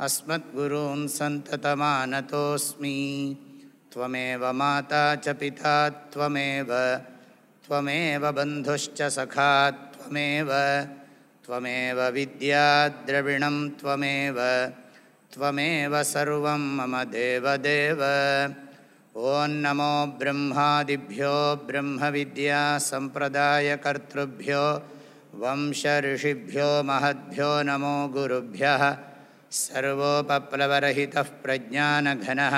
अस्मद्गुरून् सन्ततमानतोऽस्मि। त्वमेव माता च पिता त्वमेव त्वमेव बन्धुश्च सखा त्वमेव त्वमेव विद्याद्रविणं त्वमेव त्वमेव सर्वं मम देवदेव। ॐ नमो ब्रह्मादिभ्यो ब्रह्मविद्यासम्प्रदायकर्तृभ्यो वंशऋषिभ्यो महद्भ्यो नमो गुरुभ्यः सर्वोपप्लवरहितः प्रज्ञानघनः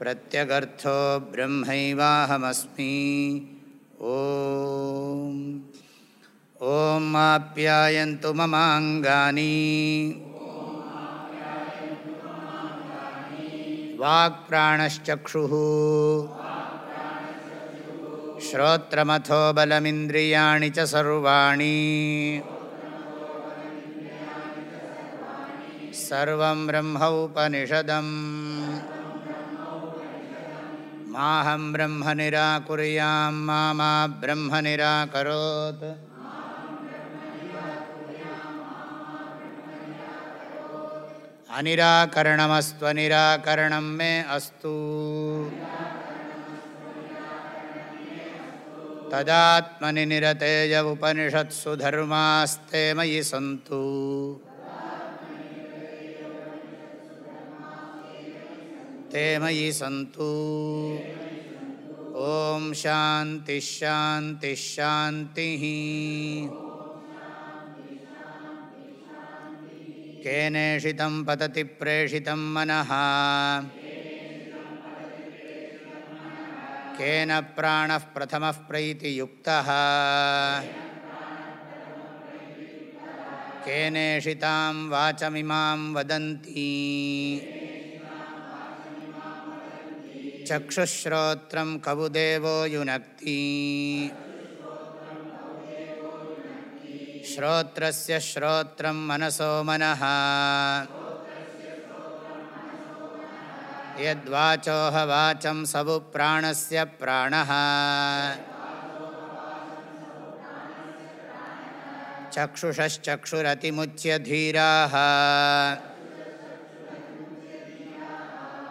प्रत्यगर्थो ब्रह्मैवाहमस्मि ॐ आप्यायन्तु ममाङ्गानि वाक्प्राणश्चक्षुः श्रोत्रमथो बलमिन्द्रियाणि च सर्वाणि सर्वं ब्रह्मौपनिषदम् माहं ब्रह्म निराकुर्यां मा मा ब्रह्म निराकरोत् अनिराकरणमस्त्वनिराकरणं मे अस्तु तदात्मनि निरतेय उपनिषत्सु धर्मास्ते मयि सन्तु ते मयि सन्तु ॐ शान्तिश्शान्तिश्शान्तिः केनेषितं पतति प्रेषितं मनः केन प्राणः प्रथमः प्रैतियुक्तः केनेषितां वाचमिमां वदन्ति चक्षुश्रोत्रं कवुदेवो युनक्ति। श्रोत्रस्य श्रोत्रं मनसो मनः। यद्वाचोह वाचं सवु प्राणस्य प्राणः। चक्षुषश्चक्षुरतिमुच्य धीराः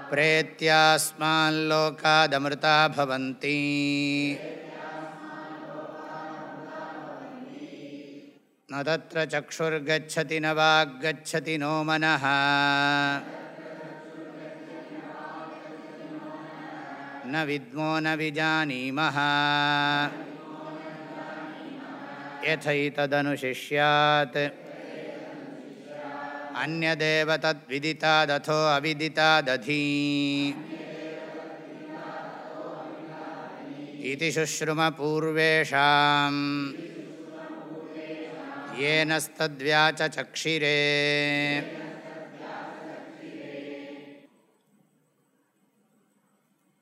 प्रेत्यास्माल्लोकादमृता भवन्ति न तत्र चक्षुर्गच्छति न वाग्गच्छति नो मनः न विद्मो न विजानीमः यथैतदनुशिष्यात् अन्यदेव तद्विदितादथो अविदितादधी इति शुश्रुमपूर्वेषाम् येनस्तद्व्याचचक्षिरे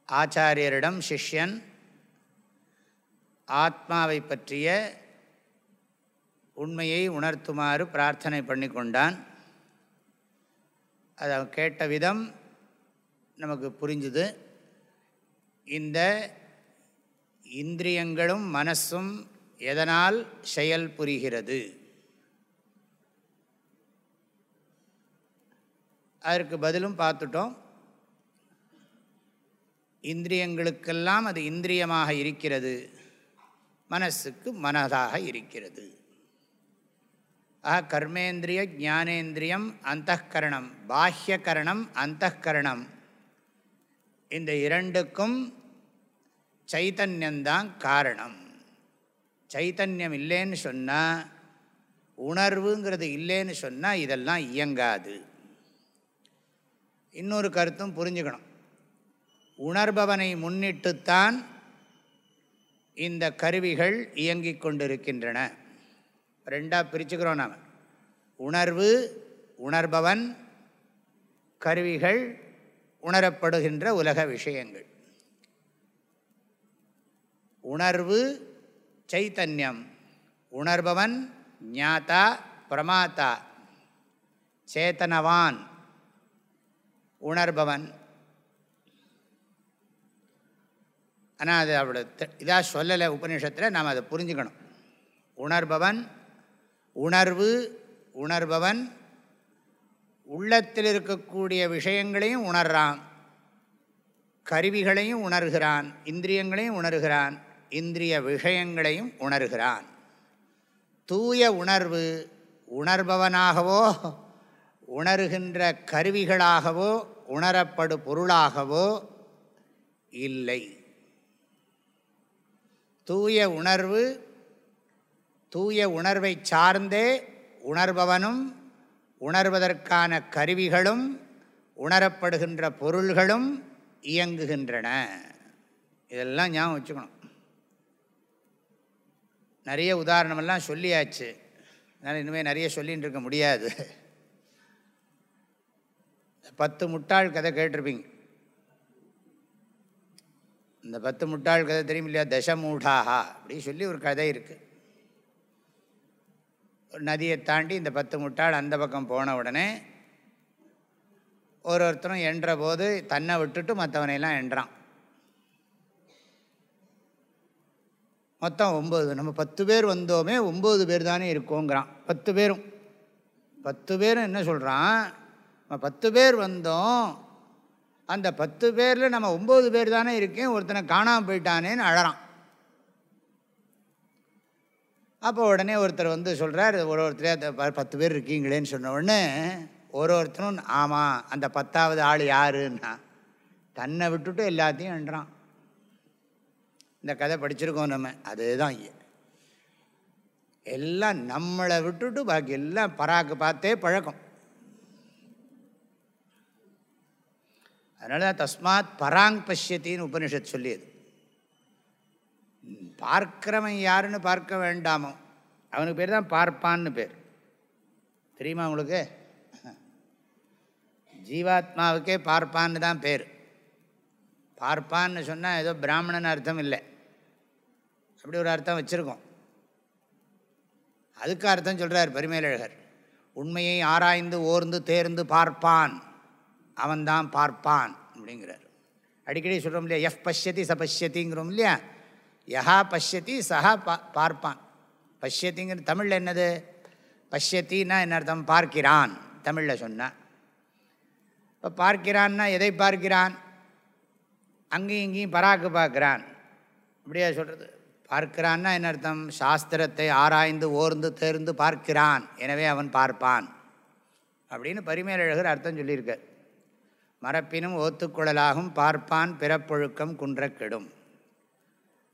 ஆச்சாரியரிடம் சிஷ்யன் ஆத்மாவை பற்றிய உண்மையை உணர்த்துமாறு பிரார்த்தனை பண்ணி கொண்டான் அதை கேட்ட விதம் நமக்கு புரிஞ்சுது. இந்த இந்திரியங்களும் மனசும் எதனால் செயல் புரிகிறது? அதற்கு பதிலும் பார்த்துட்டோம். இந்திரியங்களுக்கெல்லாம் அது இந்திரியமாக இருக்கிறது. மனசுக்கு மனதாக இருக்கிறது. ஆக கர்மேந்திரிய ஜானேந்திரியம் அந்தகரணம் பாஹ்யகரணம் அந்தகரணம் இந்த இரண்டுக்கும் சைத்தன்யந்தான் காரணம். சைத்தன்யம் இல்லைன்னு சொன்னால் உணர்வுங்கிறது இல்லைன்னு சொன்னால் இதெல்லாம் இயங்காது. இன்னொரு கருத்தும் புரிஞ்சுக்கணும். உணர்பவனை முன்னிட்டுத்தான் இந்த கருவிகள் இயங்கிக் கொண்டிருக்கின்றன. ரெண்டாக பிரிச்சுக்கிறோம் நாம். உணர்வு உணர்பவன் கருவிகள் உணரப்படுகின்ற உலக விஷயங்கள். உணர்வு சைத்தன்யம். உணர்பவன் ஞாதா பிரமாத்தா சேத்தனவான். உணர்பவன். ஆனால் அது அவ்வளோ இதாக சொல்லலை உபநிஷத்தில் நாம் அதை புரிஞ்சுக்கணும். உணர்பவன் உணர்வு உணர்பவன் உள்ளத்தில் இருக்கக்கூடிய விஷயங்களையும் உணர்றான். கருவிகளையும் உணர்கிறான் இந்திரியங்களையும் உணர்கிறான் இந்திரிய விஷயங்களையும் உணர்கிறான். தூய உணர்வு உணர்பவனாகவோ உணர்கின்ற கருவிகளாகவோ உணரப்படு பொருளாகவோ இல்லை. தூய உணர்வு தூய உணர்வை சார்ந்தே உணர்பவனும் உணர்வதற்கான கருவிகளும் உணரப்படுகின்ற பொருள்களும் இயங்குகின்றன. இதெல்லாம் ஞாபகம் வச்சுக்கணும். நிறைய உதாரணமெல்லாம் சொல்லியாச்சு. அதனால் இனிமேல் நிறைய சொல்லின்னு இருக்க முடியாது. பத்து முட்டாள் கதை கேட்டிருப்பீங்க. இந்த பத்து முட்டாள் கதை தெரியும் இல்லையா தசமூடாகா அப்படின்னு சொல்லி ஒரு கதை இருக்குது நதியை தாண்டி இந்த பத்து முட்டாள் அந்த பக்கம் போன உடனே ஒரு ஒருத்தரும் என்ற போது தன்னை விட்டுட்டு மற்றவனையெல்லாம் என்றான். மொத்தம் ஒம்பது நம்ம பத்து பேர் வந்தோமே ஒம்பது பேர் தானே இருக்கோங்கிறான். பத்து பேரும். பத்து பேரும் என்ன சொல்கிறான் நம்ம பத்து பேர் வந்தோம். அந்த பத்து பேரில் நம்ம ஒம்பது பேர் தானே இருக்கேன். ஒருத்தனை காணாமல் போயிட்டானேன்னு அழறான். அப்போ உடனே ஒருத்தர் வந்து சொல்கிறார் ஒரு ஒருத்தரே பத்து பேர் இருக்கீங்களேன்னு சொன்ன உடனே ஒரு ஒருத்தரும் ஆமாம் அந்த பத்தாவது ஆள் யாருன்னா? தன்னை விட்டுட்டு எல்லாத்தையும் என்றான். இந்த கதை படிச்சிருக்கோம் நம்ம அதுதான் எல்லாம் நம்மளை விட்டுட்டு பாக்கி எல்லாம் பராக்கு பார்த்தே பழக்கம். அதனால தான் தஸ்மாத் பராங் பஷ்யத்தின்னு உபனிஷத் சொல்லியது. பார்க்கிறவன் யாருன்னு பார்க்க வேண்டாமோ. அவனுக்கு பேர் தான் பார்ப்பான்னு பேர். தெரியுமா உங்களுக்கு? ஜீவாத்மாவுக்கே பார்ப்பான்னு தான் பேர். பார்ப்பான்னு சொன்னால் ஏதோ பிராமணன் அர்த்தம் இல்லை. அப்படி ஒரு அர்த்தம் வச்சுருக்கோம். அதுக்கு அர்த்தம் சொல்கிறார் பரிமேலழகர். உண்மையை ஆராய்ந்து ஓர்ந்து தேர்ந்து பார்ப்பான். அவன்தான் பார்ப்பான் அப்படிங்கிறார். அடிக்கடி சொல்கிறோம் இல்லையா? எஃப் பஷ்யதி ச பஷ்யத்திங்கிறோம் இல்லையா? யஹா பஷ்யதி சஹா பா பார்ப்பான். பஷ்யத்திங்கிற தமிழில் என்னது? பஷ்யத்தின்னா என்ன அர்த்தம்? பார்க்கிறான் தமிழில் சொன்னான் இப்போ பார்க்கிறான்னா எதை பார்க்கிறான்? அங்கேயும் இங்கேயும் பராக்கு பார்க்குறான். அப்படியா சொல்கிறது பார்க்கிறான்னா என்ன அர்த்தம்? சாஸ்திரத்தை ஆராய்ந்து ஓர்ந்து தேர்ந்து பார்க்கிறான். எனவே அவன் பார்ப்பான். அப்படின்னு பரிமேலழகர் அர்த்தம் சொல்லியிருக்கார். மரப்பினும் ஓத்துக்குழலாகும் பார்ப்பான் பிறப்பொழுக்கம் குன்றக்கெடும்.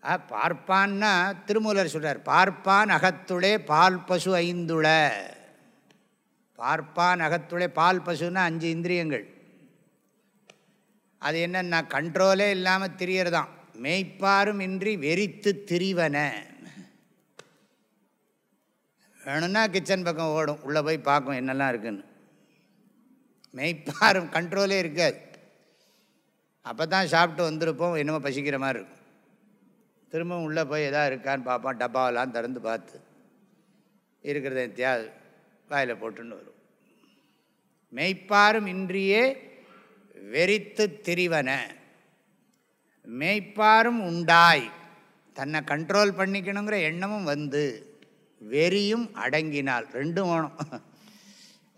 பார்ப்பான்னா திருமூலர் சொல்கிறார் பார்ப்பான் அகத்துளே பால் பசு ஐந்துள. பார்ப்பான் அகத்துளே பால் பசுன்னா அஞ்சு இந்திரியங்கள். அது என்னன்னா கண்ட்ரோலே இல்லாமல் திரியறதான். மேய்ப்பாரும் இன்றி வெறித்து திரிவன. வேணும்னா கிச்சன் பக்கம் ஓடும் உள்ளே போய் பார்க்கும் என்னெல்லாம் இருக்குன்னு. மெய்ப்பாரும் கண்ட்ரோலே இருக்காது. அப்போ தான் சாப்பிட்டு வந்திருப்போம் என்னமோ பசிக்கிற மாதிரி இருக்கும். திரும்பவும் உள்ளே போய் எதாவது இருக்கான்னு பார்ப்பான் டப்பாவெல்லாம் திறந்து பார்த்து. இருக்கிறத எத்தியாவது வாயில் போட்டுன்னு வரும். மெய்ப்பாரும் இன்றியே வெறித்து திரிவன. மெய்ப்பாரும் உண்டாய். தன்னை கண்ட்ரோல் பண்ணிக்கணுங்கிற எண்ணமும் வந்து வெறியும் அடங்கினால் ரெண்டும் வேணும்.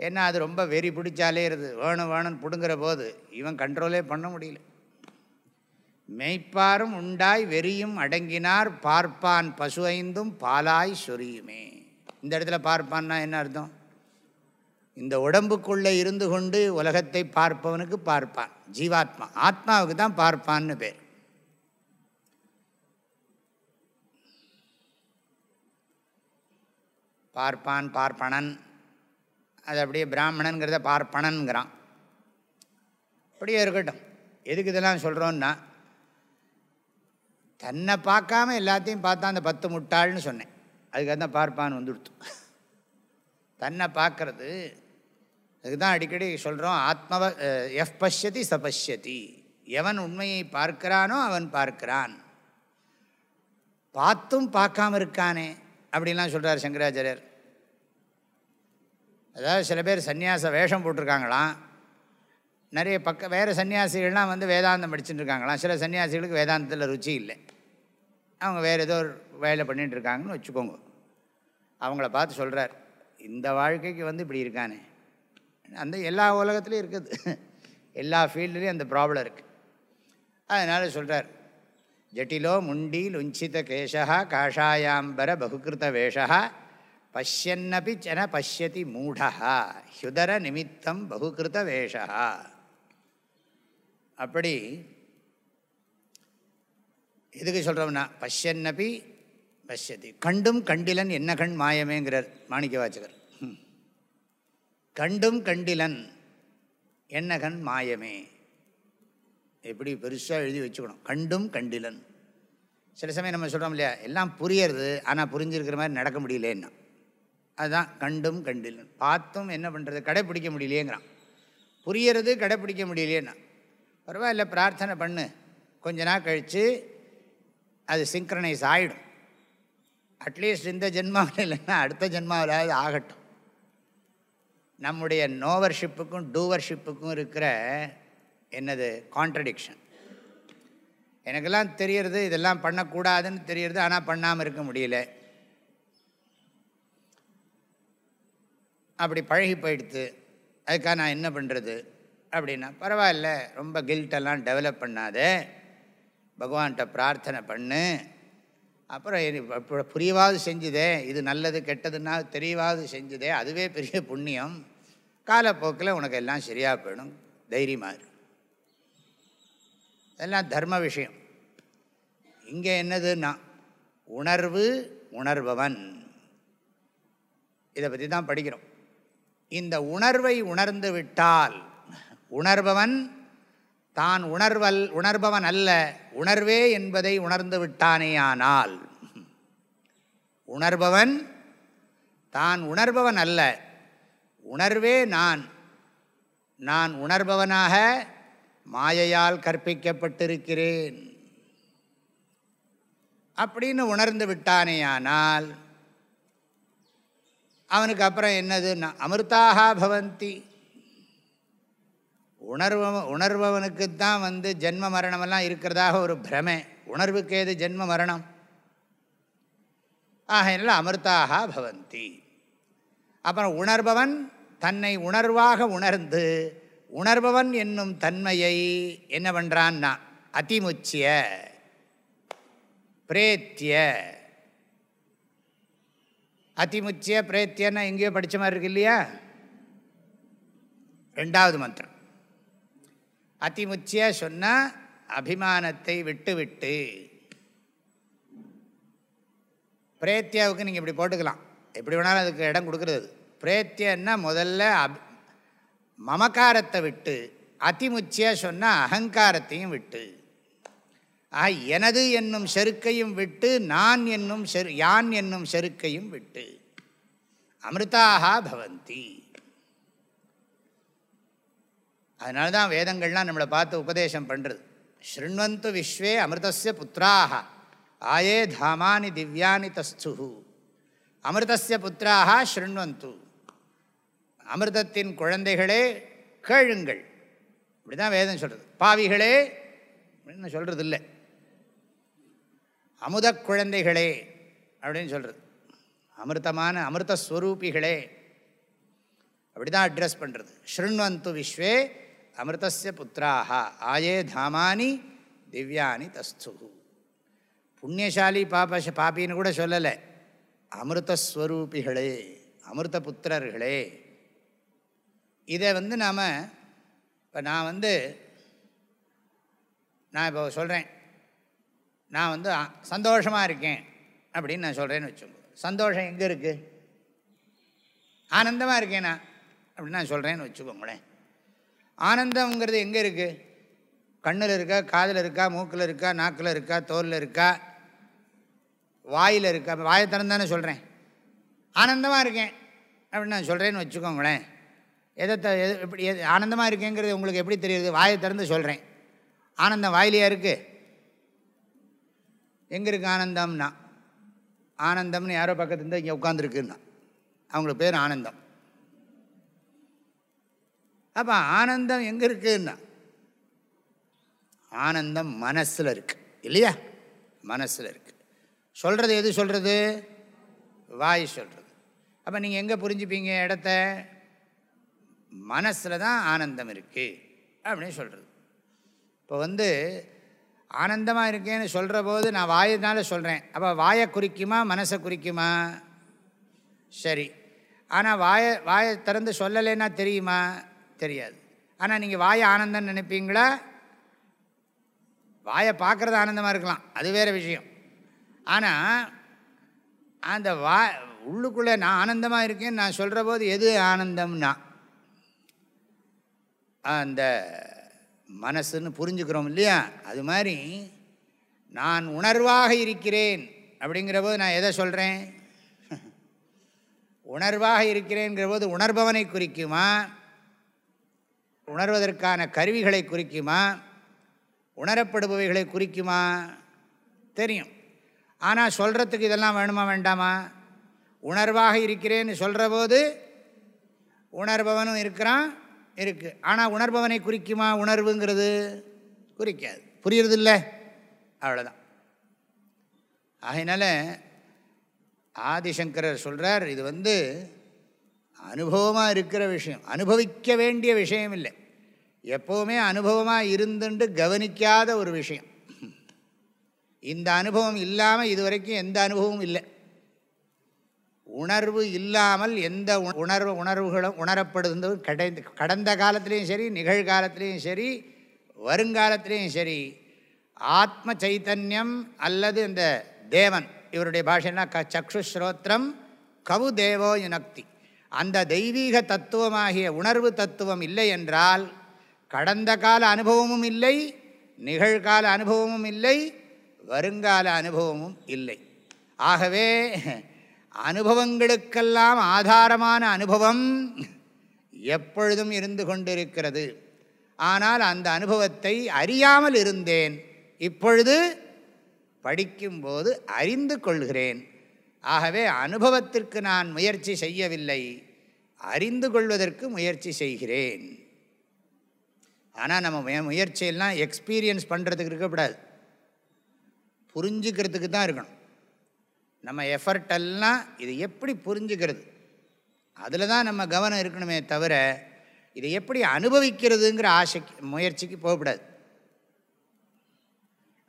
ஏன்னா அது ரொம்ப வெறி பிடிச்சாலே இருது. வேணும் வேணும்னு பிடுங்குற போது இவன் கண்ட்ரோலே பண்ண முடியல. மெய்ப்பாரும் உண்டாய் வெறியும் அடங்கினார் பார்ப்பான் பசு ஐந்தும் பாலாய் சொரியுமே. இந்த இடத்துல பார்ப்பான்னா என்ன அர்த்தம்? இந்த உடம்புக்குள்ளே இருந்து கொண்டு உலகத்தை பார்ப்பவனுக்கு பார்ப்பான். ஜீவாத்மா. ஆத்மாவுக்கு தான் பார்ப்பான்னு பேர். பார்ப்பான் பார்ப்பனன். அது அப்படியே பிராமணனுங்கிறத பார்ப்பனன்கிறான். அப்படியே இருக்கட்டும். எதுக்கு இதெல்லாம் சொல்கிறோன்னா தன்னை பார்க்காம எல்லாத்தையும் பார்த்தா அந்த பத்து முட்டாள்னு சொன்னேன். அதுக்காக தான் பார்ப்பான்னு வந்துடுத்து. தன்னை பார்க்கறது அதுக்கு தான் அடிக்கடி சொல்கிறோம் ஆத்மவ எஃப் பஷ்யதி சபஷ்யதி எவன் உண்மையை பார்க்கிறானோ அவன் பார்க்கிறான். பார்த்தும் பார்க்காம இருக்கானே அப்படின்லாம் சொல்கிறார் சங்கராச்சாரியர். அதாவது சில பேர் சன்னியாச வேஷம் போட்டிருக்காங்களாம். நிறைய பக்க வேறு சன்னியாசிகள்லாம் வந்து வேதாந்தம் படிச்சுட்டு இருக்காங்களாம் சில சன்னியாசிகளுக்கு வேதாந்தத்தில் ருச்சி இல்லை. அவங்க வேறு ஏதோ ஒரு வேலை பண்ணிகிட்டு இருக்காங்கன்னு வச்சுக்கோங்க. அவங்கள பார்த்து சொல்கிறார் இந்த வாழ்க்கைக்கு வந்து இப்படி இருக்கானே. அந்த எல்லா உலகத்துலேயும் இருக்குது. எல்லா ஃபீல்டுலேயும் அந்த ப்ராப்ளம் இருக்குது அதனால் சொல்கிறார் ஜட்டிலோ முண்டி லுஞ்சித கேஷா காஷாயாம்பர பகுகிருத வேஷா பஷ்யன்னபி சன பஷ்யதி மூடா ஹுதர நிமித்தம் பகுகிருத வேஷா அப்படி எதுக்கு சொல்கிறோம்னா பஷ்யன்னபி பஷ்யதி. கண்டும் கண்டிலன் என்ன கண் மாயமேங்கிறார் மாணிக்க வாச்சகர். ம். கண்டும் கண்டிலன் என்ன கண் மாயமே? எப்படி பெருசாக எழுதி வச்சுக்கணும். கண்டும் கண்டிலன். சில சமயம் நம்ம சொல்கிறோம் இல்லையா எல்லாம் புரியறது ஆனால் புரிஞ்சிருக்கிற மாதிரி நடக்க முடியலேன்னா. அதுதான் கண்டும் கண்டிலன். பார்த்தும் என்ன பண்ணுறது கடைப்பிடிக்க முடியலையேங்கிறான் புரியறது கடைப்பிடிக்க முடியலையேன்னா பரவாயில்ல பிரார்த்தனை பண்ணு. கொஞ்ச நாள் கழித்து அது சிங்க்ரனைஸ் ஆகிடும் அட்லீஸ்ட் இந்த ஜென்மாவில் இல்லைன்னா அடுத்த ஜென்மாவிலாவது ஆகட்டும். நம்முடைய நோவர்ஷிப்புக்கும் டூவர்ஷிப்புக்கும் இருக்கிற என்னது கான்ட்ரடிக்ஷன் எனக்கெல்லாம் தெரியறது இதெல்லாம் பண்ணக்கூடாதுன்னு தெரியறது ஆனால் பண்ணாமல் இருக்க முடியல. அப்படி பழகி போயிடுத்து. அதுக்காக நான் என்ன பண்ணுறது அப்படின்னா பரவாயில்ல ரொம்ப கில்ட்டெல்லாம் டெவலப் பண்ணாத. பகவான்கிட்ட பிரார்த்தனை பண்ணு. அப்புறம் இப்போ புரியவாது செஞ்சுதே. இது நல்லது கெட்டதுன்னா தெரியவாது செஞ்சுதே. அதுவே பெரிய புண்ணியம். காலப்போக்கில் உனக்கு எல்லாம் சரியாக போயிடும். தைரியமாக இதெல்லாம் தர்ம விஷயம். இங்கே என்னதுன்னா உணர்வு உணர்பவன். இதை பற்றி தான் படிக்கிறோம். இந்த உணர்வை உணர்ந்து விட்டால் உணர்பவன் தான் உணர்வல் உணர்பவன் அல்ல உணர்வே என்பதை உணர்ந்து விட்டானேயானால் உணர்பவன் தான் உணர்பவன் அல்ல உணர்வே நான் நான் உணர்பவனாக மாயையால் கற்பிக்கப்பட்டிருக்கிறேன். அப்படின்னு உணர்ந்து விட்டானேயானால் அவனுக்கு அப்புறம் என்னதுன்னா அமிர்தாக பவந்தி. உணர்வ உணர்பவனுக்கு தான் வந்து ஜென்ம மரணமெல்லாம் இருக்கிறதாக ஒரு பிரமை. உணர்வுக்கு ஏது ஜென்ம மரணம்? ஆகையினால் அமிர்தாக பவந்தி. அப்புறம் உணர்பவன் தன்னை உணர்வாக உணர்ந்து உணர்பவன் என்னும் தன்மையை என்ன பண்ணுறான்னா அதிமுச்சிய பிரேத்திய. அதிமுச்சிய பிரேத்தியன்னா எங்கேயோ படித்த மாதிரி இருக்கு இல்லையா? ரெண்டாவது மந்திரம். அதிமுச்சிய சொன்னால் அபிமானத்தை விட்டு விட்டு பிரேத்தியாவுக்கு நீங்கள் இப்படி போட்டுக்கலாம். எப்படி வேணாலும் அதுக்கு இடம் கொடுக்குறது பிரேத்தியன்னா முதல்ல அப் மமக்காரத்தை விட்டு அதிமுச்சியாக சொன்னால் அகங்காரத்தையும் விட்டு. ஆ எனது என்னும் செருக்கையும் விட்டு நான் என்னும் செரு யான் என்னும் செருக்கையும் விட்டு. அமிர்தாக பவந்தி. அதனால தான் வேதங்கள்லாம் நம்மளை பார்த்து உபதேசம் பண்ணுறது ஸ்ருண்வந்து விஸ்வே அமிர்தஸ்ய புத்திராக ஆயே தாமானி திவ்யானி தஸ்து அமிர்தஸ்ய புத்திராக ஸ்ருண்வந்து அமிர்தத்தின் குழந்தைகளே கேளுங்கள். இப்படி தான் வேதம் சொல்கிறது பாவிகளே அப்படின்னு சொல்கிறது இல்லை அமுத குழந்தைகளே அப்படின்னு சொல்கிறது அமிர்தமான அமிர்தஸ்வரூபிகளே. அப்படி தான் அட்ரஸ் பண்ணுறது ஸ்ருண்வந்து விஸ்வே அமிர்தசிய புத்திராக ஆயே தாமானி திவ்யானி தஸ்து. புண்ணியசாலி பாப பாப்பின்னு கூட சொல்லலை. அமிர்தஸ்வரூபிகளே அமிர்த புத்திரர்களே இதை வந்து நாம் இப்போ நான் வந்து நான் இப்போ சொல்கிறேன் நான் வந்து சந்தோஷமாக இருக்கேன் அப்படின்னு நான் சொல்கிறேன்னு வச்சுக்கோங்க. சந்தோஷம் எங்கே இருக்குது ஆனந்தமாக இருக்கேன்? நான் அப்படின்னு நான் சொல்கிறேன்னு வச்சுக்கோங்களேன். ஆனந்தம்ங்கிறது எங்கே இருக்குது கண்ணில் இருக்கா காதில் இருக்கா மூக்கில் இருக்கா நாக்கில் இருக்கா தோலில் இருக்கா? வாயில் இருக்கா? வாயை திறந்தானே சொல்கிறேன் ஆனந்தமாக இருக்கேன் அப்படின்னு நான் சொல்கிறேன்னு வச்சுக்கோங்களேன். எதை த எது எப்படி எது ஆனந்தமாக இருக்கேங்கிறது உங்களுக்கு எப்படி தெரியுது? வாயை திறந்து சொல்கிறேன் ஆனந்தம் வாயிலையா இருக்குது எங்கே இருக்குது ஆனந்தம்னா? ஆனந்தம்னு யாரோ பக்கத்துலேருந்து இங்கே உட்காந்துருக்குன்னா அவங்களுக்கு பேர் ஆனந்தம். அப்போ ஆனந்தம் எங்கே இருக்குன்னா? ஆனந்தம் மனசில் இருக்குது இல்லையா? மனசில் இருக்குது சொல்கிறது எது சொல்கிறது வாய் சொல்கிறது அப்போ நீங்கள் எங்கே புரிஞ்சுப்பீங்க இடத்த? மனசில் தான் ஆனந்தம் இருக்குது அப்படின்னு சொல்கிறது இப்போ வந்து ஆனந்தமாக இருக்கேன்னு சொல்கிற போது நான் வாயினால சொல்கிறேன் அப்போ வாயை குறிக்குமா மனசை குறிக்குமா? சரி. ஆனால் வாயை வாயை திறந்து சொல்லலைன்னா தெரியுமா? தெரியாது. ஆனால் நீங்கள் வாயை ஆனந்தம்னு நினைப்பீங்களா? வாயை பார்க்குறது ஆனந்தமாக இருக்கலாம். அது வேறு விஷயம். ஆனால் அந்த வா உள்ளுக்குள்ளே நான் ஆனந்தமாக இருக்கேன்னு நான் சொல்கிற போது எது ஆனந்தம்னா அந்த மனசுன்னு புரிஞ்சுக்கிறோம் இல்லையா? அது மாதிரி நான் உணர்வாக இருக்கிறேன் அப்படிங்கிற போது நான் எதை சொல்கிறேன் உணர்வாக இருக்கிறேங்கிற போது உணர்பவனை குறிக்குமா? உணர்வதற்கான கருவிகளை குறிக்குமா? உணரப்படுபவைகளை குறிக்குமா? தெரியும். ஆனால் சொல்கிறதுக்கு இதெல்லாம் வேணுமா வேண்டாமா? உணர்வாக இருக்கிறேன்னு சொல்கிற போது உணர்பவனும் இருக்கிறான் இருக்குது ஆனால் உணர்பவனை குறிக்குமா? உணர்வுங்கிறது குறிக்காது. புரியுறதில்ல? அவ்வளோதான் ஆகையினால ஆதிசங்கரர் சொல்கிறார் இது வந்து அனுபவமாக இருக்கிற விஷயம். அனுபவிக்க வேண்டிய விஷயம் இல்லை எப்போவுமே அனுபவமாக இருந்துண்டு கவனிக்காத ஒரு விஷயம். இந்த அனுபவம் இல்லாமல் இதுவரைக்கும் எந்த அனுபவமும் இல்லை. உணர்வு இல்லாமல் எந்த உ- உணர்வு உணர்வுகளும் உணரப்படுதும் கடந்த கடந்த காலத்திலையும் சரி நிகழ்காலத்திலையும் சரி வருங்காலத்திலையும் சரி ஆத்ம சைத்தன்யம் அல்லது இந்த தேவன் இவருடைய பாஷைனா க சக்ஷு ஸ்ரோத்திரம் கவு தேவோ யுனக்தி. அந்த தெய்வீக தத்துவமாகிய உணர்வு தத்துவம் இல்லை என்றால் கடந்த கால அனுபவமும் இல்லை நிகழ்கால அனுபவமும் இல்லை வருங்கால அனுபவமும் இல்லை. ஆகவே அனுபவங்களுக்கெல்லாம் ஆதாரமான அனுபவம் எப்பொழுதும் இருந்து கொண்டிருக்கிறது. ஆனால் அந்த அனுபவத்தை அறியாமல் இருந்தேன். இப்பொழுது படிக்கும்போது அறிந்து கொள்கிறேன். ஆகவே அனுபவத்திற்கு நான் முயற்சி செய்யவில்லை. அறிந்து கொள்வதற்கு முயற்சி செய்கிறேன். ஆனால் நம்ம முயற்சியெல்லாம் எக்ஸ்பீரியன்ஸ் பண்ணுறதுக்கு இருக்கக்கூடாது. புரிஞ்சுக்கிறதுக்கு தான் இருக்கணும். நம்ம எஃபர்ட் எல்லாம் இது எப்படி புரிஞ்சுக்கிறது? அதில் தான் நம்ம கவனம் இருக்கணுமே தவிர இதை எப்படி அனுபவிக்கிறதுங்கிற ஆசைக்கு முயற்சிக்கு போகக்கூடாது.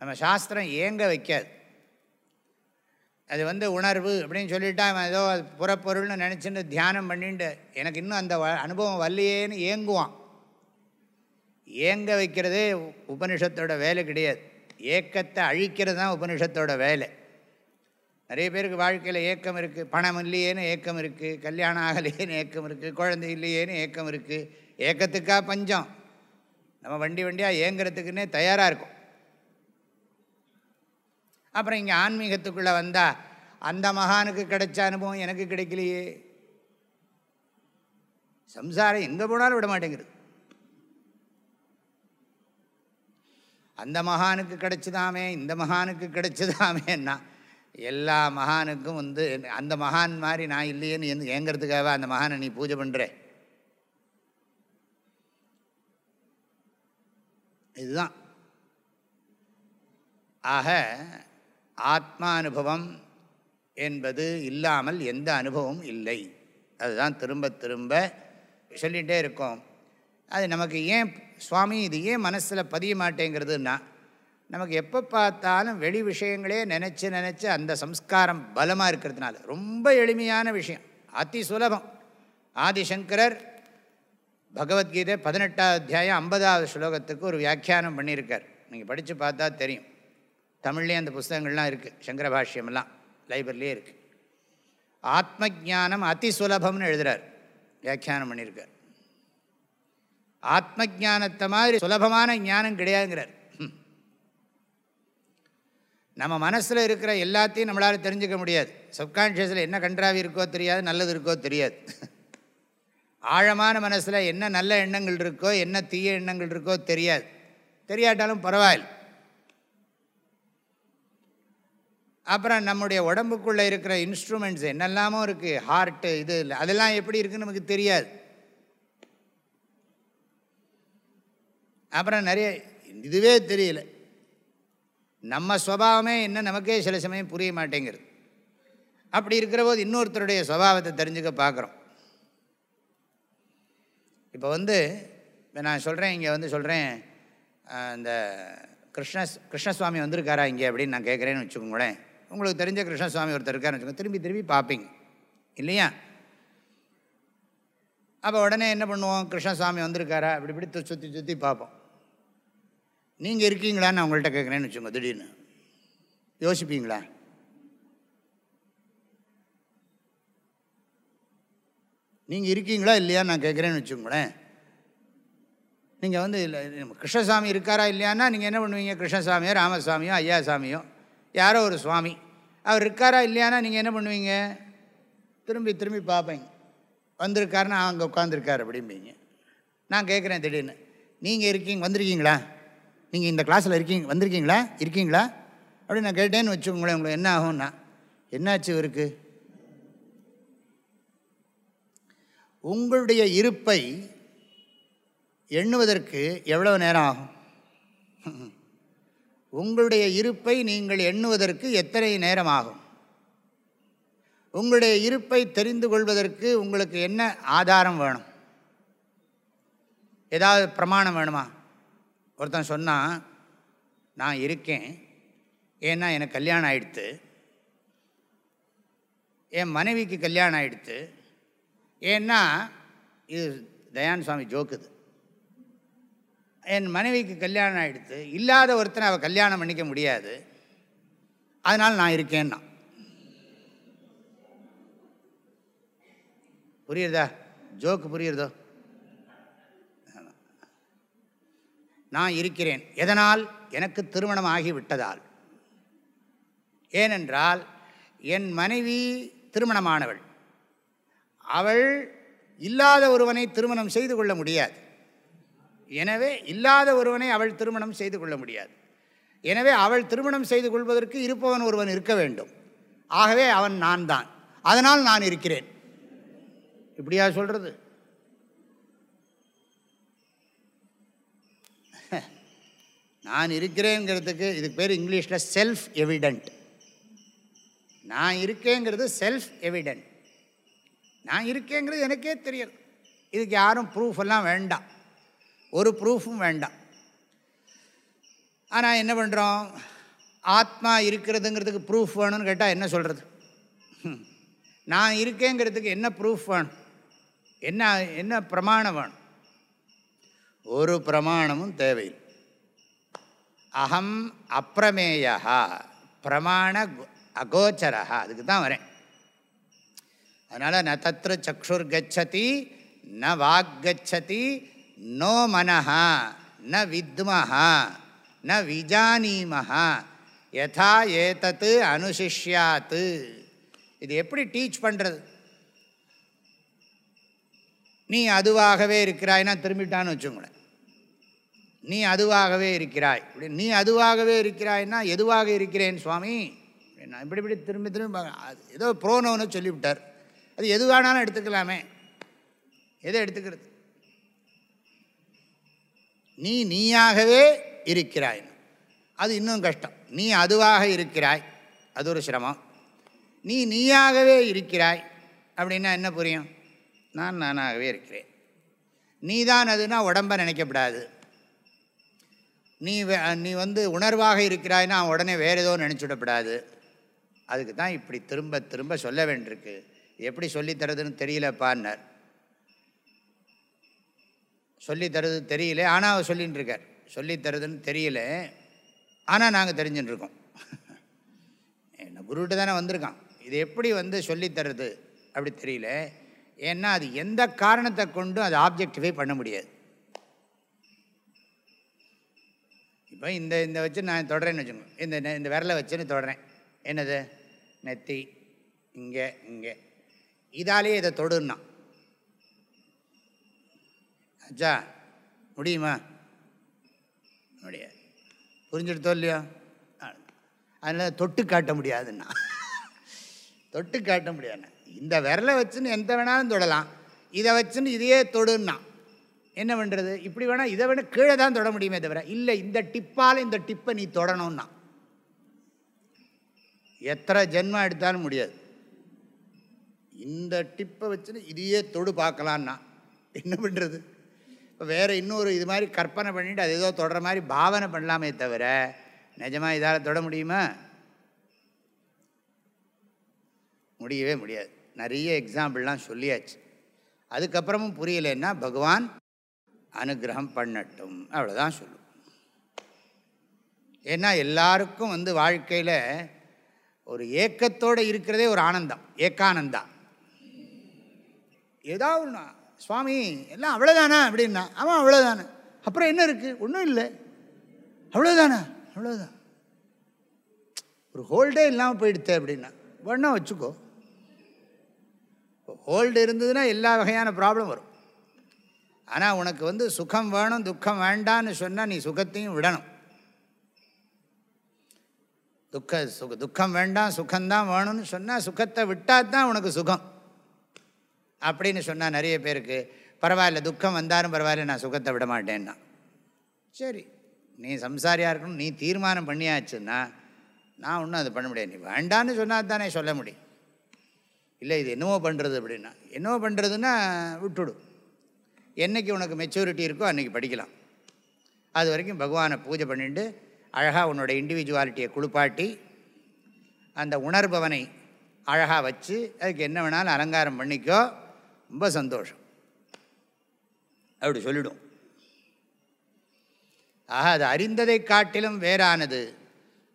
நம்ம சாஸ்திரம் ஏங்க வைக்காது. அது வந்து உணர்வு அப்படின்னு சொல்லிவிட்டா அவன் ஏதோ அது புறப்பொருள்னு நினச்சின்னு தியானம் பண்ணிட்டு எனக்கு இன்னும் அந்த வ- அனுபவம் வரலையேன்னு ஏங்குவான். ஏங்க வைக்கிறதே உபனிஷத்தோட வேலை கிடையாது. ஏக்கத்தை அழிக்கிறது தான் உபனிஷத்தோட வேலை. நிறைய பேருக்கு வாழ்க்கையில் ஏக்கம் இருக்குது பணம் இல்லையேன்னு ஏக்கம் இருக்குது கல்யாணம் ஆகலையேன்னு ஏக்கம் இருக்குது குழந்தை இல்லையேன்னு ஏக்கம் இருக்குது ஏக்கத்துக்காக பஞ்சம். நம்ம வண்டி வண்டியாக ஏங்கிறதுக்குன்னே தயாராக இருக்கும். அப்புறம் இங்கே ஆன்மீகத்துக்குள்ளே வந்தால் அந்த மகானுக்கு கிடைச்ச அனுபவம் எனக்கு கிடைக்கலையே. சம்சாரம் எங்கே போனாலும் விட மாட்டேங்குது. அந்த மகானுக்கு கிடைச்சதாமே இந்த மகானுக்கு கிடைச்சதாமேன்னா எல்லா மகானுக்கும் வந்து அந்த மகான் மாதிரி நான் இல்லையேன்னு எந்த- ஏங்கிறதுக்காக அந்த மகானை நீ பூஜை பண்ணுற இதுதான். ஆக ஆத்மானுபவம் என்பது இல்லாமல் எந்த அனுபவமும் இல்லை. அதுதான் திரும்ப திரும்ப சொல்லிகிட்டே இருக்கோம். அது நமக்கு ஏன் சுவாமி இது ஏன் மனசில் பதிய மாட்டேங்கிறதுன்னா நமக்கு எப்போ பார்த்தாலும் வெளி விஷயங்களே நினச்சி நினச்சி அந்த சம்ஸ்காரம் பலமாக இருக்கிறதுனால. ரொம்ப எளிமையான விஷயம். அதி சுலபம். ஆதிசங்கரர் பகவத்கீதை பதினெட்டாவது அத்தியாயம் ஐம்பதாவது ஸ்லோகத்துக்கு ஒரு வியாக்கியானம் பண்ணியிருக்கார். நீங்கள் படித்து பார்த்தா தெரியும். தமிழ்லேயே அந்த புஸ்தகங்கள்லாம் இருக்குது சங்கர பாஷ்யமெல்லாம் லைப்ரரிலே இருக்குது ஆத்ம ஞானம் அதி சுலபம்னு எழுதுகிறார் வியாக்கியானம் பண்ணியிருக்கார். ஆத்ம ஞானத்தை மாதிரி சுலபமான ஞானம் கிடையாதுங்கிறார். நம்ம மனசில் இருக்கிற எல்லாத்தையும் நம்மளால் தெரிஞ்சுக்க முடியாது. சப்கான்ஷியஸில் என்ன கன்றாவி இருக்கோ தெரியாது நல்லது இருக்கோ தெரியாது. ஆழமான மனசில் என்ன நல்ல எண்ணங்கள் இருக்கோ என்ன தீய எண்ணங்கள் இருக்கோ தெரியாது. தெரியாட்டாலும் பரவாயில்ல. அப்புறம் நம்முடைய உடம்புக்குள்ளே இருக்கிற இன்ஸ்ட்ருமெண்ட்ஸ் என்னெல்லாமோ இருக்குது ஹார்ட்டு இது இல்லை அதெல்லாம் எப்படி இருக்குதுன்னு நமக்கு தெரியாது. அப்புறம் நிறைய இதுவே தெரியல. நம்ம ஸ்வபாவமே என்ன நமக்கே சில சமயம் புரிய மாட்டேங்கிறது. அப்படி இருக்கிற போது இன்னொருத்தருடைய சுவாவத்தை தெரிஞ்சுக்க பார்க்குறோம். இப்போ வந்து இப்போ நான் சொல்கிறேன் இங்கே வந்து சொல்கிறேன் இந்த கிருஷ்ண கிருஷ்ணசுவாமி வந்திருக்காரா இங்கே அப்படின்னு நான் கேட்குறேன்னு வச்சுக்கோங்களேன். உங்களுக்கு தெரிஞ்ச கிருஷ்ணசுவாமி ஒருத்தர் இருக்காருன்னு வச்சுக்கோங்க. திரும்பி திரும்பி பார்ப்பீங்க. இல்லையா? அப்போ உடனே என்ன பண்ணுவோம்? கிருஷ்ணசுவாமி வந்திருக்காரா? இப்படி இப்படி சுற்றி சுற்றி பார்ப்போம். நீங்கள் இருக்கீங்களான்னு நான் உங்கள்கிட்ட கேட்குறேன்னு வச்சுக்கோங்க திடீர்னு. யோசிப்பீங்களா? நீங்கள் இருக்கீங்களா இல்லையா நான் கேட்குறேன்னு வச்சுக்கோங்களேன். நீங்கள் வந்து இல்லை கிருஷ்ணசாமி இருக்காரா இல்லையான்னா நீங்கள் என்ன பண்ணுவீங்க? கிருஷ்ணசாமியோ ராமசாமியோ ஐயா சாமியோ யாரோ ஒரு சுவாமி. அவர் இருக்காரா இல்லையானா நீங்கள் என்ன பண்ணுவீங்க? திரும்பி திரும்பி பார்ப்பீங்க வந்திருக்காருன்னு அங்கே உட்காந்துருக்கார் அப்படிம்பீங்க. நான் கேட்குறேன் திடீர்னு. நீங்கள் இருக்கீங்க வந்திருக்கீங்களா? நீங்கள் இந்த கிளாஸில் இருக்கீங்க வந்திருக்கீங்களா? இருக்கீங்களா? அப்படின்னு நான் கேட்டேன்னு வச்சுக்கோங்களேன் உங்களுக்கு என்ன ஆகும்னா என்னாச்சு இவருக்கு? உங்களுடைய இருப்பை எண்ணுவதற்கு எவ்வளவு நேரம் ஆகும்? உங்களுடைய இருப்பை நீங்கள் எண்ணுவதற்கு எத்தனை நேரம் ஆகும் உங்களுடைய இருப்பை தெரிந்து கொள்வதற்கு உங்களுக்கு என்ன ஆதாரம் வேணும்? ஏதாவது பிரமாணம் வேணுமா? ஒருத்தன் சொன்னால் நான் இருக்கேன். ஏன்னா எனக்கு கல்யாணம் ஆகிடுத்து என் மனைவிக்கு கல்யாணம் ஆயிடுத்து. ஏன்னா இது தயான் சுவாமி ஜோக்குது என் மனைவிக்கு கல்யாணம் ஆகிடுத்து இல்லாத ஒருத்தனை அவள் கல்யாணம் பண்ணிக்க முடியாது. அதனால் நான் இருக்கேன்னா. புரியுறதா? ஜோக்கு புரியுறதோ? நான் இருக்கிறேன். எதனால்? எனக்கு திருமணம் ஆகிவிட்டதால். ஏனென்றால் என் மனைவி திருமணமானவள். அவள் இல்லாத ஒருவனை திருமணம் செய்து கொள்ள முடியாது. எனவே இல்லாத ஒருவனை அவள் திருமணம் செய்து கொள்ள முடியாது. எனவே அவள் திருமணம் செய்து கொள்வதற்கு இருப்பவன் ஒருவன் இருக்க வேண்டும். ஆகவே அவன் நான் தான் அதனால் நான் இருக்கிறேன். இப்படியா சொல்கிறது நான் இருக்கிறேங்கிறதுக்கு இதுக்கு பேர் இங்கிலீஷில் செல்ஃப் எவிடென்ட் நான் இருக்கேங்கிறது செல்ஃப் எவிடென்ட் நான் இருக்கேங்கிறது எனக்கே தெரியும். இதுக்கு யாரும் ப்ரூஃப் எல்லாம் வேண்டாம். ஒரு ப்ரூஃபும் வேண்டாம். ஆனால் என்ன பண்ணுறோம் ஆத்மா இருக்கிறதுங்கிறதுக்கு ப்ரூஃப் வேணும்னு கேட்டால் என்ன சொல்கிறது நான் இருக்கேங்கிறதுக்கு என்ன ப்ரூஃப் வேணும்? என்ன என்ன பிரமாணம் வேணும்? ஒரு பிரமாணமும் தேவையில்லை. அகம் அப்பிரமேயா பிரமாண அகோச்சரா அதுக்கு தான் வரேன். அதனால் ந தத்ரு சக்ஷுர் கச்சதி ந வாக் கச்சதி நோ மனஹா ந வித்மஹா ந விஜானீமஹா யதா ஏதத்து அனுசிஷ்யாத்து இது எப்படி டீச் பண்ணுறது நீ அதுவாகவே இருக்கிறாய்னா திரும்பிட்டான்னு வச்சுங்களேன் நீ அதுவாகவே இருக்கிறாய். இப்படி நீ அதுவாகவே இருக்கிறாய்னா எதுவாக இருக்கிறேன் சுவாமி? நான் இப்படி இப்படி திரும்பி திரும்பி ஏதோ ப்ரோனோன்னு சொல்லிவிட்டார். அது எது வேணாலும் எடுத்துக்கலாமே. எதை எடுத்துக்கிறது? நீ நீயாகவே இருக்கிறாய். அது இன்னும் கஷ்டம். நீ அதுவாக இருக்கிறாய். அது ஒரு சிரமம். நீ நீயாகவே இருக்கிறாய். அப்படின்னா என்ன புரியும்? நான் நானாகவே இருக்கிறேன். நீ தான் அதுனா உடம்பை நினைக்கப்படாது. நீ நீ வந்து உணர்வாக இருக்கிறாய்னா உடனே வேறு ஏதோ நினச்சிடப்படாது. அதுக்கு தான் இப்படி திரும்ப திரும்ப சொல்ல வேண்டியிருக்கு. எப்படி சொல்லித்தரதுன்னு தெரியலப்பான்னார். சொல்லித்தரது தெரியல. ஆனால் அவர் சொல்லின்னு இருக்கார் சொல்லித்தரதுன்னு தெரியல. ஆனால் நாங்கள் தெரிஞ்சுட்டுருக்கோம் என்ன குருகிட்ட தானே வந்திருக்கான். இது எப்படி வந்து சொல்லித்தருது அப்படி தெரியல. ஏன்னா அது எந்த காரணத்தை கொண்டும் அது ஆப்ஜெக்டிஃபை பண்ண முடியாது. இப்போ இந்த இந்த வச்சு நான் தொடரேன்னு வச்சுக்கோங்க. இந்த இந்த விரலை வச்சுன்னு தொடறேன். என்னது? நெத்தி. இங்கே இங்கே. இதாலேயே இதை தொடுன்னா. அச்சா முடியுமா? முடியாது. புரிஞ்சுடுத்தோ இல்லையோ? அதனால் தொட்டு காட்ட முடியாதுன்னா தொட்டு காட்ட முடியாது இந்த விரலை வச்சுன்னு எந்த வேணாலும் தொடலாம். இதை வச்சுன்னு இதையே தொடுன்னா என்ன பண்ணுறது இப்படி வேணால் இதை வேணால் கீழே தான் தொட முடியுமே தவிர இல்லை இந்த டிப்பால் இந்த டிப்பை நீ தொடணும்னா எத்தனை ஜென்மம் எடுத்தாலும் முடியாது. இந்த டிப்பை வச்சுன்னு இதையே தொடு பார்க்கலான்னா என்ன பண்ணுறது வேறு இன்னொரு இது மாதிரி கற்பனை பண்ணிவிட்டு அது ஏதோ தொடர மாதிரி பாவனை பண்ணலாமே தவிர நிஜமாக இதால் தொட முடியுமா? முடியவே முடியாது. நிறைய எக்ஸாம்பிள்லாம் சொல்லியாச்சு. அதுக்கப்புறமும் புரியலைன்னா பகவான் அனுகிரகம் பண்ணட்டும். அவ்வளோதான் சொல்லும். ஏன்னா எல்லாருக்கும் வந்து வாழ்க்கையில் ஒரு ஏக்கத்தோடு இருக்கிறதே ஒரு ஆனந்தம். ஏக்கானந்தா ஏதாவது ஒன்று சுவாமி எல்லாம் அவ்வளோதானா அப்படின்னா. அவன் அவ்வளோதானே அப்புறம் என்ன இருக்குது ஒன்றும் இல்லை. அவ்வளோதானா அவ்வளோதான் ஒரு ஹோல்டே இல்லாமல் போயிடுத்த அப்படின்னா. வேணா வச்சுக்கோ. ஹோல்டு இருந்ததுன்னா எல்லா வகையான ப்ராப்ளம் வரும். ஆனால் உனக்கு வந்து சுகம் வேணும் துக்கம் வேண்டான்னு சொன்னால் நீ சுகத்தையும் விடணும். துக்க சுக துக்கம் வேண்டாம் சுகம்தான் வேணும்னு சொன்னால் சுகத்தை விட்டால் தான் உனக்கு சுகம். அப்படின்னு சொன்னால் நிறைய பேருக்கு பரவாயில்ல துக்கம் வந்தாலும் பரவாயில்ல நான் சுகத்தை விட மாட்டேன்னா. சரி நீ சம்சாரியாக இருக்கணும் நீ தீர்மானம் பண்ணியாச்சுன்னா நான் ஒன்றும் அது பண்ண முடியாது. நீ வேண்டான்னு சொன்னால் தானே சொல்ல முடியும். இல்லை இது என்னவோ பண்ணுறது அப்படின்னா என்னவோ பண்ணுறதுன்னா விட்டுடு. என்றைக்கு உனக்கு மெச்சூரிட்டி இருக்கோ அன்றைக்கி படிக்கலாம். அது வரைக்கும் பகவானை பூஜை பண்ணிட்டு அழகாக உன்னோட இண்டிவிஜுவாலிட்டியை குளிப்பாட்டி அந்த உணர்பவனை அழகாக வச்சு அதுக்கு என்ன வேணாலும் அலங்காரம் பண்ணிக்கோ. ரொம்ப சந்தோஷம். அப்படி சொல்லிடும். ஆக அது அறிந்ததை காட்டிலும் வேறானது.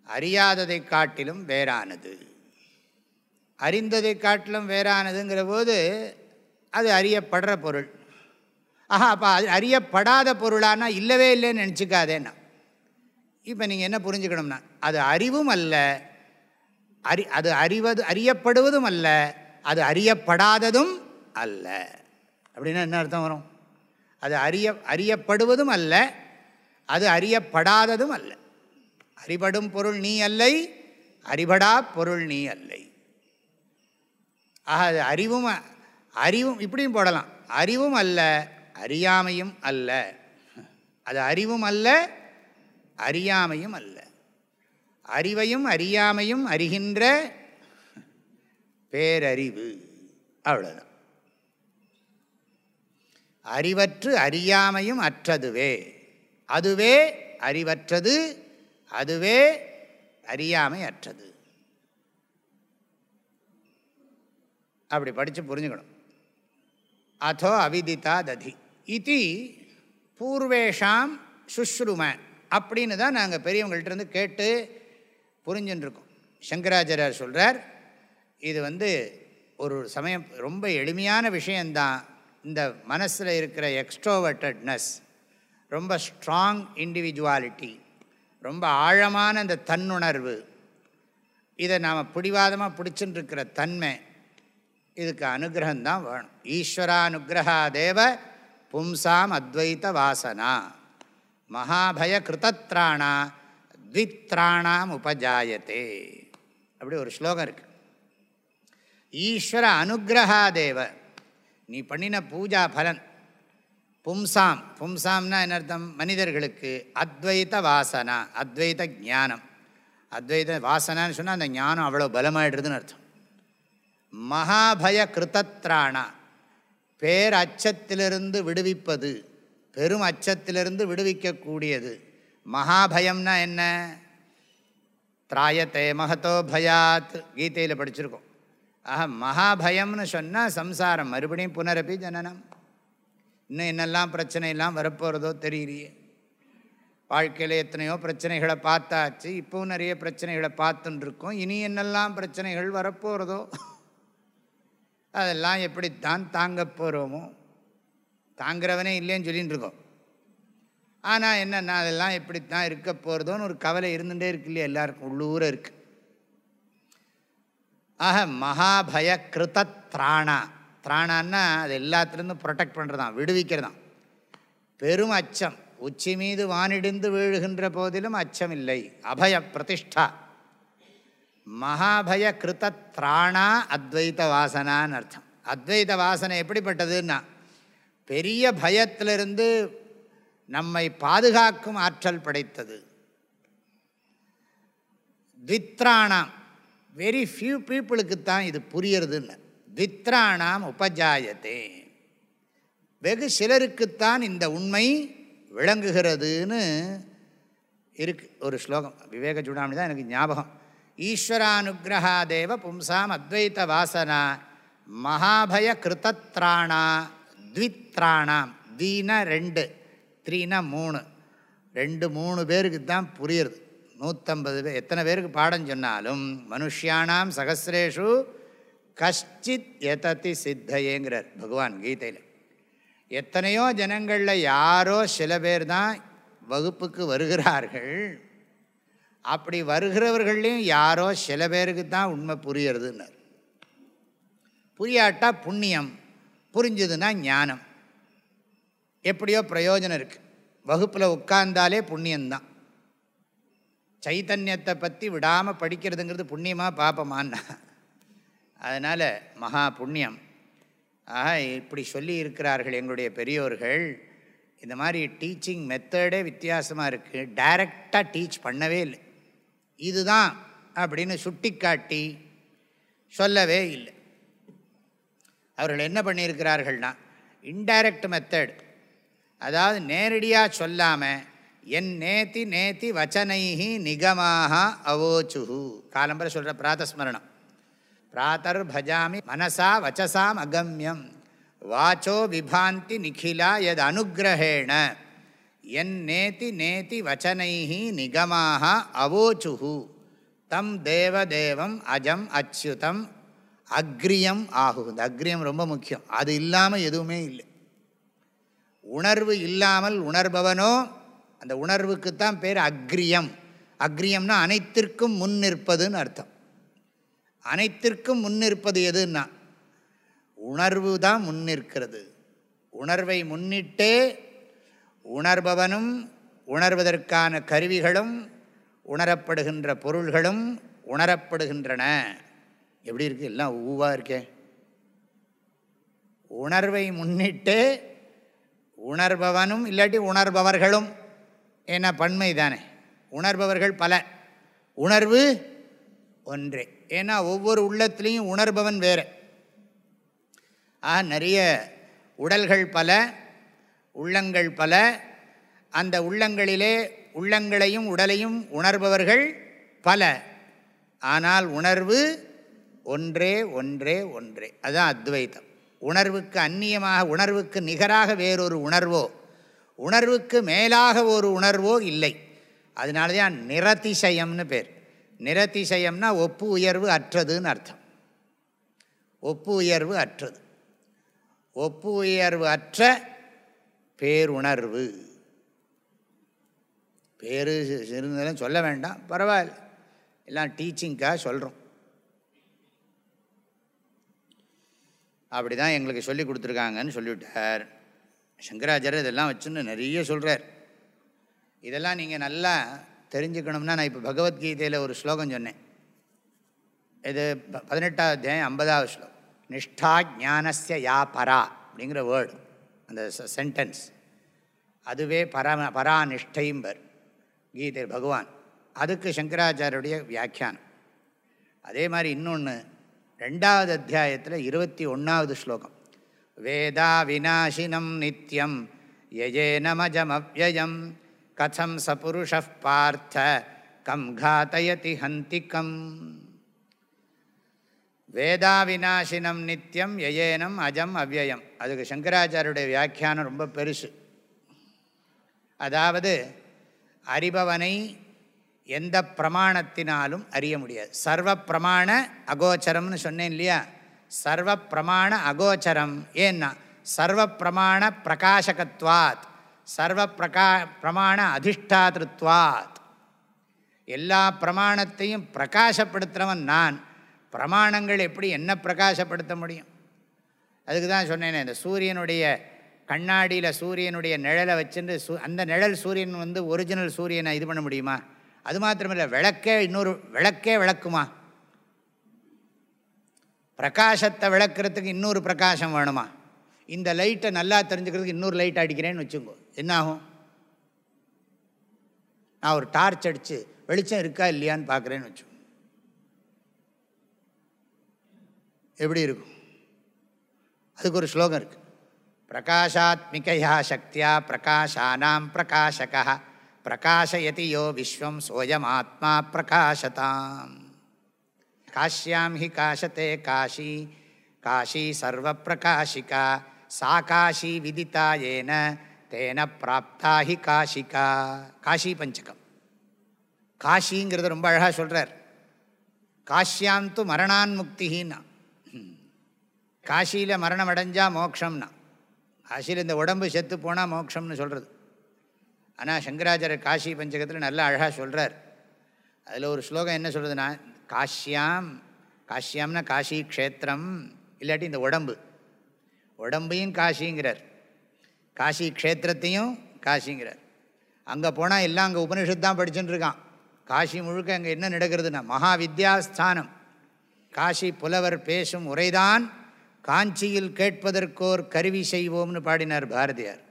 அறியாததை காட்டிலும் வேறானது. அறிந்ததை காட்டிலும் வேறானதுங்கிற போது அது அறியப்படுற பொருள். ஆஹா அப்போ அது அறியப்படாத பொருளானா இல்லவே இல்லைன்னு நினச்சிக்காதேன்னா இப்போ நீங்கள் என்ன புரிஞ்சுக்கணும்னா அது அறிவும் அல்ல அறி அது அறிவது அறியப்படுவதும் அல்ல அது அறியப்படாததும் அல்ல. அப்படின்னா என்ன அர்த்தம் வரும்? அது அறிய அறியப்படுவதும் அல்ல அது அறியப்படாததும் அல்ல. அறிபடும் பொருள் நீ அல்லை அறிபடா பொருள் நீ அல்லை. ஆக அது அறிவும் அறிவும் இப்படியும் போடலாம். அறிவும் அல்ல அறியாமையும் அல்ல. அது அறிவும் அல்ல அறியாமையும் அல்ல. அறிவையும் அறியாமையும் அறிகின்ற பேரறிவு. அவ்வளோதான் அறிவற்று அறியாமையும் அற்றதுவே. அதுவே அறிவற்றது அதுவே அறியாமை அற்றது. அப்படி படித்து புரிஞ்சுக்கணும். அதோ அவிதிதா ததி. இது பூர்வேஷாம் சுஷ்ரும அப்படின்னு தான் நாங்கள் பெரியவங்கள்ட்ட கேட்டு புரிஞ்சுட்டுருக்கோம் சங்கராச்சாரியார் சொல்கிறார் இது வந்து ஒரு சமயம் ரொம்ப எளிமையான விஷயந்தான் இந்த மனசில் இருக்கிற எக்ஸ்ட்ரோவர்டட்னஸ் ரொம்ப ஸ்ட்ராங் இண்டிவிஜுவாலிட்டி ரொம்ப ஆழமான அந்த தன்னுணர்வு இதை நாம் பிடிவாதமாக பிடிச்சுட்டுருக்கிற தன்மை இதுக்கு அனுகிரகம்தான் வேணும். ஈஸ்வரானுகிரகா தேவ பும்சாம் அத்வைத வாசனா. மகாபய கிருதத்ராணா த்வித்ராணாம் உபஜாயத்தே அப்படி ஒரு ஸ்லோகம் இருக்குது ஈஸ்வர அனுகிரகா தேவ நீ பண்ணின பூஜா பலன். பும்சாம். பும்சாம்னா என்ன அர்த்தம்? மனிதர்களுக்கு அத்வைத வாசனா அத்வைத ஞானம். அத்வைத வாசனான்னு சொன்னால் அந்த ஞானம் அவ்வளோ பலமாயிடுறதுன்னு அர்த்தம். மகாபய கிருத்தத்ராணா. பேர் அச்சத்திலிருந்து விடுவிப்பது பெரும் அச்சத்திலிருந்து விடுவிக்கக்கூடியது. மகாபயம்னா என்ன? திராயத்தே மகத்தோ பயாத். கீதையில் படிச்சிருக்கோம். ஆஹா மகாபயம்னு சொன்னால் சம்சாரம். மறுபடியும் புனரப்பி ஜனனம். இன்னும் என்னெல்லாம் பிரச்சனையெல்லாம் வரப்போகிறதோ தெரியலையே. வாழ்க்கையில் எத்தனையோ பிரச்சனைகளை பார்த்தாச்சு. இப்போவும் நிறைய பிரச்சனைகளை பார்த்துன்னு இருக்கோம் இனி என்னெல்லாம் பிரச்சனைகள் வரப்போகிறதோ அதெல்லாம் எப்படித்தான் தாங்க போகிறோமோ தாங்கிறவனே இல்லைன்னு சொல்லின்னு இருக்கோம் ஆனால் என்னென்னா அதெல்லாம் எப்படித்தான் இருக்க போகிறதோன்னு ஒரு கவலை இருந்துகிட்டே இருக்கு இல்லையா? எல்லாருக்கும் உள்ளூர இருக்குது ஆக மகாபய கிருத திராணா திராணான்னா அது எல்லாத்துலேருந்து ப்ரொடெக்ட் பண்ணுறதான் விடுவிக்கிறதான் பெரும் அச்சம். உச்சி மீது வானிடிந்து வீழுகின்ற போதிலும் அச்சமில்லை. அபய பிரதிஷ்டா மகாபய கிருத திராணா அத்வைத வாசனான்னு அர்த்தம். அத்வைத வாசனை எப்படிப்பட்டதுன்னா பெரிய பயத்திலிருந்து நம்மை பாதுகாக்கும் ஆற்றல் படைத்தது. த்வித்ராணாம் வெரி ஃபியூ பீப்புளுக்கு தான் இது புரியறதுன்னு. வித்ராணாம் உபஜாயத்தே வெகு சிலருக்குத்தான் இந்த உண்மை விளங்குகிறதுன்னு இருக்கு. ஒரு ஸ்லோகம். விவேக சுடாமணி தான் எனக்கு ஞாபகம். ஈஸ்வரானுகிரகாதேவ பும்சாம் அத்வைத வாசனா மகாபய கிருத்தத்ராணா த்வித்ராணாம். தீன ரெண்டு த்ரீனா மூணு. ரெண்டு மூணு பேருக்கு தான் புரியுறது. நூற்றம்பது பேர் எத்தனை பேருக்கு பாடம் சொன்னாலும் மனுஷியானாம் சகசிரேஷு கஷ்டித் எதத்தி சித்தையேங்கிறார் பகவான் கீதையில். எத்தனையோ ஜனங்களில் யாரோ சில பேர் தான் வகுப்புக்கு வருகிறார்கள். அப்படி வருகிறவர்களையும் யாரோ சில பேருக்கு தான் உண்மை புரியறதுன்னார். புரியாட்டா புண்ணியம் புரிஞ்சதுன்னா ஞானம். எப்படியோ பிரயோஜனம் இருக்குது வகுப்பில் உட்கார்ந்தாலே புண்ணியந்தான் சைத்தன்யத்தை பற்றி விடாமல் படிக்கிறதுங்கிறது புண்ணியமாக பாப்பமான்னா. அதனால் மகா புண்ணியம். ஆக இப்படி சொல்லி இருக்கிறார்கள் எங்களுடைய பெரியோர்கள். இந்த மாதிரி டீச்சிங் மெத்தடே வித்தியாசமாக இருக்குது டைரக்டாக டீச் பண்ணவே இல்லை. இதுதான் அப்படின்னு சுட்டி காட்டி சொல்லவே இல்லை. அவர்கள் என்ன பண்ணியிருக்கிறார்கள்னா இன்டைரக்ட் மெத்தட். அதாவது நேரடியாக சொல்லாமல் என் நேத்தி நேத்தி வச்சனைஹி நிகமாக அவோச்சு காலம்பரை சொல்கிற பிராத்தஸ்மரணம். பிராத்தர் பஜாமி மனசா வச்சசாம் அகமியம். வாச்சோ விபாந்தி நிகிலா எது அனுகிரகேண. என் நேத்தி நேத்தி வச்சனைஹி நிகமாக அவோச்சு தம் தேவதேவம் அஜம் அச்சுதம் அக்ரியம் ஆகுது. இந்த அக்ரியம் ரொம்ப முக்கியம். அது இல்லாமல் எதுவுமே இல்லை. உணர்வு இல்லாமல் உணர்பவனோ அந்த உணர்வுக்குத்தான் பேர் அக்ரியம். அக்ரியம்னா அனைத்திற்கும் முன் நிற்பதுன்னு அர்த்தம். அனைத்திற்கும் முன் நிற்பது எதுன்னா உணர்வு தான் முன் நிற்கிறது. உணர்வை முன்னிட்டே உணர்பவனும் உணர்வதற்கான கருவிகளும் உணரப்படுகின்ற பொருள்களும் உணரப்படுகின்றன. எப்படி இருக்குது எல்லாம் ஊவாக இருக்கே. உணர்வை முன்னிட்டு உணர்பவனும் இல்லாட்டி உணர்பவர்களும் ஏன்னா பன்மை தானே. உணர்பவர்கள் பல உணர்வு ஒன்றே. ஏன்னா ஒவ்வொரு உள்ளத்துலேயும் உணர்பவன் வேறு. ஆ நிறைய உடல்கள் பல உள்ளங்கள் பல. அந்த உள்ளங்களிலே உள்ளங்களையும் உடலையும் உணர்பவர்கள் பல. ஆனால் உணர்வு ஒன்றே ஒன்றே ஒன்றே. அதுதான் அத்வைத்தம். உணர்வுக்கு அந்நியமாக உணர்வுக்கு நிகராக வேறொரு உணர்வோ? உணர்வுக்கு மேலாக ஒரு உணர்வோ இல்லை. அதனால தான் நிரதிசயம்னு பேர். நிரதிசயம்னா ஒப்பு உயர்வு அற்றதுன்னு அர்த்தம். ஒப்பு உயர்வு அற்றது. ஒப்பு உயர்வு அற்ற பேருணர்வு. பேரு இருந்ததும் சொல்ல வேண்டாம். பரவாயில்ல. எல்லாம் டீச்சிங்க்காக சொல்கிறோம் அப்படி தான் எங்களுக்கு சொல்லி கொடுத்துருக்காங்கன்னு சொல்லிவிட்டார். சங்கராச்சாரியர் இதெல்லாம் வச்சுன்னு நிறைய சொல்கிறார் இதெல்லாம் நீங்கள் நல்லா தெரிஞ்சுக்கணும்னா நான் இப்போ பகவத்கீதையில் ஒரு ஸ்லோகம் சொன்னேன். இது பதினெட்டாவது அத்தியாயம் ஐம்பதாவது ஸ்லோகம். நிஷ்டா ஜானஸ்ய யா பரா அப்படிங்கிற வேர்டு அந்த சென்டென்ஸ் அதுவே பரம பரா நிஷ்டைம்பர் கீதை பகவான். அதுக்கு சங்கராச்சாரியருடைய வியாக்கியானம். அதே மாதிரி இன்னொன்று ரெண்டாவது அத்தியாயத்தில் இருபத்தி ஒன்றாவது ஸ்லோகம். வேதா நித்யம். நித்யம் யஜேனமஜமவ்யயம் கதம் சபுருஷ பார்த்த. கம் காத்தயதி ஹந்திக்கம். வேதாவினாசினம் நித்தியம் யஜேனம் அஜம் அவ்வயம் அதுக்கு சங்கராச்சாரியுடைய வியாக்கியானம் ரொம்ப பெருசு. அதாவது அறிபவனை எந்த பிரமாணத்தினாலும் அறிய முடியாது. சர்வ பிரமாண அகோச்சரம்னு சொன்னேன் இல்லையா? சர்வ பிரமாண அகோச்சரம். ஏன்னா சர்வ பிரமாண பிரகாசகத்வாத் சர்வ பிரகா பிரமாண அதிஷ்டாதிருத்வாத் எல்லா பிரமாணத்தையும் பிரகாசப்படுத்துகிறவன் நான். பிரமாணங்கள் எப்படி என்ன பிரகாசப்படுத்த முடியும்? அதுக்கு தான் சொன்னேனே இந்த சூரியனுடைய கண்ணாடியில் சூரியனுடைய நிழலை வச்சுட்டு சூ அந்த நிழல் சூரியன் வந்து ஒரிஜினல் சூரியனை இது பண்ண முடியுமா? அது மாத்திரமில்லை விளக்கே இன்னொரு விளக்கே விளக்குமா? பிரகாசத்தை விளக்குறதுக்கு இன்னொரு பிரகாசம் வேணுமா? இந்த லைட்டை நல்லா தெரிஞ்சுக்கிறதுக்கு இன்னொரு லைட் அடிக்கிறேன்னு வச்சுக்கோ என்னாகும்? நான் ஒரு டார்ச் அடித்து வெளிச்சம் இருக்கா இல்லையான்னு பார்க்குறேன்னு வச்சுக்கோ. எப்படி இருக்கும்? அதுக்கு ஒரு ஸ்லோகம் இருக்குது பிரகாஷாத்மிகையா சக்தியா பிரகாஷானாம் பிரகாஷகா. பிரகாஷயதி யோ விஸ்வம் சோயம் ஆத்மா பிரகாசதாம் காஷ்யாம் ஹி காஷத்தே காஷி. காஷி சர்வப்பிரகாஷிகா. சா காஷி விதித்தா ஏன. தேன பிராப்தா ஹி காஷிகா. காஷி பஞ்சகம். காஷிங்கிறது ரொம்ப அழகாக சொல்கிறார் காஷ்யாம் து மரணான் முக்தின்னா காஷியில் மரணம் அடைஞ்சால் மோக்ஷம்னா. காஷியில் இந்த உடம்பு செத்து போனால் மோக்ஷம்னு சொல்கிறது ஆனால் சங்கராச்சாரர் காஷி பஞ்சகத்தில் நல்லா அழகாக சொல்கிறார் அதில் ஒரு ஸ்லோகம் என்ன சொல்கிறதுனா காஷ்யாம் காஷ்யாம்னா காஷி க்ஷேத்திரம் இல்லாட்டி இந்த உடம்பு. உடம்பையும் காஷிங்கிறார். காஷி க்ஷேத்திரத்தையும் காஷிங்கிறார். அங்கே போனால் எல்லாம் அங்கே உபனிஷத் தான் படிச்சுட்டு இருக்கான். காஷி முழுக்க அங்கே என்ன நடக்கிறதுனா மகா வித்யாஸ்தானம் காஷி புலவர் பேசும் உரைதான் காஞ்சியில் கேட்பதற்கோர் கருவி செய்வோம்னு பாடினார் பாரதியார்.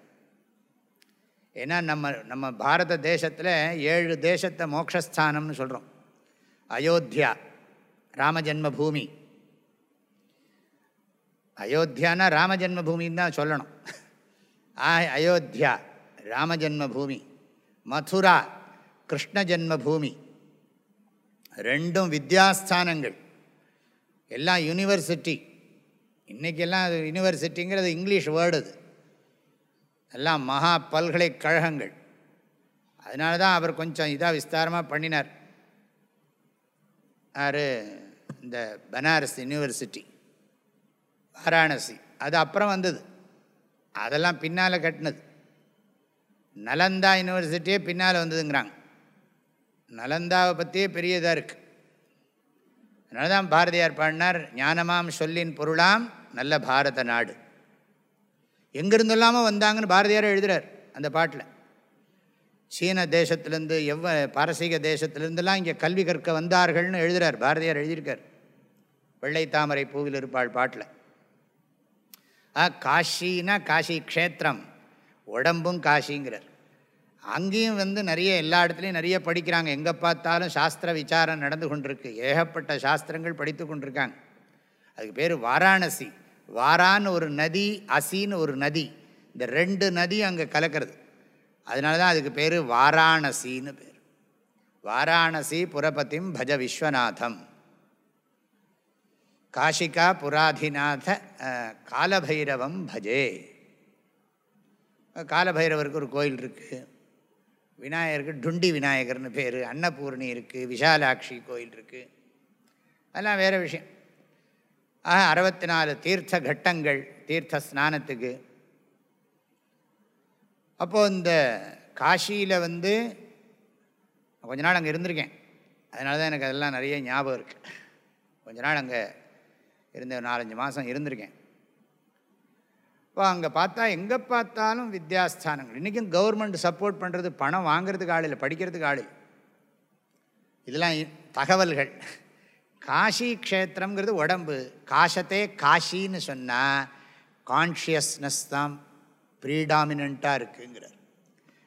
ஏன்னா நம்ம நம்ம பாரத தேசத்தில் ஏழு தேசத்தை மோக்ஷஸ்தானம்னு சொல்கிறோம் அயோத்தியா ராமஜன்ம பூமி அயோத்தியானா ராமஜன்ம பூமின்னு தான் சொல்லணும். ஆ அயோத்தியா ராமஜன்ம பூமி மதுரா கிருஷ்ண ஜென்ம பூமி ரெண்டும் வித்யாஸ்தானங்கள். எல்லாம் யூனிவர்சிட்டி. இன்றைக்கெல்லாம் அது யூனிவர்சிட்டிங்கிறது இங்கிலீஷ் வேர்டு அது. எல்லாம் மகா பல்கலைக்கழகங்கள். அதனால தான் அவர் கொஞ்சம் இதாக விஸ்தாரமாக பண்ணினார். யார் இந்த பனாரஸ் யூனிவர்சிட்டி வாராணசி அது அப்புறம் வந்தது. அதெல்லாம் பின்னால் கட்டினது. நலந்தா யூனிவர்சிட்டியே பின்னால் வந்ததுங்கிறாங்க. நலந்தாவை பற்றியே பெரிய இதாக இருக்குது அதனால தான் பாரதியார் பாடினார் ஞானமாம் சொல்லின் பொருளாம் நல்ல பாரத நாடு. எங்கிருந்தெல்லாமோ வந்தாங்கன்னு பாரதியார் எழுதுகிறார் அந்த பாட்டில். சீன தேசத்துலேருந்து எவ்வ பாரசீக தேசத்துலேருந்துலாம் இங்கே கல்வி கற்க வந்தார்கள்னு எழுதுகிறார் பாரதியார் எழுதியிருக்கார். வெள்ளை தாமரை பூவில் இருப்பாள் பாட்டில். ஆ காஷின்னா காஷி க்ஷேத்திரம். உடம்பும் காஷிங்கிறார். அங்கேயும் வந்து நிறைய எல்லா இடத்துலையும் நிறைய படிக்கிறாங்க. எங்கே பார்த்தாலும் சாஸ்திர விசாரம் நடந்து கொண்டிருக்கு. ஏகப்பட்ட சாஸ்திரங்கள் படித்து கொண்டிருக்காங்க. அதுக்கு பேர் வாராணசி. வாரான்னு ஒரு நதி அசின்னு ஒரு நதி. இந்த ரெண்டு நதி அங்கே கலக்கிறது. அதனால தான் அதுக்கு பேர் வாராணசின்னு பேர். வாராணசி புரபதிம் பஜ விஸ்வநாதம். காஷிகா புராதிநாத காலபைரவம் பஜே. காலபைரவருக்கு ஒரு கோயில் இருக்குது விநாயகருக்கு டுண்டி விநாயகர்னு பேர் அன்னபூர்ணி இருக்குது விஷாலாட்சி கோயில் இருக்குது அதெல்லாம் வேறு விஷயம். ஆக அறுபத்தி நாலு தீர்த்த கட்டங்கள் தீர்த்த ஸ்நானத்துக்கு. அப்போது இந்த காஷியில் வந்து கொஞ்ச நாள் அங்கே இருந்திருக்கேன். அதனால தான் எனக்கு அதெல்லாம் நிறைய ஞாபகம் இருக்குது கொஞ்ச நாள் அங்கே இருந்த நாலஞ்சு மாதம் இருந்திருக்கேன். இப்போ அங்கே பார்த்தா எங்கே பார்த்தாலும் வித்யாஸ்தானங்கள். இன்றைக்கும் கவர்மெண்ட் சப்போர்ட் பண்ணுறது பணம் வாங்கிறதுக்கு ஆள் இல்லை படிக்கிறதுக்கு ஆள் இதெல்லாம் தகவல்கள். காஷி க்ஷேத்திரங்கிறது உடம்பு. காஷத்தே காஷின்னு சொன்னால் கான்ஷியஸ்னஸ் தான் ப்ரீடாமினண்ட்டாக இருக்குங்கிறார்.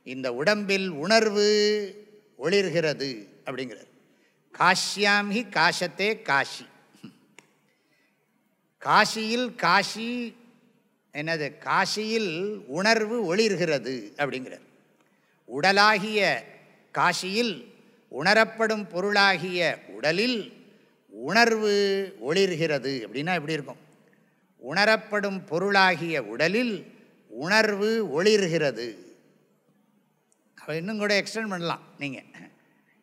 இந்த உடம்பில் உணர்வு ஒளிர்கிறது அப்படிங்கிறார். காஷ்யாம் ஹி காஷத்தே காஷி. காஷியில் காஷி என்னது காஷியில் உணர்வு ஒளிர்கிறது அப்படிங்கிறார். உடலாகிய காஷியில் உணரப்படும் பொருளாகிய உடலில் உணர்வு ஒளிர்கிறது அப்படின்னா எப்படி இருக்கும்? உணரப்படும் பொருளாகிய உடலில் உணர்வு ஒளிர்கிறது. அவள் இன்னும் கூட எக்ஸ்டெண்ட் பண்ணலாம் நீங்கள்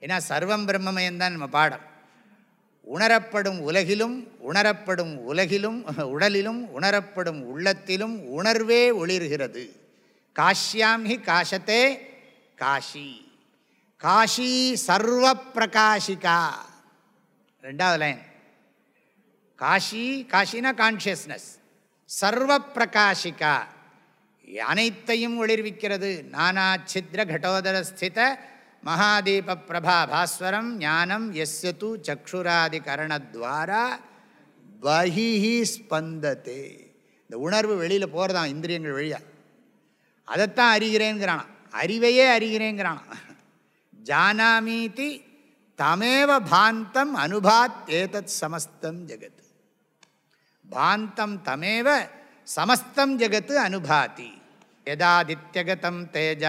ஏன்னா சர்வம் பிரம்மமயம்தான் நம்ம பாடம். உணரப்படும் உலகிலும் உணரப்படும் உலகிலும் உடலிலும் உணரப்படும் உள்ளத்திலும் உணர்வே ஒளிர்கிறது. காஷ்யாம் ஹி காஷத்தே காஷி. காஷி சர்வ பிரகாஷிகா. ரெண்டாவது லைன். காஷி காஷினா கான்ஷியஸ்னஸ் சர்வ பிரகாஷிகா. அனைத்தையும் ஒளிர்விக்கிறது. நானா சித்ர கடோதர ஸ்தித மகாதீப பிரபா பாஸ்வரம் ஞானம் எஸ்ய தூ சக்ஷுராதி கரணத்வாரா பகிஹி ஸ்பந்தத்தே இந்த உணர்வு வெளியில் போகிறதான் இந்திரியங்கள் வழியாக அதைத்தான் அறிகிறேங்கிறானா அறிவையே அறிகிறேங்கிறானா ஜானாமீதி தமேவ பாந்தம் அனுபாத் ஏதத் சமஸ்தம் ஜெகத். பாந்தம் தமேவ சமஸ்தம் ஜெகத்து அனுபாதி. யதாதித்யகதம் தேஜ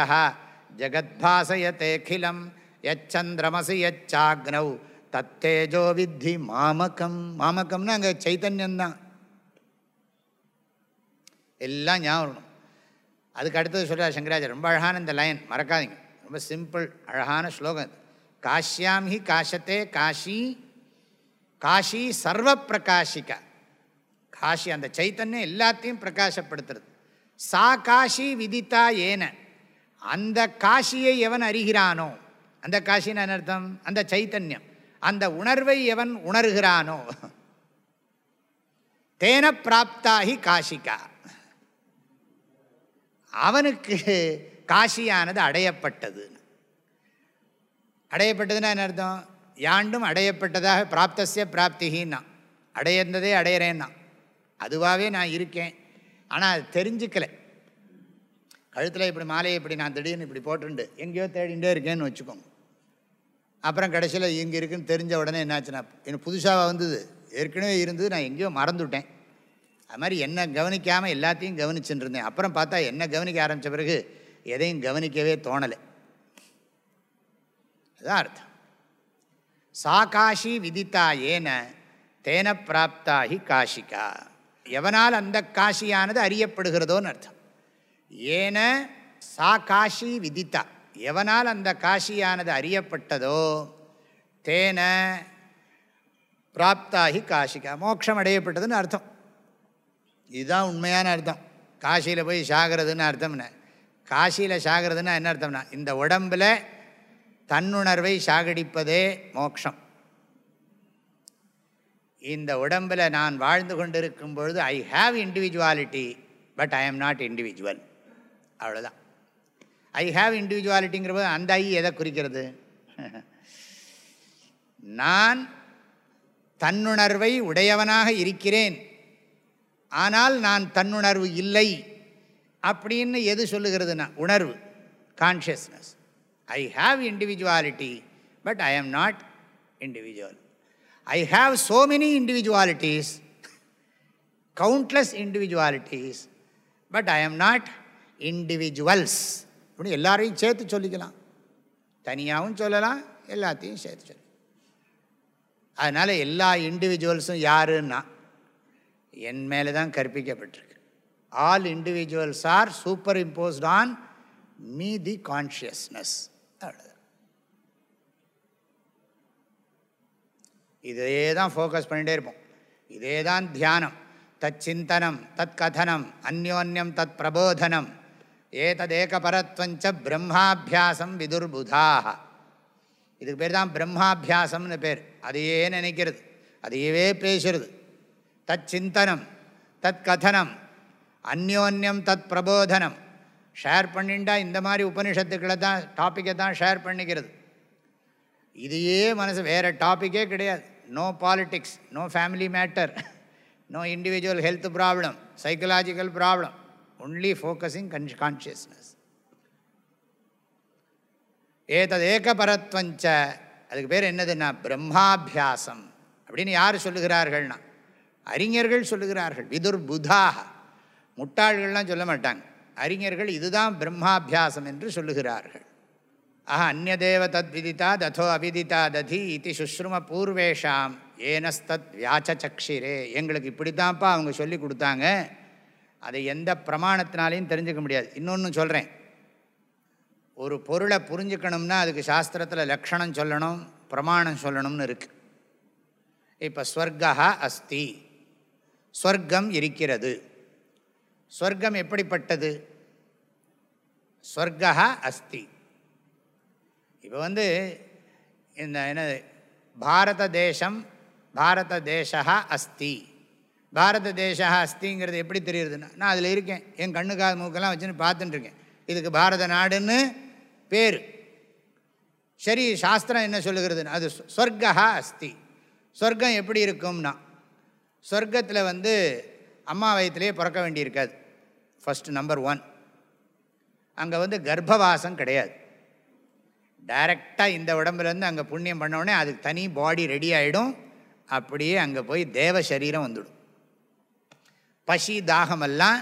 ஜகத்பாசயத்தேகிலம் யச்சந்திரமசி யச்சாக்னௌ தத்தேஜோ வித்தி மாமகம் மாமகம்னா அங்கே சைத்தன்யந்தான் எல்லாம் ஞாபகம் அதுக்கு அடுத்தது சொல்கிறார் சங்கராஜர் ரொம்ப அழகான இந்த லைன் மறக்காதீங்க ரொம்ப சிம்பிள் அழகான ஸ்லோகம் இது காஷ்யாம் ஹி காஷத்தே காஷி காஷி சர்வ பிரகாஷிகா காஷி அந்த சைத்தன்யம் எல்லாத்தையும் பிரகாசப்படுத்துறது சா காஷி விதித்தா ஏன. அந்த காஷியை எவன் அறிகிறானோ அந்த காஷின்னு அர்த்தம்? அந்த சைத்தன்யம். அந்த உணர்வை எவன் உணர்கிறானோ. தேன பிராப்தாகி காஷிகா. அவனுக்கு காஷியானது அடையப்பட்டது. அடையப்பட்டதுன்னா என்ன அர்த்தம்? யாண்டும் அடையப்பட்டதாக பிராப்தசிய பிராப்திகின்னா அடையந்ததே அடையிறேன்னா. அதுவாகவே நான் இருக்கேன். ஆனால் அது தெரிஞ்சுக்கலை. கழுத்தில் இப்படி மாலையை இப்படி நான் திடீர்னு இப்படி போட்டுண்டு எங்கேயோ தேடிகிட்டே இருக்கேன்னு வச்சுக்கோங்க. அப்புறம் கடைசியில் இங்கே இருக்குன்னு தெரிஞ்ச உடனே என்னாச்சுன்னா எனக்கு புதுசாக வந்தது. ஏற்கனவே இருந்தது நான் எங்கேயோ மறந்துவிட்டேன் அது மாதிரி என்ன கவனிக்காமல் எல்லாத்தையும் கவனிச்சுட்டு இருந்தேன். அப்புறம் பார்த்தா என்ன கவனிக்க ஆரம்பித்த பிறகு எதையும் கவனிக்கவே தோணலை. அதுதான் அர்த்தம். சா காஷி விதித்தா ஏன தேன பிராப்தாகி காஷிகா. எவனால் அந்த காசியானது அறியப்படுகிறதோன்னு அர்த்தம். ஏன சா காஷி விதித்தா எவனால் அந்த காஷியானது அறியப்பட்டதோ தேன பிராப்தாகி காஷிகா மோட்சம் அடையப்பட்டதுன்னு அர்த்தம். இதுதான் உண்மையான அர்த்தம். காசியில் போய் சாகிறதுன்னு அர்த்தம் காசியில் சாகிறதுன்னா என்ன அர்த்தம்னா இந்த உடம்பில் தன்னுணர்வை சாகடிப்பதே மோட்சம். இந்த உடம்பில் நான் வாழ்ந்து கொண்டிருக்கும் பொழுது I have individuality but I am not individual அவ்வளோதான் ஐ ஹாவ் இண்டிவிஜுவாலிட்டிங்கிற போது அந்த ஐ எதை குறிக்கிறது? நான் தன்னுணர்வை உடையவனாக இருக்கிறேன். ஆனால் நான் தன்னுணர்வு இல்லை. அப்படின்னு எது சொல்லுகிறதுனா உணர்வு consciousness I have individuality but I am not individual I have so many individualities countless individualities but I am not individuals அப்படின்னு எல்லாரையும் சேர்த்து சொல்லிக்கலாம். தனியாகவும் சொல்லலாம் எல்லாத்தையும் சேர்த்து சொல்லலாம். அதனால் எல்லா இண்டிவிஜுவல்ஸும் யாருன்னா என் மேலே தான் கற்பிக்கப்பட்டிருக்கு. All individuals are superimposed on me the consciousness அவ்வளோதான் இதே தான் ஃபோக்கஸ் பண்ணிகிட்டே இருப்போம். இதே தான் தியானம். தத் சிந்தனம் தத் கதனம் அந்யோன்யம் தத் பிரபோதனம் ஏததேகபரத்வஞ்ச பிரம்மாபியாசம் விதுர்புதாக இதுக்கு பேர் தான் பிரம்மாபியாசம்னு பேர். அதையே நினைக்கிறது. அதையவே பேசுறது. தத் சிந்தனம் தத் கதனம் அந்யோன்யம் தத் பிரபோதனம் ஷேர் பண்ணிண்டா இந்த மாதிரி உபனிஷத்துக்களை தான் டாப்பிக்கை தான் ஷேர் பண்ணிக்கிறது. இதையே மனசு வேறு டாப்பிக்கே கிடையாது. No politics no family matter no individual health problem psychological problem only focusing கன் கான்ஷியஸ்னஸ் ஏதது ஏகபரத்வஞ்ச அதுக்கு பேர் என்னதுன்னா பிரம்மாபியாசம். அப்படின்னு யார் சொல்லுகிறார்கள்னா அறிஞர்கள் சொல்லுகிறார்கள். விதுர் புதாக முட்டாள்கள்லாம் சொல்ல மாட்டாங்க. அறிஞர்கள் இதுதான் பிரம்மாபியாசம் என்று சொல்லுகிறார்கள். ஆஹா அந்நதேவ தத் ததோ அவிதித்தா ததி இது சுஷ்ரும பூர்வேஷாம். ஏனஸ்தத் வியாச்சக்ஷிரே எங்களுக்கு இப்படி தான்ப்பா அவங்க சொல்லி கொடுத்தாங்க. அதை எந்த பிரமாணத்தினாலையும் தெரிஞ்சுக்க முடியாது. இன்னொன்று சொல்கிறேன் ஒரு பொருளை புரிஞ்சுக்கணும்னா அதுக்கு சாஸ்திரத்தில் லக்ஷணம் சொல்லணும் பிரமாணம் சொல்லணும்னு இருக்குது இப்போ ஸ்வர்கா அஸ்தி. ஸ்வர்க்கம் இருக்கிறது. ஸ்வர்க்கம் எப்படிப்பட்டது? ஸ்வர்கா அஸ்தி. இப்போ வந்து இந்த என்ன பாரத தேசம் பாரத தேசா அஸ்தி. பாரத தேசா அஸ்திங்கிறது எப்படி தெரியுதுன்னா நான் அதில் இருக்கேன். என் கண்ணுக்காக மூக்கெல்லாம் வச்சுன்னு பார்த்துட்டு இருக்கேன். இதுக்கு பாரத நாடுன்னு பேர். சரி சாஸ்திரம் என்ன சொல்லுகிறதுன்னு அது சொர்க்கா அஸ்தி. சொர்க்கம் எப்படி இருக்கும்னா சொர்க்கத்தில் வந்து அம்மா வயத்திலே பிறக்க வேண்டியிருக்காது. ஃபஸ்ட்டு நம்பர் ஒன் அங்கே வந்து கர்ப்பவாசம் கிடையாது. டைரெக்டாக இந்த உடம்புலேருந்து அங்கே புண்ணியம் பண்ணோடனே அதுக்கு தனி பாடி ரெடி ஆகிடும் அப்படியே அங்கே போய் தேவ சரீரம் வந்துடும். பசி தாகமெல்லாம்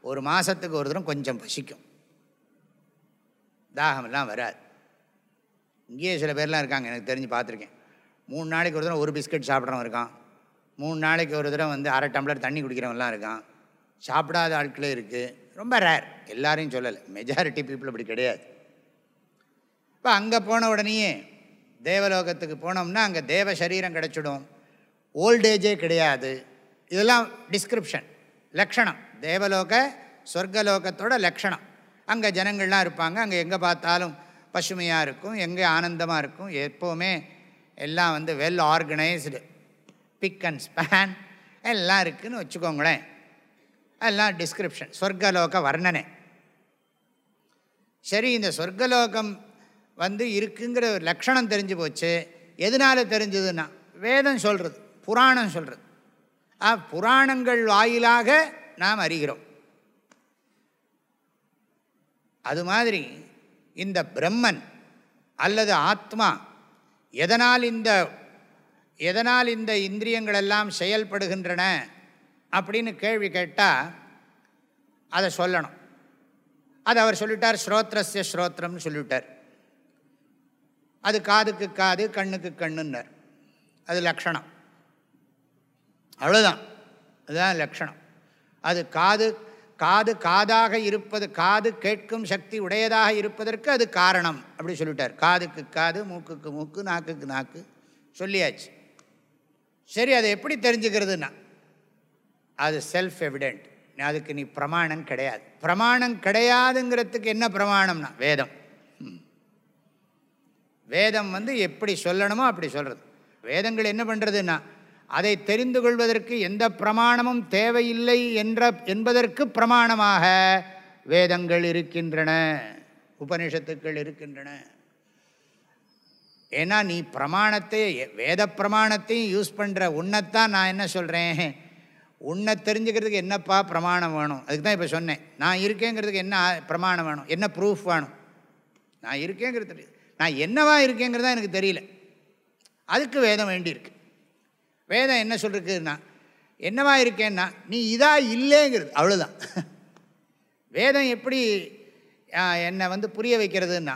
ஒரு மாதத்துக்கு ஒரு தரம் கொஞ்சம் பசிக்கும். தாகமெல்லாம் வராது. இங்கேயே சில பேர்லாம் இருக்காங்க எனக்கு தெரிஞ்சு பார்த்துருக்கேன். மூணு நாளைக்கு ஒரு தடவை ஒரு பிஸ்கட் சாப்பிட்றவன் இருக்கான். மூணு நாளைக்கு ஒரு தடவை வந்து அரை டம்ளர் தண்ணி குடிக்கிறவன்லாம் இருக்கான். சாப்பிடாத ஆட்களே இருக்குது ரொம்ப ரேர் எல்லாரையும் சொல்லலை. மெஜாரிட்டி பீப்புள் அப்படி கிடையாது. இப்போ அங்கே போன உடனேயே தேவலோகத்துக்கு போனோம்னா அங்கே தேவ சரீரம் கிடச்சிடும். ஓல்டேஜே கிடையாது. இதெல்லாம் டிஸ்கிரிப்ஷன் லக்ஷணம் தேவலோக சொர்க்கலோகத்தோட லக்ஷணம் அங்கே ஜனங்கள்லாம் இருப்பாங்க. அங்கே எங்கே பார்த்தாலும் பசுமையாக இருக்கும். எங்கே ஆனந்தமாக இருக்கும். எப்போவுமே எல்லாம் வந்து well organised spick and span எல்லாம் இருக்குதுன்னு வச்சுக்கோங்களேன். எல்லாம் டிஸ்கிரிப்ஷன் சொர்க்கலோக வர்ணனை. சரி இந்த சொர்க்கலோகம் வந்து இருக்குங்கிற ஒரு லக்ஷணம் தெரிஞ்சு போச்சு. எதனால் தெரிஞ்சதுன்னா வேதம் சொல்கிறது புராணம் சொல்கிறது ஆ புராணங்கள் வாயிலாக நாம் அறிகிறோம். அது மாதிரி இந்த பிரம்மன் அல்லது ஆத்மா எதனால் இந்த எதனால் இந்த இந்திரியங்கள் எல்லாம் செயல்படுகின்றன அப்படின்னு கேள்வி கேட்டால் அதை சொல்லணும். அது அவர் சொல்லிட்டார் ஸ்ரோத்ரஸ்ய ஸ்ரோத்திரம்னு சொல்லிவிட்டார். அது காதுக்கு காது கண்ணுக்கு கண்ணுன்னர். அது லக்ஷணம். அவ்வளோதான் அதுதான் லக்ஷணம். அது காது காது காதாக இருப்பது காது கேட்கும் சக்தி உடையதாக இருப்பதற்கு அது காரணம் அப்படி சொல்லிட்டார். காதுக்கு காது மூக்குக்கு மூக்கு நாக்குக்கு நாக்கு. சொல்லியாச்சு. சரி அதை எப்படி தெரிஞ்சுக்கிறதுன்னா அது செல்ஃப் எவிடென்ட் அதுக்கு நீ பிரமாணம் கிடையாது. பிரமாணம் கிடையாதுங்கிறதுக்கு என்ன பிரமாணம்னா வேதம். வேதம் வந்து எப்படி சொல்லணுமோ அப்படி சொல்கிறது வேதங்கள் என்ன பண்ணுறதுன்னா அதை தெரிந்து கொள்வதற்கு எந்த பிரமாணமும் தேவையில்லை என்ற என்பதற்கு பிரமாணமாக வேதங்கள் இருக்கின்றன உபனிஷத்துக்கள் இருக்கின்றன. ஏன்னா நீ பிரமாணத்தை வேத பிரமாணத்தையும் யூஸ் பண்ணுற உன்னைத்தான் நான் என்ன சொல்கிறேன் உன்னை தெரிஞ்சுக்கிறதுக்கு என்னப்பா பிரமாணம் வேணும்? அதுக்கு தான் இப்போ சொன்னேன். நான் இருக்கேங்கிறதுக்கு என்ன பிரமாணம் வேணும்? என்ன ப்ரூஃப் வேணும்? நான் இருக்கேங்கிறது நான் என்னவா இருக்கேங்கிறது தான் எனக்கு தெரியல. அதுக்கு வேதம் வேண்டியிருக்கு. வேதம் என்ன சொல்லிருக்குன்னா என்னவா இருக்கேன்னா நீ இதாக இல்லைங்கிறது அவ்வளோதான் வேதம் எப்படி என்னை வந்து புரிய வைக்கிறதுன்னா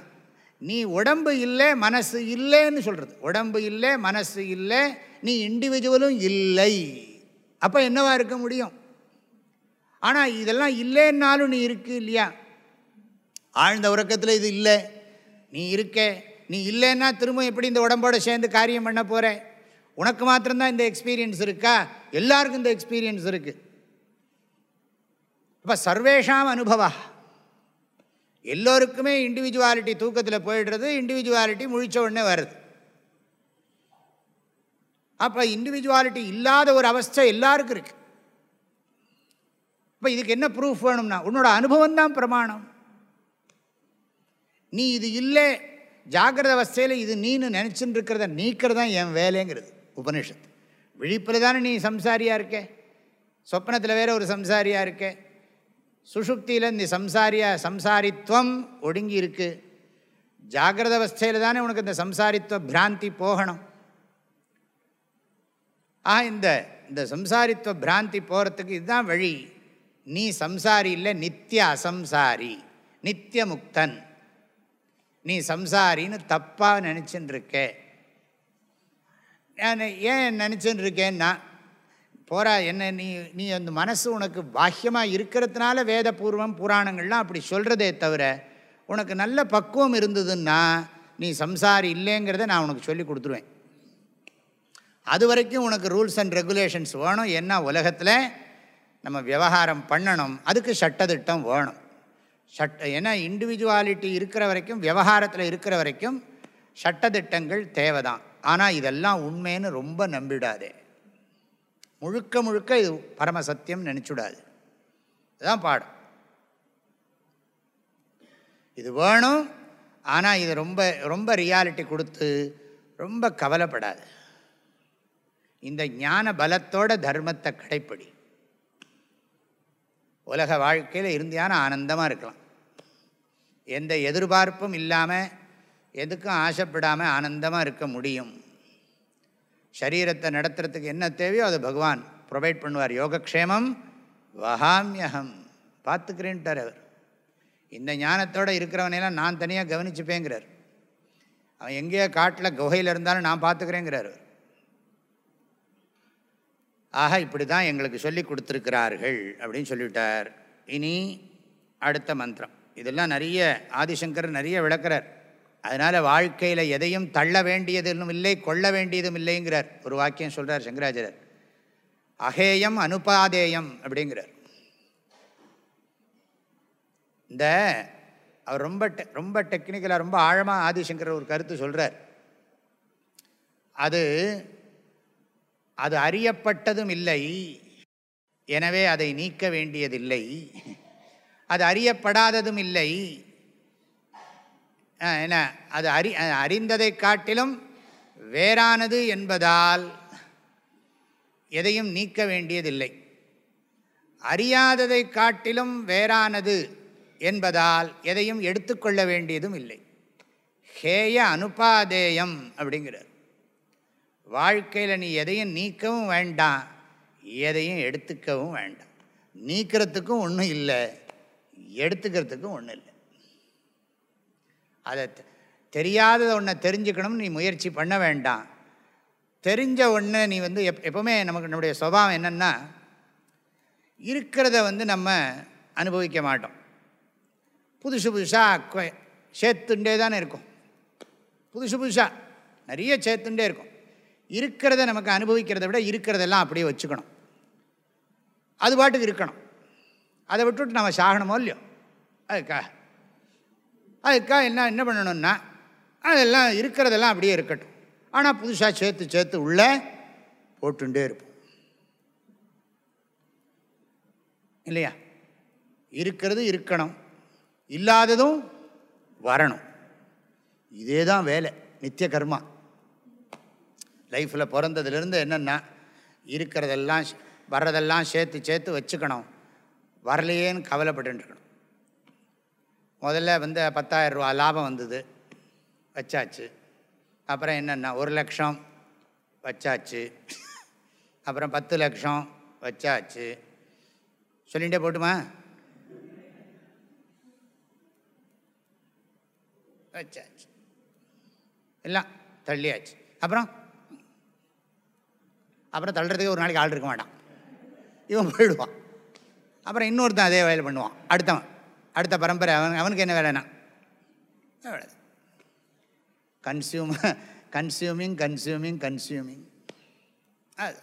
நீ உடம்பு இல்லை மனசு இல்லைன்னு சொல்கிறது உடம்பு இல்லை மனசு இல்லை நீ இண்டிவிஜுவலும் இல்லை. அப்போ என்னவா இருக்க முடியும்? ஆனால் இதெல்லாம் இல்லைன்னாலும் நீ இருக்கு இல்லையா? ஆழ்ந்த உறக்கத்தில் இது இல்லை. நீ இருக்க நீ இல்லைன்னா திரும்ப எப்படி இந்த உடம்போடு சேர்ந்து காரியம் பண்ண போகிற உனக்கு மாத்திரம்தான் இந்த எக்ஸ்பீரியன்ஸ் இருக்கா? எல்லாருக்கும் இந்த எக்ஸ்பீரியன்ஸ் இருக்குது இப்போ சர்வேஷாம் அனுபவா. எல்லோருக்குமே இண்டிவிஜுவாலிட்டி தூக்கத்தில் போயிடுறது இண்டிவிஜுவாலிட்டி முழித்த உடனே வருது. அப்போ இண்டிவிஜுவாலிட்டி இல்லாத ஒரு அவஸ்தை எல்லாருக்கும் இருக்குது இப்போ இதுக்கு என்ன ப்ரூஃப் வேணும்னா உன்னோட அனுபவம் தான் பிரமாணம். நீ இது இல்லை. ஜாகிரத அவஸ்தையில் இது நீன்னு நினச்சின்னு இருக்கிறத நீக்கிறதான் என் வேலைங்கிறது உபனிஷத்து விழிப்பில் தானே நீ சம்சாரியாக இருக்கே? சொப்னத்தில் வேற ஒரு சம்சாரியாக இருக்கே? சுஷுப்தியில் இந்த சம்சாரியா சம்சாரித்துவம் ஒடுங்கி இருக்குது ஜாகிரத அவஸ்தையில் தானே உனக்கு இந்த சம்சாரித்துவ பிராந்தி போகணும். ஆ இந்த இந்த சம்சாரித்துவ பிராந்தி போகிறதுக்கு இதுதான் வழி. நீ சம்சாரி இல்லை நித்திய அசம்சாரி. நித்திய முக்தன் நீ சம்சாரின்னு தப்பாக நினச்சின்னு இருக்க ஏன் நினச்சின்னு இருக்கேன்னா போரா என்ன நீ நீ அந்த மனசு உனக்கு பாக்கியமாக இருக்கிறதுனால வேதபூர்வம் புராணங்கள்லாம் அப்படி சொல்கிறதே தவிர உனக்கு நல்ல பக்குவம் இருந்ததுன்னா நீ சம்சாரி இல்லைங்கிறத நான் உனக்கு சொல்லி கொடுத்துருவேன். அது வரைக்கும் உனக்கு ரூல்ஸ் அண்ட் ரெகுலேஷன்ஸ் வேணும். என்ன உலகத்தில் நம்ம விவகாரம் பண்ணணும் அதுக்கு சட்டத்திட்டம் வேணும். சட்ட ஏன்னா இண்டிவிஜுவாலிட்டி இருக்கிற வரைக்கும் விவகாரத்தில் இருக்கிற வரைக்கும் சட்டத்திட்டங்கள் தேவை தான் ஆனால் இதெல்லாம் உண்மைன்னு ரொம்ப நம்பிடாதே. முழுக்க முழுக்க இது பரமசத்தியம் நினச்சிவிடாது இதுதான் பாடம். இது வேணும் ஆனால் இது ரொம்ப ரொம்ப ரியாலிட்டி கொடுத்து ரொம்ப கவலைப்படாது. இந்த ஞான பலத்தோட தர்மத்தை கடைப்பிடி. உலக வாழ்க்கையில் இருந்தியான ஆனந்தமாக இருக்கலாம். எந்த எதிர்பார்ப்பும் இல்லாமல் எதுக்கும் ஆசைப்படாமல் ஆனந்தமாக இருக்க முடியும். சரீரத்தை நடத்துறதுக்கு என்ன தேவையோ அது பகவான் ப்ரொவைட் பண்ணுவார். யோகக்ஷேமம் வகாமியகம் பார்த்துக்கிறேன்ட்டார் அவர். இந்த ஞானத்தோடு இருக்கிறவனையெல்லாம் நான் தனியாக கவனிச்சுப்பேங்கிறார். அவன் எங்கேயோ காட்டில் குகையில் இருந்தாலும் நான் பார்த்துக்கிறேங்கிறார் அவர். ஆக இப்படி தான் எங்களுக்கு சொல்லி கொடுத்துருக்கிறார்கள் அப்படின்னு சொல்லிவிட்டார். இனி அடுத்த மந்திரம். இதெல்லாம் நிறைய ஆதிசங்கர் நிறைய விளக்குறார். அதனால் வாழ்க்கையில் எதையும் தள்ள வேண்டியதும் இல்லை கொள்ள வேண்டியதும் இல்லைங்கிறார். ஒரு வாக்கியம் சொல்கிறார் சங்கராச்சாரர் அகேயம் அனுபாதேயம் அப்படிங்கிறார். இந்த அவர் ரொம்ப ரொம்ப டெக்னிக்கலாக ரொம்ப ஆழமாக ஆதிசங்கர் ஒரு கருத்து சொல்கிறார் அது அது அறியப்பட்டதும் இல்லை. எனவே அதை நீக்க வேண்டியதில்லை. அது அறியப்படாததும் இல்லை. என்ன? அது அறி அறிந்ததை காட்டிலும் வேறானது என்பதால் எதையும் நீக்க வேண்டியதில்லை. அறியாததை காட்டிலும் வேறானது என்பதால் எதையும் எடுத்துக்கொள்ள வேண்டியதும் இல்லை. ஹேய அனுபாதேயம் அப்படிங்கிறார். வாழ்க்கையில் நீ எதையும் நீக்கவும் வேண்டாம். எதையும் எடுத்துக்கவும் வேண்டாம். நீக்கிறதுக்கும் ஒன்றும் இல்லை. எடுத்துக்கிறதுக்கும் ஒன்றும் இல்லை. அதை தெரியாததை ஒன்றை தெரிஞ்சுக்கணும்னு நீ முயற்சி பண்ண வேண்டாம். தெரிஞ்ச ஒன்று நீ வந்து எப் எப்போவுமே நமக்கு நம்முடைய சுபாவம் என்னென்னா இருக்கிறத வந்து நம்ம அனுபவிக்க மாட்டோம். புதுசு புதுசாக சேர்த்துண்டே தானே இருக்கும். புதுசு புதுசாக நிறைய சேர்த்துண்டே இருக்கும். இருக்கிறத நமக்கு அனுபவிக்கிறத விட இருக்கிறதெல்லாம் அப்படியே வச்சுக்கணும். அது பாட்டுக்கு இருக்கணும். அதை விட்டுட்டு நம்ம சாகணுமோ இல்லையோ? அதுக்காக அதுக்காக என்ன என்ன பண்ணணும்னா அதெல்லாம் இருக்கிறதெல்லாம் அப்படியே இருக்கட்டும். ஆனால் புதுசாக சேர்த்து சேர்த்து உள்ளே போட்டுண்டே இருப்போம். இல்லையா? இருக்கிறது இருக்கணும். இல்லாததும் வரணும். இதே தான் வேலை நித்திய கர்மா. லைஃப்பில் பிறந்ததுலேருந்து என்னென்னா இருக்கிறதெல்லாம் வர்றதெல்லாம் சேர்த்து சேர்த்து வச்சுக்கணும். வரலையேன்னு கவலைப்பட்டுருக்கணும் முதல்ல வந்து பத்தாயிரம் ரூபா லாபம் வந்தது வச்சாச்சு. அப்புறம் என்னென்னா ஒரு லட்சம் வச்சாச்சு. அப்புறம் பத்து லட்சம் வச்சாச்சு. சொல்லிகிட்டே போட்டுமா? வச்சாச்சு. எல்லாம் தள்ளியாச்சு. அப்புறம்? அப்புறம் தள்ளுறதுக்கு ஒரு நாளைக்கு ஆள் இருக்க மாட்டான். இவன் போயிடுவான். அப்புறம் இன்னொருத்தன் அதே வேலை பண்ணுவான். அடுத்தவன். அடுத்த பரம்பரை அவன் அவனுக்கு என்ன வேலைன்னா? கன்சியூம் கன்சியூமிங் கன்சியூமிங் கன்சியூமிங் அது.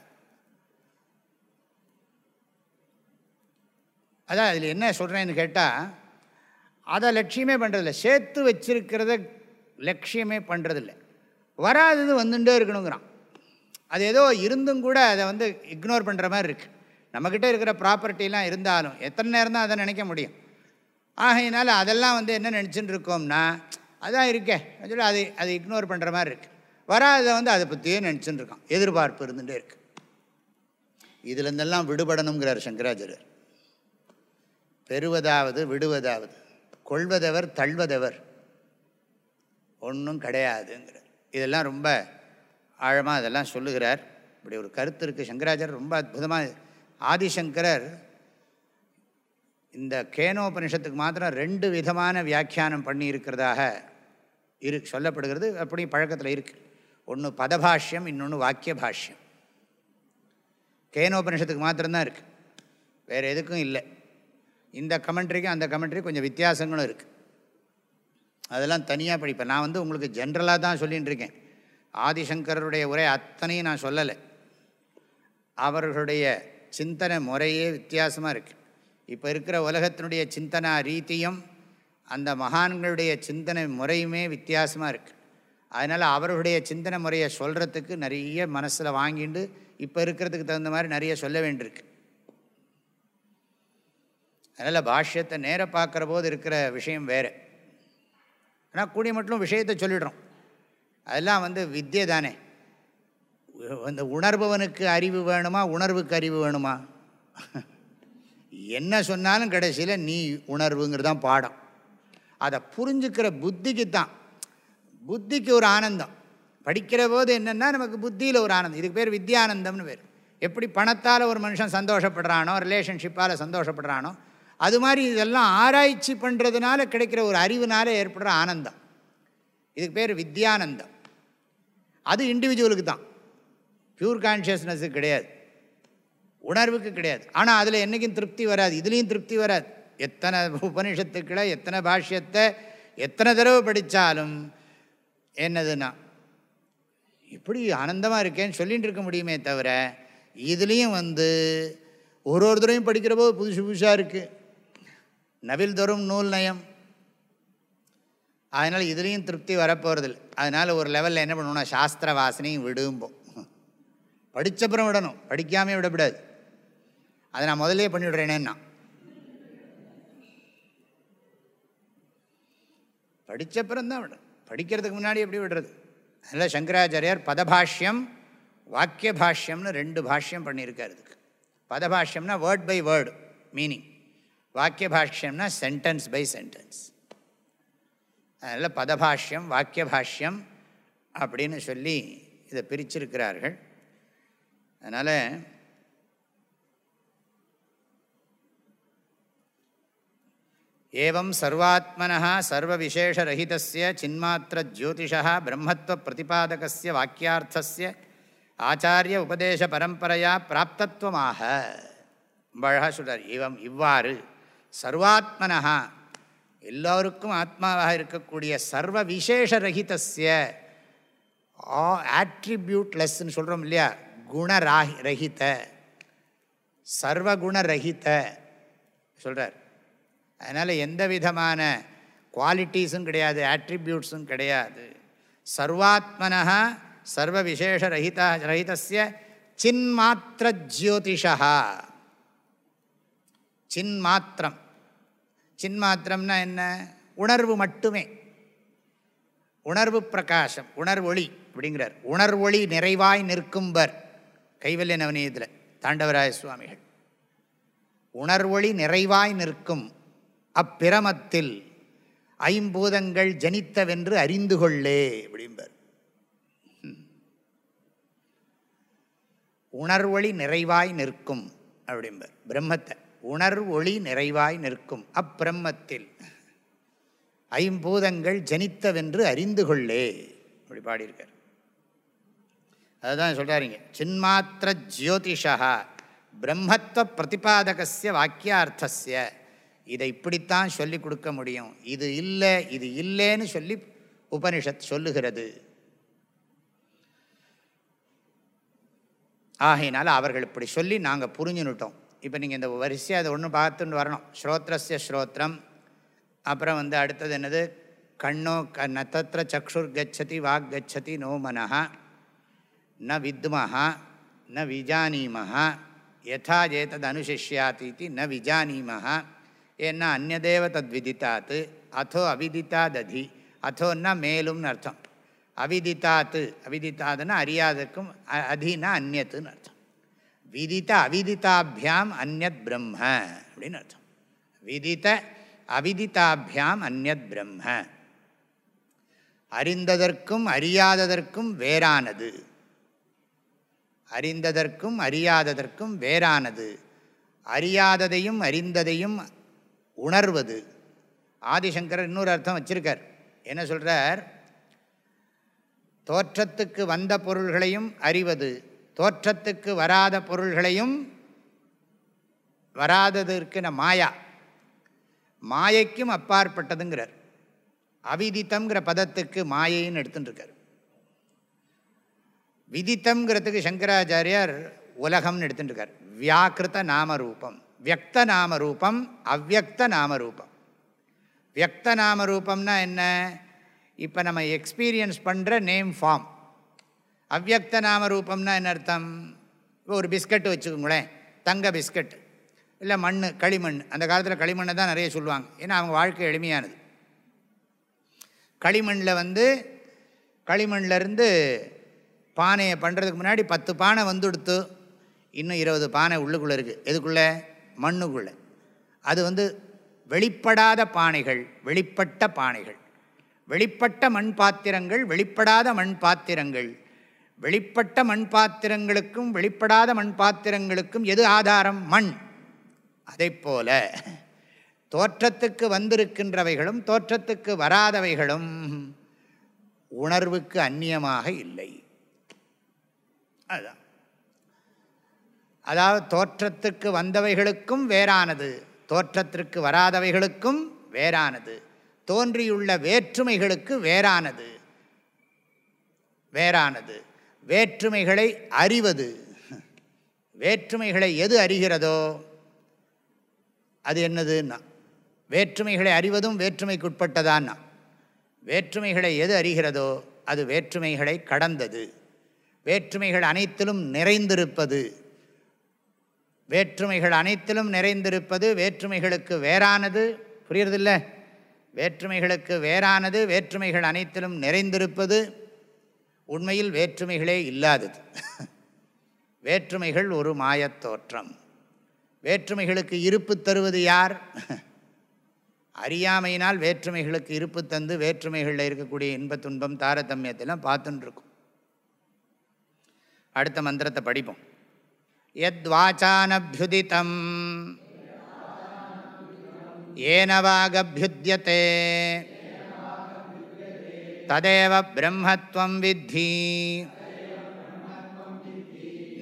அதான் அதில் என்ன சொல்கிறேன்னு கேட்டால் அதை லட்சியமே பண்ணுறதில்ல சேர்த்து வச்சிருக்கிறத லட்சியமே பண்ணுறதில்ல வராதது வந்துட்டே இருக்கணுங்கிறான். அது ஏதோ இருந்தும் கூட அதை வந்து இக்னோர் பண்ணுற மாதிரி இருக்குது நம்மக்கிட்ட இருக்கிற ப்ராப்பர்ட்டிலாம் இருந்தாலும் எத்தனை நேரம் தான் அதை நினைக்க முடியும்? ஆகையினால அதெல்லாம் வந்து என்ன நினச்சின்னு இருக்கோம்னா அதான் இருக்கே. சொல்லி அதை அதை இக்னோர் பண்ணுற மாதிரி இருக்குது வராதை வந்து அதை பற்றியே நினச்சின்னு இருக்கான். எதிர்பார்ப்பு இருந்துகிட்டே இருக்குது இதுலேருந்தெல்லாம் விடுபடணுங்கிறார் சங்கராச்சாரியர். பெறுவதாவது விடுவதாவது. கொள்வதவர் தள்வதவர் ஒன்றும் கிடையாதுங்கிறார். இதெல்லாம் ரொம்ப ஆழமாக அதெல்லாம் சொல்லுகிறார். இப்படி ஒரு கருத்து இருக்குது சங்கராச்சாரர் ரொம்ப அற்புதமாக ஆதிசங்கரர் இந்த கேனோபனிஷத்துக்கு மாத்திரம் ரெண்டு விதமான வியாக்கியானம் பண்ணி இருக்கிறதாக இரு சொல்லப்படுகிறது. அப்படி பழக்கத்தில் இருக்குது ஒன்று பதபாஷ்யம் இன்னொன்று வாக்கிய பாஷ்யம் கேனோபனிஷத்துக்கு மாத்திரம்தான் இருக்குது வேறு எதுக்கும் இல்லை. இந்த கமெண்ட்ரிக்கும் அந்த கமெண்ட்ரி கொஞ்சம் வித்தியாசங்களும் இருக்குது அதெல்லாம் தனியாக படிப்பேன். நான் வந்து உங்களுக்கு ஜென்ரலாக தான் சொல்லிகிட்டு இருக்கேன். ஆதிசங்கருடைய உரை அத்தனையும் நான் சொல்லலை. அவர்களுடைய சிந்தனை முறையே வித்தியாசமாக இருக்குது இப்போ இருக்கிற உலகத்தினுடைய சிந்தனா ரீதியும் அந்த மகான்களுடைய சிந்தனை முறையுமே வித்தியாசமாக இருக்குது அதனால் அவர்களுடைய சிந்தனை முறையை சொல்கிறதுக்கு நிறைய மனசில் வாங்கிட்டு இப்போ இருக்கிறதுக்கு தகுந்த மாதிரி நிறைய சொல்ல வேண்டியிருக்கு. அதனால் பாஷ்யத்தை நேர பார்க்குற போது இருக்கிற விஷயம் வேறு. ஆனால் கூடிய மட்டும் விஷயத்தை சொல்லிடுறோம். அதெல்லாம் வந்து வித்தியை தானே. அந்த உணர்பவனுக்கு அறிவு வேணுமா உணர்வுக்கு அறிவு வேணுமா? என்ன சொன்னாலும் கடைசியில் நீ உணர்வுங்கிறது தான் பாடம். அதை புரிஞ்சுக்கிற புத்திக்கு தான். புத்திக்கு ஒரு ஆனந்தம். படிக்கிற போது என்னென்னா நமக்கு புத்தியில் ஒரு ஆனந்தம். இதுக்கு பேர் வித்யானந்தம்னு பேர். எப்படி பணத்தால் ஒரு மனுஷன் சந்தோஷப்படுறானோ ரிலேஷன்ஷிப்பால் சந்தோஷப்படுறானோ அது மாதிரி இதெல்லாம் ஆராய்ச்சி பண்ணுறதுனால கிடைக்கிற ஒரு அறிவுனால ஏற்படுற ஆனந்தம். இதுக்கு பேர் வித்யானந்தம். அது இண்டிவிஜுவலுக்கு தான். பியூர் கான்ஷியஸ்னஸுக்கு கிடையாது. உணர்வுக்கு கிடையாது. ஆனால் அதில் என்றைக்கும் திருப்தி வராது. இதுலேயும் திருப்தி வராது. எத்தனை உபனிஷத்துக்களை எத்தனை பாஷ்யத்தை எத்தனை தடவை படித்தாலும் என்னதுன்னா இப்படி ஆனந்தமாக இருக்கேன்னு சொல்லிகிட்டு இருக்க முடியுமே தவிர இதுலேயும் வந்து ஒரு ஒரு தடவையும் படிக்கிற போது புதுசு புதுசாக இருக்குது நவில் தரும் நூல் நயம். அதனால் இதுலேயும் திருப்தி வரப்போகிறதில்ல அதனால் ஒரு லெவலில் என்ன பண்ணுவோம்னா சாஸ்திர வாசனையும் விடும்போம். படித்தப்புறம் விடணும். படிக்காமே விடக்கூடாது. அதை நான் முதலே பண்ணிவிடுறேனேன்னா படித்தப்புறம் தான் விடணும். படிக்கிறதுக்கு முன்னாடி எப்படி விடுறது? அதில் சங்கராச்சாரியார் பதபாஷ்யம் வாக்கிய பாஷ்யம்னு ரெண்டு பாஷ்யம் பண்ணியிருக்கார் இதுக்கு. பதபாஷ்யம்னா வேர்ட் பை வேர்டு மீனிங் வாக்கிய பாஷ்யம்னா சென்டென்ஸ் பை சென்டென்ஸ் அதனால் பதபாஷ்யம் வாக்கிய பாஷ்யம் அப்படின்னு சொல்லி இதை பிரிச்சிருக்கிறார்கள். அதனால் ஏவம் சர்வாத்மனா சர்வ சர்வவிசேஷரகிதஸ்ய சின்மாத்திர ஜோதிஷா பிரம்மத்துவ பிரதிபாதகஸ்ய வாக்கியார்த்தஸ்ய ஆச்சாரிய உபதேச பரம்பரையா பிராப்தத்துவமாக. ரொம்ப அழகாக சொல்கிறார் இவம் இவ்வாறு சர்வாத்மனா எல்லோருக்கும் ஆத்மாவாக இருக்கக்கூடிய சர்வ விசேஷ விசேஷரகிதஸ்ய ஆட்ரிபியூட்லெஸ்ன்னு சொல்கிறோம் இல்லையா? குணராகி ரஹித சர்வகுணரகித சொல்கிறார் அதனால் எந்த விதமான குவாலிட்டிஸும் கிடையாது ஆட்ரிபியூட்ஸும் கிடையாது. சர்வாத்மனா சர்வ விசேஷ ரஹித ரஹிதஸ்ய சின்மாத்திர ஜோதிஷா சின்மாத்திரம். சின்மாத்திரம்னா என்ன? உணர்வு மட்டுமே. உணர்வு பிரகாசம் உணர்வொளி அப்படிங்கிறார். உணர்வொளி நிறைவாய் நிற்கும்பர். கைவல்ய நவநீதத்தில் தாண்டவராய சுவாமிகள். உணர்வொளி நிறைவாய் நிற்கும் அப்பிரமத்தில் ஐம்பூதங்கள் ஜனித்தவென்று அறிந்து கொள்ளே அப்படிம்பர். உணர்வொளி நிறைவாய் நிற்கும் அப்படிம்பர். பிரம்மத்தை. உணர்வொளி நிறைவாய் நிற்கும் அப்பிரம்மத்தில். ஐம்பூதங்கள் ஜனித்தவென்று அறிந்து கொள்ளே அப்படி பாடியிருக்கார். அதுதான் சொல்கிறாருங்க சின்மாத்திர ஜோதிஷா பிரம்மத்துவ பிரதிபாதகசிய வாக்கியார்த்தசிய இதை இப்படித்தான் சொல்லி கொடுக்க முடியும். இது இல்லை இது இல்லைன்னு சொல்லி உபனிஷத் சொல்லுகிறது. ஆகையினால அவர்கள் இப்படி சொல்லி நாங்கள் புரிஞ்சுனுட்டோம் இப்போ நீங்கள் இந்த வரிசையாக அதை ஒன்று பார்த்துட்டு வரணும். ஸ்ரோத்ரஸ்ய ஸ்ரோத்திரம் அப்புறம் வந்து அடுத்தது என்னது? கண்ணோ க நத்திர சக்ஷுர் கச்சதி வாக் கச்சதி நோ மனஹா. ந வித்மஹா ந விஜானீமஹா. யதா ஜேதத் அனுசிஷ்யாத் இது ந விஜானீமஹா. ஏன்னா அந்நதேவ தத் விதித்தாத்து அதோ அவிதித்தாததி அதோன்னா மேலும்னு அர்த்தம். அவிதித்தாத்து அவிதித்தாதுன்னா அறியாதற்கும் அதினா அந்நத்துன்னு அர்த்தம். விதித்த அவிதித்தாபியாம் அந்நத் பிரம்ம அப்படின்னு அர்த்தம். விதித்த அவிதித்தாபியாம் அந்நத் பிரம்ம. அறிந்ததற்கும் அறியாததற்கும் வேறானது. அறிந்ததற்கும் அறியாததற்கும் வேறானது. அறியாததையும் அறிந்ததையும் உணர்வது. ஆதிசங்கரர் இன்னொரு அர்த்தம் வச்சிருக்கார். என்ன சொல்கிறார் தோற்றத்துக்கு வந்த பொருள்களையும் அறிவது. தோற்றத்துக்கு வராத பொருள்களையும் வராததற்கு மாயா. மாயைக்கும் அப்பாற்பட்டதுங்கிறார். அவிதித்தம்ங்கிற பதத்துக்கு மாயைன்னு எடுத்துட்டுருக்கார். விதித்தம்ங்கிறதுக்கு சங்கராச்சாரியார் உலகம்னு எடுத்துட்டுருக்கார். வியாக்கிருத நாமரூபம். வியக்த நாமரூபம் அவ்வக்த நாமரூபம். வியக்த நாமரூபம்னா என்ன? இப்போ நம்ம எக்ஸ்பீரியன்ஸ் பண்ணுற நேம் ஃபார்ம் அவ்வக்த நாம ரூபம்னா என்ன அர்த்தம்? இப்போ ஒரு பிஸ்கட்டு வச்சுக்கோங்களேன். தங்க பிஸ்கட். இல்லை மண் களிமண். அந்த காலத்தில் களிமண்ணை தான் நிறைய சொல்லுவாங்க. ஏன்னா அவங்க வாழ்க்கை எளிமையானது. களிமண்ணில் வந்து களிமண்லேருந்து பானையை பண்ணுறதுக்கு முன்னாடி பத்து பானை வந்துடுத்து. இன்னும் இருபது பானை உள்ளுக்குள்ளே இருக்குது எதுக்குள்ளே? மண்ணுக்குள்ளே. அது வந்து வெளிப்படாத பானைகள் வெளிப்பட்ட பானைகள். வெளிப்பட்ட மண் பாத்திரங்கள் வெளிப்படாத மண் பாத்திரங்கள் வெளிப்பட்ட மண் பாத்திரங்களுக்கும் வெளிப்படாத மண் பாத்திரங்களுக்கும் எது ஆதாரம்? மண். அதை போல தோற்றத்துக்கு வந்திருக்கின்றவைகளும் தோற்றத்துக்கு வராதவைகளும் உணர்வுக்கு அந்நியமாக இல்லை. அதுதான் அதாவது தோற்றத்துக்கு வந்தவைகளுக்கும் வேறானது தோற்றத்திற்கு வராதவைகளுக்கும் வேறானது தோன்றியுள்ள வேற்றுமைகளுக்கு வேறானது வேறானது. வேற்றுமைகளை அறிவது. வேற்றுமைகளை எது அறிகிறதோ அது என்னதுன்னா வேற்றுமைகளை அறிவதும் வேற்றுமைக்குட்பட்டதான்னா வேற்றுமைகளை எது அறிகிறதோ அது வேற்றுமைகளை கடந்தது. வேற்றுமைகள் அனைத்திலும் நிறைந்திருப்பது. வேற்றுமைகள் அனைத்திலும் நிறைந்திருப்பது வேற்றுமைகளுக்கு வேறானது புரியுறதில்ல? வேற்றுமைகளுக்கு வேறானது வேற்றுமைகள் அனைத்திலும் நிறைந்திருப்பது உண்மையில் வேற்றுமைகளே இல்லாதது. வேற்றுமைகள் ஒரு மாயத் தோற்றம். வேற்றுமைகளுக்கு இருப்பு தருவது யார்? அறியாமையினால் வேற்றுமைகளுக்கு இருப்பு தந்து வேற்றுமைகளில் இருக்கக்கூடிய இன்பத் துன்பம் தாரதமியத்தெல்லாம் பார்த்துட்டுருக்கும் அடுத்த மந்திரத்தை படிப்போம். யத்வாச்சானபியுதிதம். ஏனவாகபியுத்தியதே तदेव ब्रह्मत्वं विद्धि।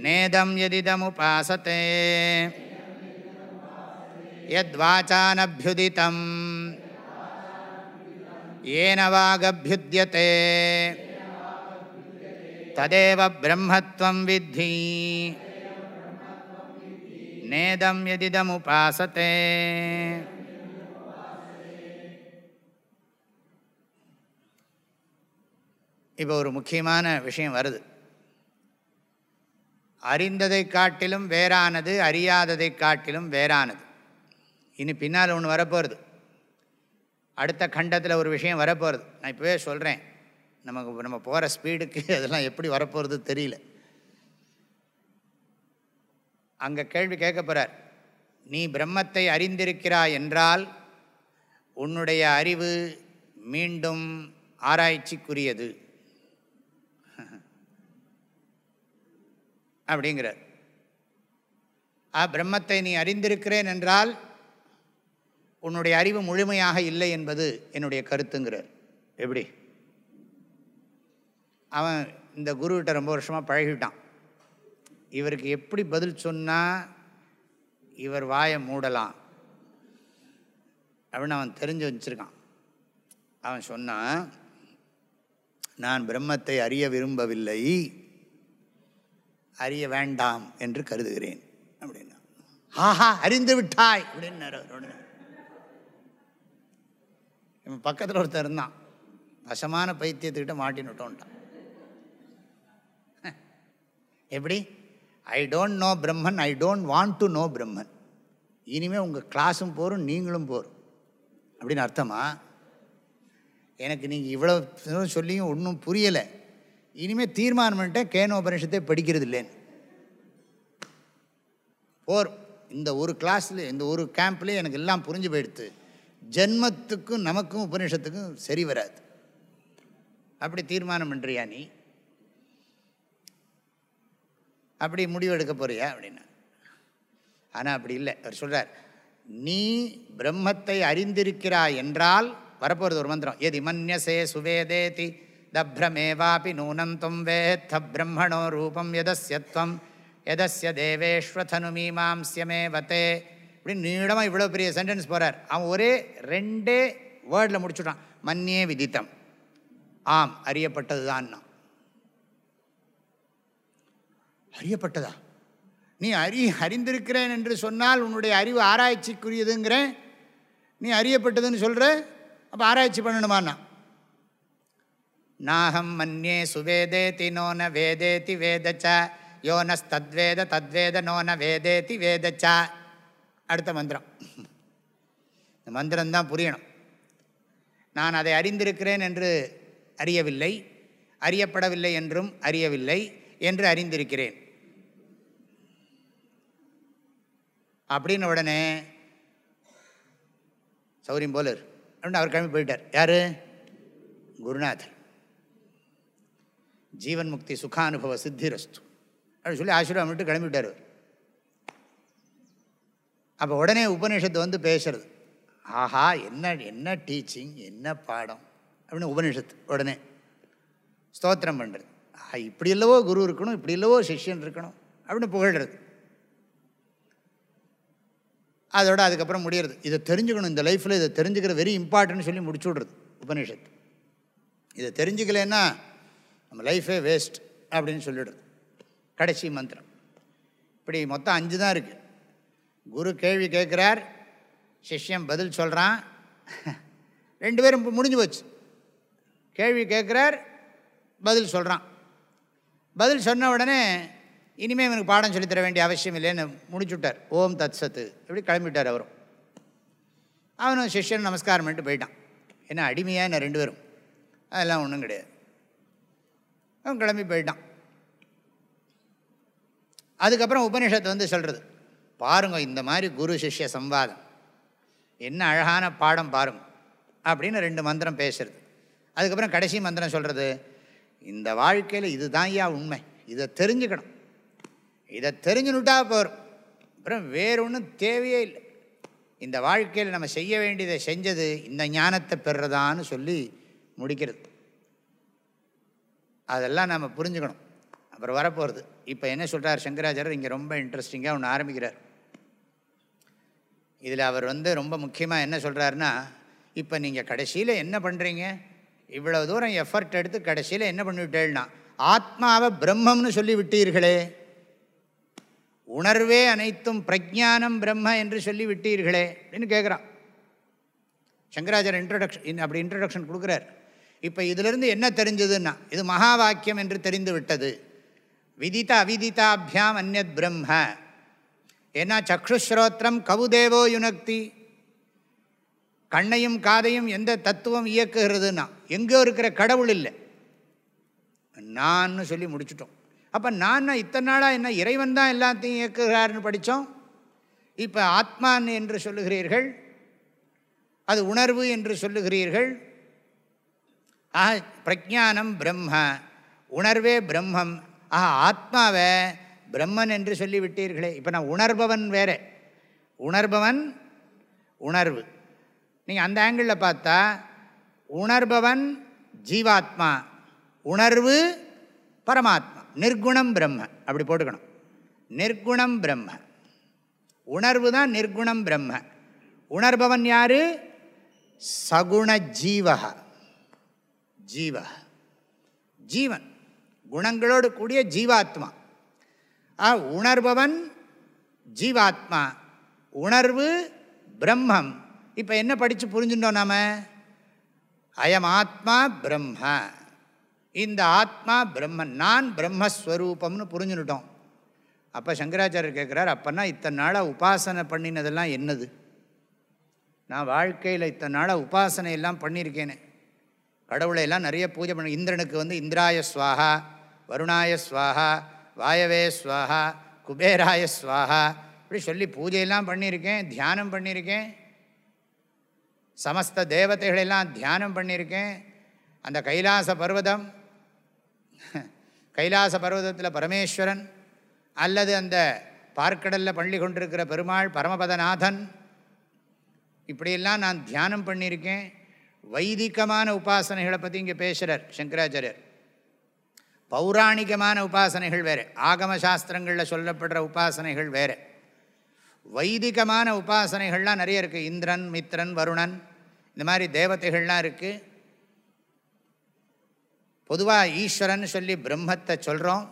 नेदं यदिदमुपासते। यद्वाचानभ्युदितं। येन वागभ्युद्यते। तदेव ब्रह्मत्वं இப்போ ஒரு முக்கியமான விஷயம் வருது. அறிந்ததை காட்டிலும் வேறானது அறியாததை காட்டிலும் வேறானது. இனி பின்னால் ஒன்று வரப்போகிறது அடுத்த கண்டத்தில் ஒரு விஷயம் வரப்போகிறது நான் இப்போவே சொல்கிறேன் நமக்கு நம்ம போகிற ஸ்பீடுக்கு அதெல்லாம் எப்படி வரப்போகிறது தெரியல. அங்கே கேள்வி கேட்க போகிறார் நீ பிரம்மத்தை அறிந்திருக்கிறாய் என்றால் உன்னுடைய அறிவு மீண்டும் ஆராய்ச்சிக்குரியது. அப்படிங்கிறார். ஆ பிரம்மத்தை நீ அறிந்திருக்கிறேன் என்றால் உன்னுடைய அறிவு முழுமையாக இல்லை என்பது என்னுடைய கருத்துங்கிறார். எப்படி? அவன் இந்த குருக்கிட்ட ரொம்ப வருஷமாக பழகிட்டான். இவருக்கு எப்படி பதில் சொன்னால் இவர் வாயை மூடலாம் அப்படின்னு அவன் தெரிஞ்சு வச்சுருக்கான். அவன் சொன்னான் நான் பிரம்மத்தை அறிய விரும்பவில்லை. அறிய வேண்டாம் என்று கருதுகிறேன். அப்படின்னா ஆஹா அறிந்து விட்டாய் அப்படின்னாரு அவரோட இவன் பக்கத்தில் ஒருத்தர் இருந்தான். வசமான பைத்தியத்துக்கிட்ட மாட்டின்னுட்டோன்ட்டான் எப்படி? I don't know Brahman I don't want to know Brahman இனிமேல் உங்கள் கிளாஸும் போகிறோம் நீங்களும் போகிறோம் அப்படின்னு அர்த்தமா? எனக்கு நீங்கள் இவ்வளோ சொல்லியும் ஒன்றும் புரியலை. இனிமேல் தீர்மானம் பண்ணிட்டேன் கேனோபனிஷத்தை படிக்கிறது இல்லைன்னு போர் இந்த ஒரு கிளாஸில் இந்த ஒரு கேம்ப்லேயே எனக்கு எல்லாம் புரிஞ்சு போயிடுத்து. ஜென்மத்துக்கும் நமக்கும் உபநிஷத்துக்கும் சரி வராது. அப்படி தீர்மானம் பண்ணுறியா நீ? அப்படி முடிவு எடுக்க போறியா அப்படின்னா? ஆனால் அப்படி இல்லை. அவர் சொல்கிறார் நீ பிரம்மத்தை அறிந்திருக்கிறாய் என்றால் வரப்போகிறது ஒரு மந்திரம். எதி மன்யசே சுவேதேதி தப்ரமேவாபி நூனந்தம் வேத்த பிரம்மணோ ரூபம் எதஸ்யத்வம் எதஸ்ய தேவேஸ்வதனுமீமாம்சியமே வத்தே இப்படின்னு நீளமாக இவ்வளோ பெரிய சென்டென்ஸ் போகிறார் அவன் ஒரே ரெண்டே வேர்டில் முடிச்சுட்டான். மன்னியே விதித்தம். ஆம் அறியப்பட்டது தான் அறியப்பட்டதா? நீ அறி அறிந்திருக்கிறேன் என்று சொன்னால் உன்னுடைய அறிவு ஆராய்ச்சிக்குரியதுங்கிறேன். நீ அறியப்பட்டதுன்னு சொல்கிற அப்போ ஆராய்ச்சி பண்ணணுமாண்ணா நாகம் மன்யே சுவேதேதி நோ ந வேதேதி வேதச்ச யோனஸ்தத்வேத தத்வேத நோ ந வேதேதி வேதச்ச. அடுத்த மந்திரம். இந்த மந்திரம்தான் புரியணும். நான் அதை அறிந்திருக்கிறேன் என்று அறியவில்லை அறியப்படவில்லை என்றும் அறியவில்லை என்று அறிந்திருக்கிறேன். அப்படின்னு உடனே சௌரியம் போலர் அப்படின்னு அவர் கிளம்பி போயிட்டார். யார்? குருநாதர். ஜீவன் முக்தி சுகானுபவ சித்திரஸ்து. அப்படின்னு சொல்லி ஆசீர்வாதம் விட்டு கிளம்பிவிட்டார் அப்போ உடனே உபநிஷத்து வந்து பேசுறது. ஆஹா என்ன என்ன டீச்சிங் என்ன பாடம்? அப்படின்னு உபநிஷத்து உடனே. ஸ்தோத்திரம் பண்ணுறது ஆஹா இப்படி இல்லவோ குரு இருக்கணும் இப்படி இல்லவோ சிஷ்யன் இருக்கணும் அப்படின்னு புகழ்கிறது அதோட அதுக்கப்புறம் முடியறது. இதை தெரிஞ்சுக்கணும் இந்த லைஃப்பில் இதை தெரிஞ்சுக்கிற வெரி இம்பார்ட்டன்ட் சொல்லி முடிச்சு விட்றது உபநிஷத்து. இதை தெரிஞ்சுக்கலன்னா நம்ம லைஃபே வேஸ்ட் அப்படின்னு சொல்லிடுது கடைசி மந்திரம். இப்படி மொத்தம் அஞ்சு தான் இருக்குது குரு கேள்வி கேட்குறார் சிஷ்யம் பதில் சொல்கிறான் ரெண்டு பேரும் முடிஞ்சு போச்சு. கேள்வி கேட்குறார் பதில் சொல்கிறான் பதில் சொன்ன உடனே இனிமேல் இவனுக்கு பாடம் சொல்லித்தர வேண்டிய அவசியம் இல்லைன்னு முடிச்சுட்டார் ஓம் தத் சத்து. இப்படி கிளம்பிட்டார் அவரும். அவனும் சிஷ்யன் நமஸ்காரம் பண்ணிட்டு போயிட்டான். என்ன அடிமையாக என்ன ரெண்டு பேரும்? அதெல்லாம் ஒன்றும் கிடையாது. அவன் கிளம்பி போயிட்டான். அதுக்கப்புறம் உபனிஷத்து வந்து சொல்கிறது பாருங்க இந்த மாதிரி குரு சிஷ்ய சம்வாதம். என்ன அழகான பாடம் பாருங்க அப்படின்னு ரெண்டு மந்திரம் பேசுறது. அதுக்கப்புறம் கடைசி மந்திரம் சொல்கிறது இந்த வாழ்க்கையில் இதுதான் ஐயா உண்மை. இதை தெரிஞ்சுக்கணும். இதை தெரிஞ்சுனுட்டா போகிறோம் அப்புறம் வேறு ஒன்றும் தேவையே இல்லை. இந்த வாழ்க்கையில் நம்ம செய்ய வேண்டியதை செஞ்சது இந்த ஞானத்தை பெறுறதான்னு சொல்லி முடிக்கிறது. அதெல்லாம் நம்ம புரிஞ்சுக்கணும். அப்புறம் வரப்போகிறது இப்போ என்ன சொல்கிறார் சங்கராச்சாரர் இங்கே ரொம்ப இன்ட்ரெஸ்டிங்காக ஒன்று ஆரம்பிக்கிறார். இதில் அவர் வந்து ரொம்ப முக்கியமாக என்ன சொல்கிறாருன்னா இப்போ நீங்கள் கடைசியில் என்ன பண்ணுறீங்க இவ்வளோ தூரம் எஃபர்ட் எடுத்து கடைசியில் என்ன பண்ணிவிட்டேன்னா ஆத்மாவை பிரம்மம்னு சொல்லி விட்டீர்களே. உணர்வே அனைத்தும் பிரஜானம் பிரம்ம என்று சொல்லி விட்டீர்களே அப்படின்னு கேட்குறான் சங்கராச்சாரர் இன்ட்ரடக்ஷன் அப்படி இன்ட்ரடக்ஷன் கொடுக்குறார். இப்போ இதிலிருந்து என்ன தெரிஞ்சதுன்னா இது மகா வாக்கியம் என்று தெரிந்து விட்டது விதித்த அவிதிதாபியாம் அந்நத் பிரம்ம. ஏன்னா சக்ஷுஸ்ரோத்திரம் கவுதேவோ யுனக்தி. கண்ணையும் காதையும் எந்த தத்துவம் இயக்குகிறதுனா எங்கேயோ இருக்கிற கடவுள் இல்லை. நான் சொல்லி முடிச்சுட்டோம். அப்போ நான் இத்தனை நாளாக என்ன இறைவன் தான் எல்லாத்தையும் இயக்குகிறார்னு படித்தோம்? இப்போ ஆத்மான் என்று சொல்லுகிறீர்கள் அது உணர்வு என்று சொல்லுகிறீர்கள் ஆஹா பிரஜானம் பிரம்ம. உணர்வே பிரம்மம். ஆஹா ஆத்மாவை பிரம்மன் என்று சொல்லிவிட்டீர்களே. இப்போ நான் உணர்பவன் வேறு. உணர்பவன் உணர்வு. நீங்கள் அந்த ஆங்கிளில் பார்த்தா உணர்பவன் ஜீவாத்மா. உணர்வு பரமாத்மா. நிர்குணம் பிரம்ம. அப்படி போட்டுக்கணும். நிர்குணம் பிரம்ம. உணர்வு தான் நிர்குணம் பிரம்ம. உணர்பவன் யார்? சகுண ஜீவகா. ஜீவ. ஜீவன் குணங்களோடு கூடிய ஜீவாத்மா. ஆ உணர்பவன் ஜீவாத்மா. உணர்வு பிரம்மம். இப்போ என்ன படித்து புரிஞ்சுட்டோம் நாம்? அயம் ஆத்மா பிரம்ம. இந்த ஆத்மா பிரம்மன் நான் பிரம்மஸ்வரூபம்னு புரிஞ்சுட்டோம் அப்போ சங்கராச்சாரியர் கேட்குறார் அப்போனா இத்தனை நாளாக உபாசனை பண்ணினதெல்லாம் என்னது? நான் வாழ்க்கையில் இத்தனை நாளாக உபாசனை எல்லாம் பண்ணியிருக்கேனே. கடவுளை எல்லாம் நிறைய பூஜை பண்ண இந்திரனுக்கு வந்து இந்திராய ஸ்வாகா வருணாய ஸ்வாஹா வாயவே ஸ்வாஹா குபேராய ஸ்வாஹா இப்படி சொல்லி பூஜையெல்லாம் பண்ணியிருக்கேன் தியானம் பண்ணியிருக்கேன். சமஸ்த தேவதைகளெல்லாம் தியானம் பண்ணியிருக்கேன். அந்த கைலாச பர்வதம் கைலாச பர்வதத்தில் பரமேஸ்வரன் அல்லது அந்த பார்க்கடலில் பள்ளி கொண்டிருக்கிற பெருமாள் பரமபதநாதன் இப்படியெல்லாம் நான் தியானம் பண்ணியிருக்கேன். வைதிகமான உபாசனைகளை பற்றி இங்கே பேசுகிறார் சங்கராச்சாரியர். பௌராணிகமான உபாசனைகள் வேறு. ஆகம சாஸ்திரங்களில் சொல்லப்படுற உபாசனைகள் வேறு. வைதிகமான உபாசனைகள்லாம் நிறைய இருக்குது இந்திரன் மித்ரன் வருணன் இந்த மாதிரி தேவதைகள்லாம் இருக்குது பொதுவாக ஈஸ்வரன் சொல்லி பிரம்மத்தை சொல்கிறோம்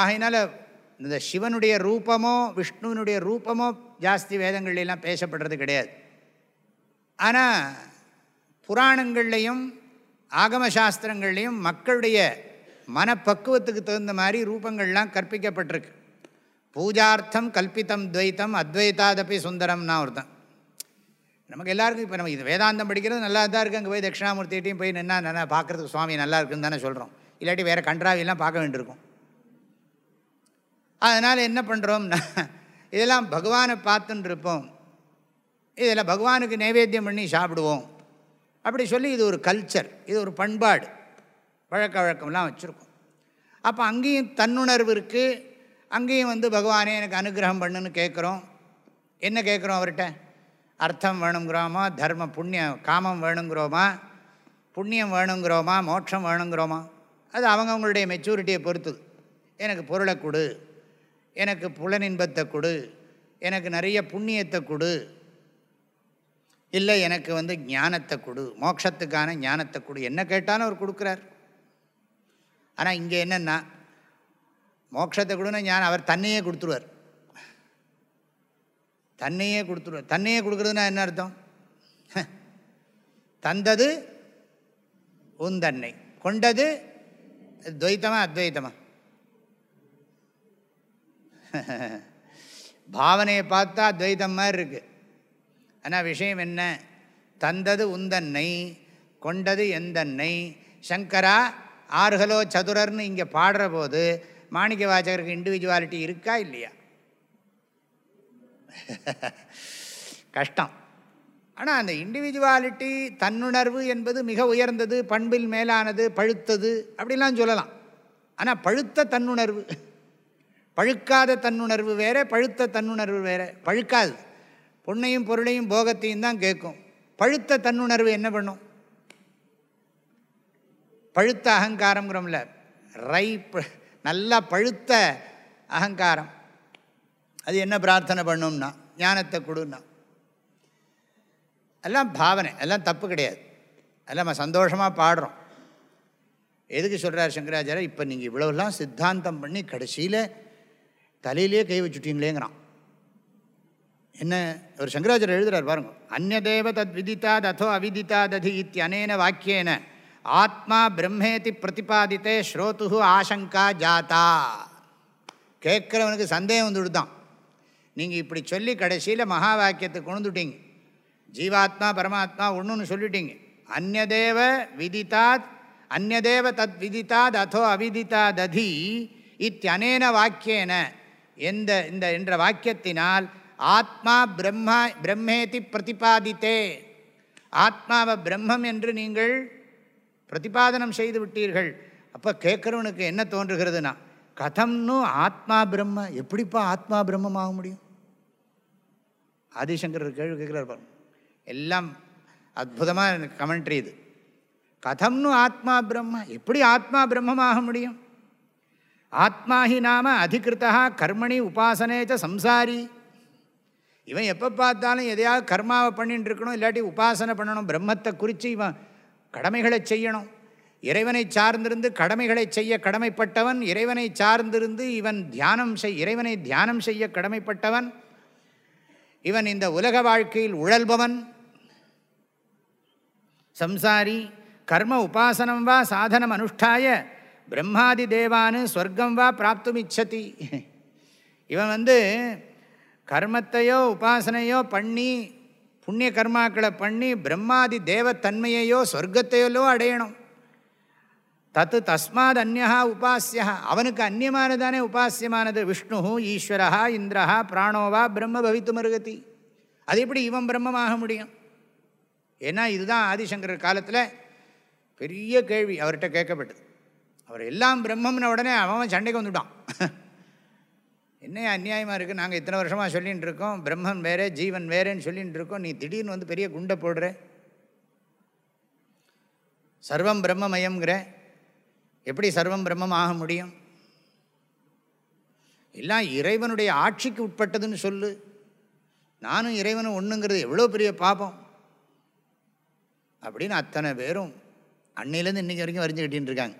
ஆகையினால இந்த சிவனுடைய ரூபமோ விஷ்ணுவினுடைய ரூபமோ ஜாஸ்தி வேதங்கள்லாம் பேசப்படுறது கிடையாது. ஆனால் புராணங்கள்லேயும் ஆகமசாஸ்திரங்கள்லேயும் மக்களுடைய மனப்பக்குவத்துக்கு தகுந்த மாதிரி ரூபங்கள்லாம் கற்பிக்கப்பட்டிருக்கு. பூஜார்த்தம் கல்பித்தம் துவைத்தம் அத்வைத்தாதபி சுந்தரம்னா ஒருத்தன். நமக்கு எல்லாருக்கும் இப்போ நம்ம இது வேதாந்தம் படிக்கிறது நல்லா தான் இருக்குது அங்கே போய் தட்சிணாமூர்த்திகிட்டையும் போய் நின்னா நல்லா பார்க்குறதுக்கு சுவாமி நல்லா இருக்குன்னு தானே சொல்கிறோம் இல்லாட்டி வேறு கன்றாவிலாம் பார்க்க வேண்டியிருக்கும். அதனால் என்ன பண்ணுறோம்னா இதெல்லாம் பகவானை பார்த்துன்னு இருப்போம். இதில் பகவானுக்கு நைவேத்தியம் பண்ணி சாப்பிடுவோம். அப்படி சொல்லி இது ஒரு கல்ச்சர் இது ஒரு பண்பாடு. வழக்க வழக்கம்லாம் வச்சுருக்கோம். அப்போ அங்கேயும் தன்னுணர்வு இருக்குது அங்கேயும் வந்து பகவானே எனக்கு அனுகிரகம் பண்ணுன்னு கேட்குறோம். என்ன கேட்குறோம் அவர்கிட்ட? அர்த்தம் வேணுங்கிறோமா? தர்ம புண்ணியம் காமம் வேணுங்கிறோமா? புண்ணியம் வேணுங்கிறோமா? மோட்சம் வேணுங்கிறோமா? அது அவங்கவுங்களுடைய மெச்சூரிட்டியை பொறுத்துது. எனக்கு பொருளை கொடு. எனக்கு புலனின்பத்தை கொடு. எனக்கு நிறைய புண்ணியத்தை கொடு. இல்லை எனக்கு வந்து ஞானத்தை கொடு. மோட்சத்துக்கான ஞானத்தை கொடு. என்ன கேட்டாலும் அவர் கொடுக்குறார். ஆனால் இங்கே என்னென்னா மோட்சத்தை கொடுன்னா ஞானம் அவர் தன்னையே கொடுத்துருவார். தன்னையே கொடுத்துருவார். தன்னையே கொடுக்குறதுனா என்ன அர்த்தம்? தந்தது உந்தன்னை கொண்டது துவைத்தமா அத்வைத்தமா? பாவனையை பார்த்தா துவைத்தம் மாதிரி இருக்குது ஆனால் விஷயம் என்ன? தந்தது உந்தன்னை கொண்டது எந்தன்னை. சங்கரா ஆறுகளோ சதுரர்னு இங்கே பாடுற போது மாணிக்க வாசகருக்கு இண்டிவிஜுவாலிட்டி இருக்கா இல்லையா? கஷ்டம். ஆனால் அந்த இண்டிவிஜுவாலிட்டி தன்னுணர்வு என்பது மிக உயர்ந்தது பண்பில் மேலானது பழுத்தது அப்படிலாம் சொல்லலாம். ஆனால் பழுத்த தன்னுணர்வு பழுக்காத தன்னுணர்வு வேறு பழுத்த தன்னுணர்வு வேறு பழுக்காது. பொண்ணையும் பொருளையும் போகத்தையும் தான் கேட்கும். பழுத்த தன்னுணர்வு என்ன பண்ணும்? பழுத்த அகங்காரங்கிறோம்ல ரை நல்லா பழுத்த அகங்காரம். அது என்ன பிரார்த்தனை பண்ணும்னா ஞானத்தை கொடுன்னா. எல்லாம் பாவனை எல்லாம் தப்பு கிடையாது. எல்லாம் நம்ம சந்தோஷமாக பாடுறோம். எதுக்கு சொல்கிறார் சங்கராச்சாரியர்? இப்போ நீங்கள் இவ்வளோலாம் சித்தாந்தம் பண்ணி கடைசியில் தலையிலே கை வச்சுட்டீங்களேங்கிறான். என்ன ஒரு சங்கராச்சாரர் எழுதுறார் பாருங்க. அந்நதேவ தத் விதித்தாத் அதோ அவிதித்தாததி இத்தியனேன வாக்கியேன. ஆத்மா பிரம்மேதி பிரதிபாதித்தே ஸ்ரோத்து ஆசங்கா ஜாத்தா கேட்குறவனுக்கு சந்தேகம் வந்துடுதான். நீங்கள் இப்படி சொல்லி கடைசியில் மகா வாக்கியத்தை கொண்டுட்டீங்க. ஜீவாத்மா பரமாத்மா ஒன்றுன்னு சொல்லிட்டீங்க. அந்நதேவ விதித்தாத் அந்நதேவ தத் விதித்தாத் அதோ அவிதித்தாததி இத்தியனேன வாக்கியேன. எந்த இந்த என்ற வாக்கியத்தினால் ஆத்மா பிரம்மா பிரம்மேதி பிரதிபாதித்தே. ஆத்மாவை பிரம்மம் என்று நீங்கள் பிரதிபாதனம் செய்து விட்டீர்கள். அப்போ கேட்குறவனுக்கு என்ன தோன்றுகிறதுனா கதம்னு ஆத்மா பிரம்ம எப்படிப்பா ஆத்மா பிரம்மம் ஆக முடியும்? ஆதிசங்கர் கேள்வி கேட்குறார் பாருங்க. எல்லாம் அற்புதமாக கமெண்ட்ரி இது. கதம்னு ஆத்மா பிரம்ம எப்படி ஆத்மா பிரம்மமாக முடியும்? ஆத்மாஹி நாம அதிகிருத்தா கர்மணி உபாசனேச்ச சம்சாரி. இவன் எப்போ பார்த்தாலும் எதையாவது கர்மாவை பண்ணிட்டு இருக்கணும் இல்லாட்டி உபாசனை பண்ணணும் பிரம்மத்தை குறித்து இவன் கடமைகளை செய்யணும். இறைவனை சார்ந்திருந்து கடமைகளை செய்ய கடமைப்பட்டவன் இறைவனை சார்ந்திருந்து இவன் தியானம் செய் இறைவனை தியானம் செய்ய கடமைப்பட்டவன் இவன் இந்த உலக வாழ்க்கையில் உழல்பவன். சம்சாரி கர்ம உபாசனம் வா சாதனம் அனுஷ்டாய பிரம்மாதி தேவானு ஸ்வர்க்கம் வா பிராப்தும் இச்சதி. இவன் வந்து கர்மத்தையோ உபாசனையோ பண்ணி புண்ணிய கர்மாக்களை பண்ணி பிரம்மாதி தேவத்தன்மையையோ சொர்க்கத்தையோ அடையணும். தத்து தஸ்மாத் அந்நா உபாசியா அவனுக்கு அந்நியமானதானே உபாசியமானது விஷ்ணு ஈஸ்வரா இந்திரஹா பிராணோவா பிரம்ம பவித்து மருகதி அது எப்படி இவன் பிரம்மமாக முடியும்? ஏன்னா இதுதான் ஆதிசங்கரர் காலத்தில் பெரிய கேள்வி அவர்கிட்ட கேட்கப்பட்டது. அவர் எல்லாம் பிரம்மம்னு உடனே அவன் சண்டைக்கு வந்துவிட்டான் என்ன அந்நியாயமாக இருக்குது நாங்கள் இத்தனை வருஷமாக சொல்லிகிட்டு இருக்கோம். பிரம்மன் வேறே ஜீவன் வேறேன்னு சொல்லிகிட்டு இருக்கோம். நீ திடீர்னு வந்து பெரிய குண்டை போடுற? சர்வம் பிரம்மமயங்கிற எப்படி சர்வம் பிரம்மம் ஆக முடியும்? எல்லாம் இறைவனுடைய ஆட்சிக்கு உட்பட்டதுன்னு சொல்லு. நானும் இறைவனும் ஒன்றுங்கிறது எவ்வளோ பெரிய பாபம்? அப்படின்னு அத்தனை பேரும் அன்னையிலேருந்து இன்றைக்கி வரைக்கும் வரைஞ்சு இருக்காங்க.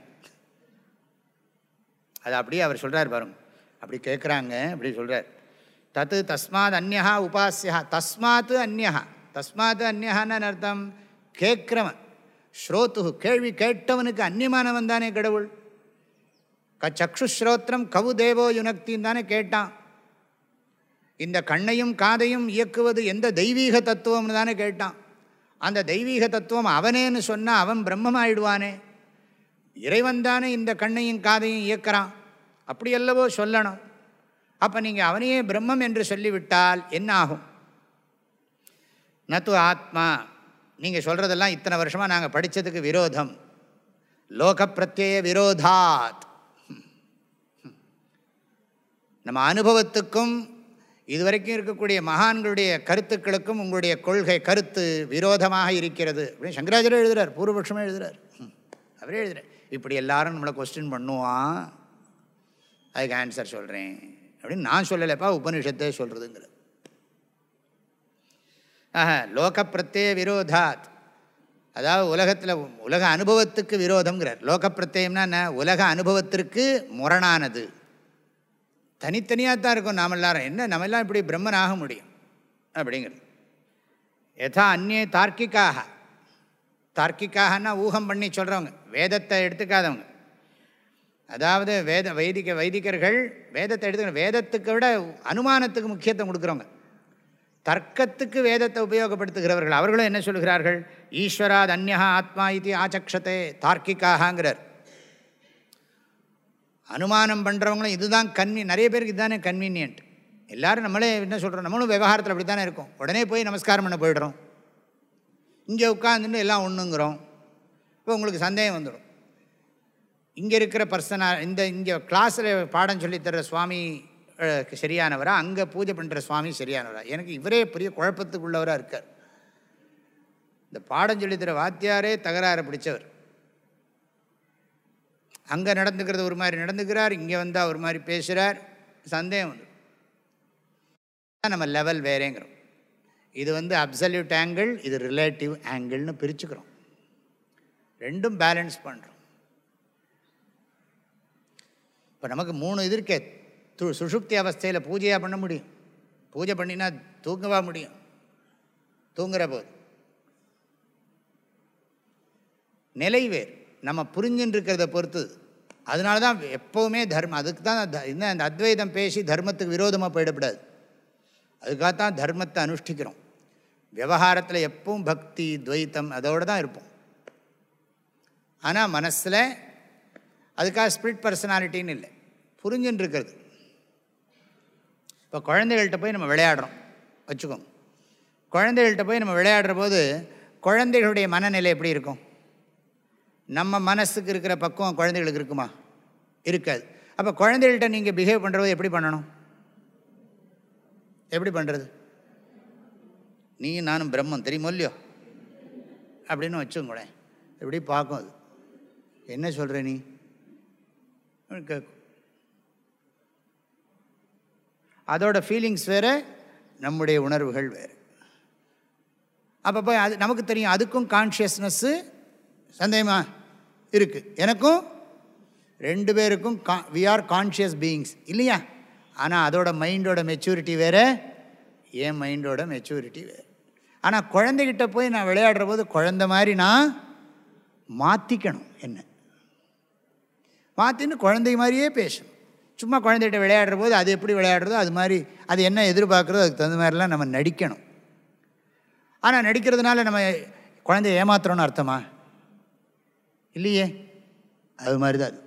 அது அப்படியே அவர் சொல்கிறார் பாருங்கள் அப்படி கேட்குறாங்க அப்படி சொல்கிறார் தத்து தஸ்மாத் அந்நா உபாசியா தஸ்மாத்து அந்நா தஸ்மாத்து அந்நகான்னு அர்த்தம்? கேட்குறவன். ஸ்ரோத்து கேள்வி கேட்டவனுக்கு அந்நியமானவன் தானே கடவுள். க சக்ஷுஸ்ரோத்திரம் கவு தேவோ யுனக்தின்னு தானே கேட்டான். இந்த கண்ணையும் காதையும் இயக்குவது எந்த தெய்வீக தத்துவம்னு தானே கேட்டான். அந்த தெய்வீக தத்துவம் அவனேன்னு சொன்னால் அவன் பிரம்மமாயிடுவானே. இறைவன் தானே இந்த கண்ணையும் காதையும் இயக்கிறான். அப்படியல்லவோ சொல்லணும். அப்போ நீங்கள் அவனையே பிரம்மம் என்று சொல்லிவிட்டால் என்ன ஆகும் நத்து ஆத்மா நீங்கள் சொல்கிறதெல்லாம் இத்தனை வருஷமாக நாங்கள் படித்ததுக்கு விரோதம். லோக பிரத்யேய விரோதாத். நம்ம அனுபவத்துக்கும் இதுவரைக்கும் இருக்கக்கூடிய மகான்களுடைய கருத்துக்களுக்கும் உங்களுடைய கொள்கை கருத்து விரோதமாக இருக்கிறது. அப்படின்னு சங்கராச்சாரியர் எழுதுகிறார் பூர்வபட்சமாக எழுதுகிறார் அவரே எழுதுகிறார் இப்படி எல்லாரும் நம்மளை கொஸ்டின் பண்ணுவான். அதுக்கு ஆன்சர் சொல்கிறேன் அப்படின்னு நான் சொல்லலைப்பா உபனிஷத்தே சொல்கிறதுங்கிற ஆஹா லோக பிரத்யேக விரோதாத். அதாவது உலகத்தில் உலக அனுபவத்துக்கு விரோதம்ங்கிறார். லோக பிரத்யம்னா என்ன? உலக அனுபவத்திற்கு முரணானது. தனித்தனியாக தான் இருக்கும். நாம் எல்லாரும் என்ன? நம்ம எல்லாம் இப்படி பிரம்மன் ஆக முடியும். அப்படிங்கிறது. எதா அந்நே தார்க்கிக்காக தார்க்கிக்காகனா ஊகம் பண்ணி சொல்கிறவங்க வேதத்தை எடுத்துக்காதவங்க. அதாவது வேத வைதிக வைதிகர்கள் வேதத்தை எடுத்துக்கணும். வேதத்துக்கு விட அனுமானத்துக்கு முக்கியத்துவம் கொடுக்குறவங்க. தர்க்கத்துக்கு வேதத்தை உபயோகப்படுத்துகிறவர்கள். அவர்களும் என்ன சொல்கிறார்கள் ஈஸ்வராத் அந்யா ஆத்மா இது ஆச்சக்ஷத்தை தார்க்கிக்காகங்கிறார் அனுமானம் பண்ணுறவங்களும் இதுதான் கன்வி நிறைய பேருக்கு இதுதானே கன்வீனியன்ட் எல்லோரும் நம்மளே என்ன சொல்கிறோம் நம்மளும் விவகாரத்தில் அப்படி தானே இருக்கும். உடனே போய் நமஸ்காரம் பண்ண போய்டுறோம். இங்கே உட்காந்துட்டு எல்லாம் ஒன்றுங்கிறோம் இப்போ உங்களுக்கு சந்தேகம் வந்துடும். இங்கே இருக்கிற பர்சனாக இந்த இங்கே கிளாஸில் பாடம் சொல்லித்தர சுவாமி சரியானவரா? அங்கே பூஜை பண்ணுற சுவாமி சரியானவரா? எனக்கு இவரே பெரிய குழப்பத்துக்குள்ளவராக இருக்கார். இந்த பாடம் சொல்லித்தர வாத்தியாரே தகராறு பிடிச்சவர். அங்கே நடந்துக்கிறது ஒரு மாதிரி நடந்துக்கிறார் இங்கே வந்தால் ஒரு மாதிரி பேசுகிறார் சந்தேகம் வந்து நம்ம லெவல் வேறேங்கிறோம். இது வந்து அப்சல்யூட் ஆங்கிள் இது ரிலேட்டிவ் ஆங்கிள்னு பிரிச்சுக்கிறோம். ரெண்டும் பேலன்ஸ் பண்ணுறோம் இப்போ நமக்கு மூணு இது இருக்கே. து சுஷுப்தி அவஸ்தையில் பூஜையாக பண்ண முடியும். பூஜை பண்ணினா தூங்கவா முடியும். தூங்குற போது. நிலை வேறு. நம்ம புரிஞ்சுன்னு இருக்கிறத பொறுத்து. அதனால தான் எப்போவுமே தர்மம் அதுக்கு தான் இன்னும் அந்த அத்வைதம் பேசி தர்மத்துக்கு விரோதமாக போயிடக்கூடாது. அதுக்காகத்தான் தர்மத்தை அனுஷ்டிக்கிறோம். விவகாரத்தில் எப்பவும் பக்தி துவைத்தம் அதோடு தான் இருப்போம். ஆனால் மனசில் அதுக்காக ஸ்பிரிட் பர்சனாலிட்டின்னு இல்லை. புரிஞ்சுன்னு இருக்கிறது இப்போ குழந்தைகள்கிட்ட போய் நம்ம விளையாடுறோம். வச்சுக்கோங்க. குழந்தைகள்கிட்ட போய் நம்ம விளையாடுற போது குழந்தைகளுடைய மனநிலை எப்படி இருக்கும்? நம்ம மனசுக்கு இருக்கிற பக்குவம் குழந்தைகளுக்கு இருக்குமா? இருக்காது. அப்போ குழந்தைகள்கிட்ட நீங்கள் பிஹேவ் பண்ணுறது எப்படி பண்ணணும்? எப்படி பண்ணுறது நீ நானும் பிரம்மம் தெரியுமோ இல்லையோ? அப்படின்னு வச்சுங்களேன் எப்படி பார்க்கும் அது? என்ன சொல்கிற நீ? கேட்கும் அதோட ஃபீலிங்ஸ் வேறு நம்முடைய உணர்வுகள் வேறு. அப்போ போய் அது நமக்கு தெரியும் அதுக்கும் கான்ஷியஸ்னஸ்ஸு சந்தேகமா இருக்குது எனக்கும் ரெண்டு பேருக்கும் கா வி ஆர் கான்ஷியஸ் பீயிங்ஸ் இல்லையா? ஆனால் அதோட மைண்டோட மெச்சூரிட்டி வேறு என் மைண்டோட மெச்சூரிட்டி வேறு. ஆனால் குழந்தைகிட்ட போய் நான் விளையாடுற போது குழந்த மாதிரி நான் மாற்றிக்கணும் என்ன? மாற்றின்னு குழந்தை மாதிரியே பேசணும். சும்மா குழந்தைகிட்ட விளையாடுற போது அது எப்படி விளையாடுறதோ அது மாதிரி அது என்ன எதிர்பார்க்குறதோ அதுக்கு தகுந்த மாதிரிலாம் நம்ம நடிக்கணும். ஆனால் நடிக்கிறதுனால நம்ம குழந்தைய ஏமாத்துறோன்னு அர்த்தமா? இல்லையே. அது மாதிரி தான் அது.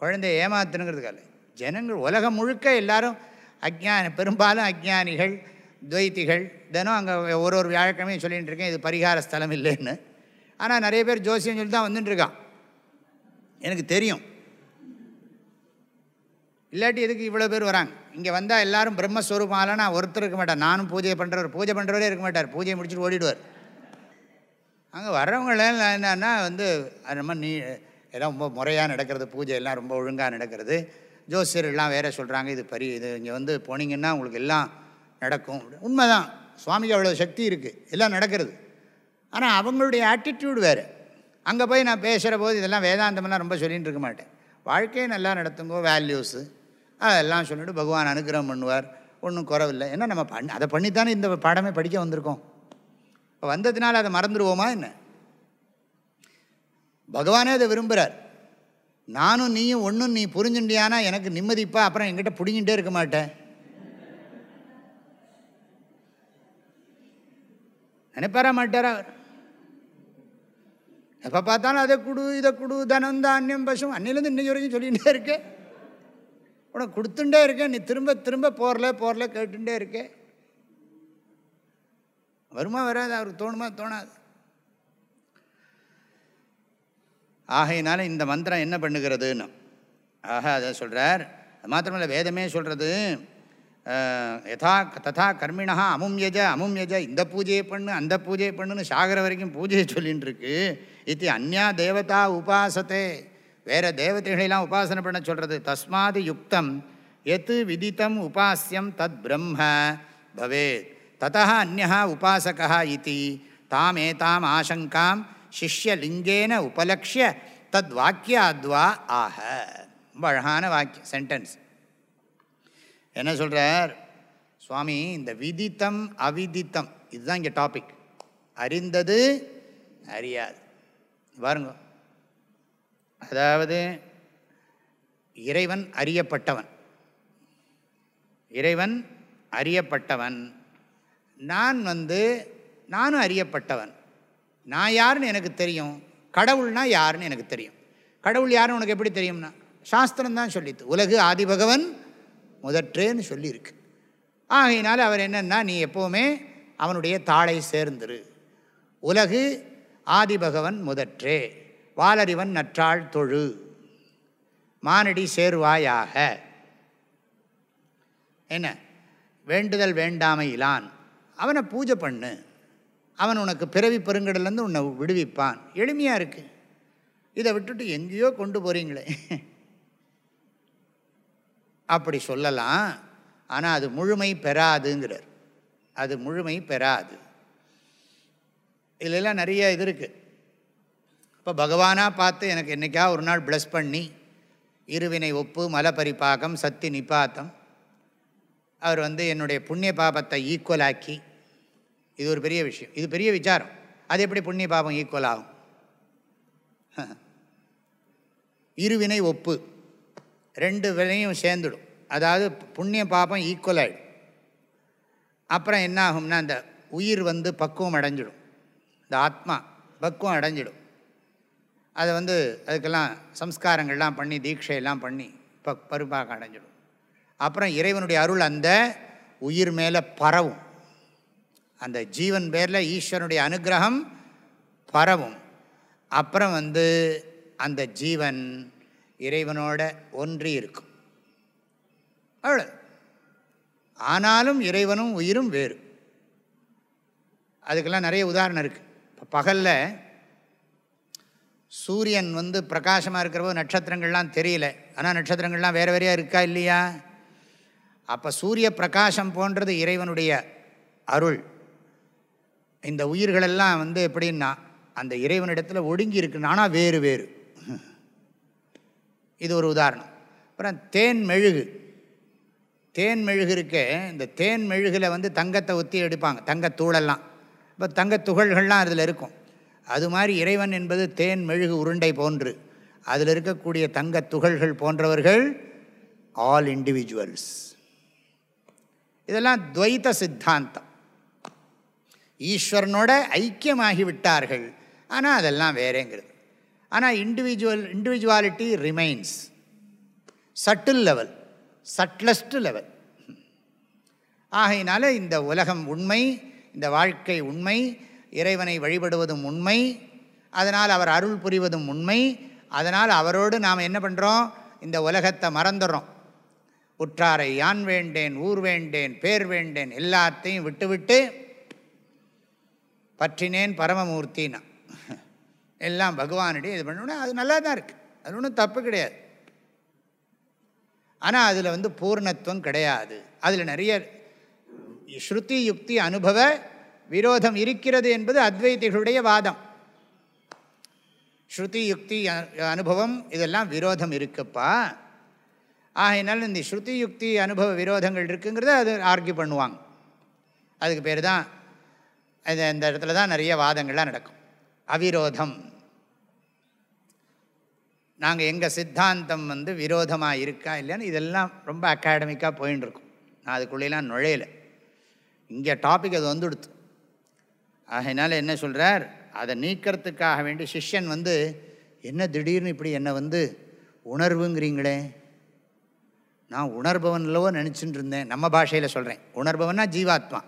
குழந்தைய ஏமாத்துனுங்கிறதுக்கால ஜனங்கள் உலகம் முழுக்க எல்லாரும் அஜ்ஞான பெரும்பாலும் அஜ்ஞானிகள் துவைத்திகள் தினம் அங்கே ஒரு ஒரு வியாழக்கிழமையும் சொல்லிகிட்டு இருக்கேன் இது பரிகார ஸ்தலம் இல்லைன்னு. ஆனால் நிறைய பேர் ஜோசியம் சொல்லி தான் வந்துட்டுருக்கான் எனக்கு தெரியும். இல்லாட்டி எதுக்கு இவ்வளோ பேர் வராங்க? இங்கே வந்தால் எல்லாரும் பிரம்மஸ்வரூபால நான் ஒருத்தர் இருக்க மாட்டேன் நானும் பூஜை பண்ணுறவர் பூஜை பண்ணுறவரே இருக்க மாட்டார். பூஜையை முடிச்சுட்டு ஓடிடுவார். அங்கே வர்றவங்களாம் என்னன்னா வந்து நம்ம நீ எல்லாம் ரொம்ப முறையாக நடக்கிறது பூஜை எல்லாம் ரொம்ப ஒழுங்காக நடக்கிறது. ஜோசியர்கள்லாம் வேறு சொல்கிறாங்க இது பரி இது இங்கே வந்து போனீங்கன்னா உங்களுக்கு எல்லாம் நடக்கும். உண்மைதான். சுவாமிக்கு அவ்வளோ சக்தி இருக்குது எல்லாம் நடக்கிறது. ஆனால் அவங்களுடைய ஆட்டிடியூடு வேறு. அங்கே போய் நான் பேசுகிற போது இதெல்லாம் வேதாந்தமெல்லாம் ரொம்ப சொல்லிகிட்டு இருக்க மாட்டேன். வாழ்க்கையை நல்லா நடத்துங்கோ வேல்யூஸு அதெல்லாம் சொல்லிவிட்டு பகவான் அனுகிரகம் பண்ணுவார். ஒன்றும் குறவில்லை. ஏன்னா நம்ம பண்ணி அதை பண்ணித்தானே இந்த பாடமே படிக்க வந்திருக்கோம். இப்போ வந்ததுனால அதை மறந்துடுவோமா என்ன? பகவானே அதை விரும்புகிறார் நானும் நீயும் ஒன்றும் நீ புரிஞ்சுண்டியானா எனக்கு நிம்மதிப்பா? அப்புறம் என்கிட்ட பிடிங்கிட்டே இருக்க மாட்டேன். நினைப்பாரா மாட்டாரா அவர்? எப்போ பார்த்தாலும் அதை கொடு இதை கொடு தனம் தானியம் பசும். அன்னிலேருந்து இன்னைக்கு வரைக்கும் சொல்லிகிட்டே இருக்கேன் உனக்கு கொடுத்துட்டே இருக்கேன். நீ திரும்ப திரும்ப போரல போரல கேட்டுட்டே இருக்கே. வருமா வராது அவருக்கு தோணுமா தோணாது. ஆகையினால இந்த மந்திரம் என்ன பண்ணுகிறதுன்னு. ஆஹா அதை சொல்கிறார் அது மாத்திரமில்ல வேதமே சொல்கிறது யதா ததா கர்மிணா அமும் யஜ அமும் யஜ இந்த பூஜையை பண்ணு அந்த பூஜையை பண்ணுன்னு சாகர வரைக்கும் பூஜையை சொல்லின்னு இருக்கு இது அந்யா தேவதா உபாசத்தே. வேறு தேவதைகளெல்லாம் உபாசனை பண்ண சொல்கிறது தஸ்மாது யுக்தம் எத்து விதித்தம் உபாசியம் தத் பிரம்ம பவேத். ததா அந்யா உபாசகா இது தாம் ஏதாம் ஆசங்காம் சிஷ்யலிங்கேன உபலக்ஷிய தத் வாக்கியாத்வா ஆக. ரொம்ப அழகான வாக்கியம் சென்டென்ஸ் என்ன சொல்கிறார் சுவாமி இந்த விதித்தம் அவிதித்தம். இதுதான் இங்கே டாபிக் அறிந்தது அறியாது. பாருங்க. அதாவது இறைவன் அறியப்பட்டவன். இறைவன் அறியப்பட்டவன். நான் வந்து நானும் அறியப்பட்டவன். நான் யாருன்னு எனக்கு தெரியும். கடவுள்னா யாருன்னு எனக்கு தெரியும். கடவுள் யாருன்னு உனக்கு எப்படி தெரியும்னா? சாஸ்திரம் தான் சொல்லித்து உலகு ஆதிபகவன் முதற்றேன்னு சொல்லியிருக்கு. ஆகையினால அவர் என்னென்னா நீ எப்போவுமே அவனுடைய தாளை சேர்ந்துரு. உலகு ஆதிபகவன் முதற்றே வாலறிவன் நற்றாள் தொழு. மானடி சேர்வாயாக. என்ன? வேண்டுதல் வேண்டாமை இலான். அவனை பூஜை பண்ணு. அவன் உனக்கு பிறவி பெருங்கடலேருந்து உன்னை விடுவிப்பான். எளிமையாக இருக்குது இதை விட்டுட்டு எங்கேயோ கொண்டு போகிறீங்களே அப்படி சொல்லலாம். ஆனால் அது முழுமை பெறாதுங்கிறார். அது முழுமை பெறாது. இதிலெல்லாம் நிறைய இது இருக்குது இப்போ பகவானாக பார்த்து எனக்கு என்றைக்கா ஒரு நாள் ப்ளஸ் பண்ணி இருவினை ஒப்பு மலப்பரிப்பாக்கம் சத்தி நிப்பாத்தம் அவர் வந்து என்னுடைய புண்ணிய பாபத்தை ஈக்குவலாக்கி இது ஒரு பெரிய விஷயம். இது பெரிய விசாரம். அது எப்படி புண்ணிய பாபம் ஈக்குவல் ஆகும்? இருவினை ஒப்பு. ரெண்டு விலையும் சேர்ந்துடும். அதாவது புண்ணிய பாபம் ஈக்குவல் ஆகிடும் அப்புறம் என்ன ஆகும்னா அந்த உயிர் வந்து பக்குவம் அடைஞ்சிடும். இந்த ஆத்மா பக்குவம் அடைஞ்சிடும். அதை வந்து அதுக்கெல்லாம் சம்ஸ்காரங்கள்லாம் பண்ணி தீட்சையெல்லாம் பண்ணி ப பருப்பாக அடைஞ்சிடும். அப்புறம் இறைவனுடைய அருள் அந்த உயிர் மேலே பரவும். அந்த ஜீவன் பேரில் ஈஸ்வரனுடைய அனுகிரகம் பரவும். அப்புறம் வந்து அந்த ஜீவன் இறைவனோட ஒன்றி இருக்கும். அவ்வளோ ஆனாலும் இறைவனும் உயிரும் வேறு. அதுக்கெல்லாம் நிறைய உதாரணம் இருக்குது இப்போ பகலில் சூரியன் வந்து பிரகாசமாக இருக்கிறப்போ நட்சத்திரங்கள்லாம் தெரியல. ஆனால் நட்சத்திரங்கள்லாம் வேறு வேறையாக இருக்கா இல்லையா? அப்போ சூரிய பிரகாசம் போன்றது இறைவனுடைய அருள். இந்த உயிர்களெல்லாம் வந்து எப்படின்னா அந்த இறைவனிடத்தில் ஒடுங்கி இருக்குன்னு ஆனால் வேறு வேறு. இது ஒரு உதாரணம். அப்புறம் தேன் மெழுகு. தேன் மெழுகு இருக்கே இந்த தேன் மெழுகில் வந்து தங்கத்தை ஒத்தி எடுப்பாங்க தங்கத்தூளெல்லாம் இப்போ தங்கத்துகள்கள்லாம் அதில் இருக்கும். அது மாதிரி இறைவன் என்பது தேன் மெழுகு உருண்டை போன்று. அதில் இருக்கக்கூடிய தங்க துகள்கள் போன்றவர்கள் ஆல் இண்டிவிஜுவல்ஸ். இதெல்லாம் துவைத்த சித்தாந்தம். ஈஸ்வரனோட ஐக்கியமாகி விட்டார்கள். ஆனால் அதெல்லாம் வேறேங்கிறது. ஆனால் individual individuality remains subtle level subtlest level ஆகையினால இந்த உலகம் உண்மை இந்த வாழ்க்கை உண்மை இறைவனை வழிபடுவதும் உண்மை அதனால் அவர் அருள் புரிவதும் உண்மை அதனால் அவரோடு நாம் என்ன பண்ணுறோம் இந்த உலகத்தை மறந்துடுறோம். உற்றாரை யான் வேண்டேன் ஊர் வேண்டேன் பேர் வேண்டேன் எல்லாத்தையும் விட்டுவிட்டு பற்றினேன் பரமமூர்த்தினா. எல்லாம் பகவானுடைய இது பண்ணோன்னா அது நல்லா தான் இருக்குது அது ஒன்றும் தப்பு கிடையாது. ஆனால் அதில் வந்து பூர்ணத்துவம் கிடையாது. அதில் நிறைய ஸ்ருதி யுக்தி அனுபவ விரோதம் இருக்கிறது என்பது அத்வைதிகளுடைய வாதம். ஸ்ருதி யுக்தி அனுபவம் இதெல்லாம் விரோதம் இருக்குப்பா. ஆகையினால இந்த ஸ்ருதி யுக்தி அனுபவ விரோதங்கள் இருக்குங்கிறத அது ஆர்கியூ பண்ணுவாங்க. அதுக்கு பேர் தான் அது அந்த இடத்துல தான் நிறைய வாதங்கள்லாம் நடக்கும். அவிரோதம். நாங்கள் எங்கள் சித்தாந்தம் வந்து விரோதமாக இருக்கா இல்லைன்னு இதெல்லாம் ரொம்ப அகாடமிக்காக போயின்னு இருக்கும் நான் அதுக்குள்ளேலாம் நுழையலை. இங்கே டாபிக் அது வந்துடுத்து. ஆகையினால என்ன சொல்கிறார் அதை நீக்கிறதுக்காக வேண்டி சிஷ்யன் வந்து என்ன திடீர்னு இப்படி என்னை வந்து உணர்வுங்கிறீங்களே? நான் உணர்பவன்லவோ நினச்சிட்டு இருந்தேன். நம்ம பாஷையில் சொல்கிறேன் உணர்பவன்னா ஜீவாத்மா.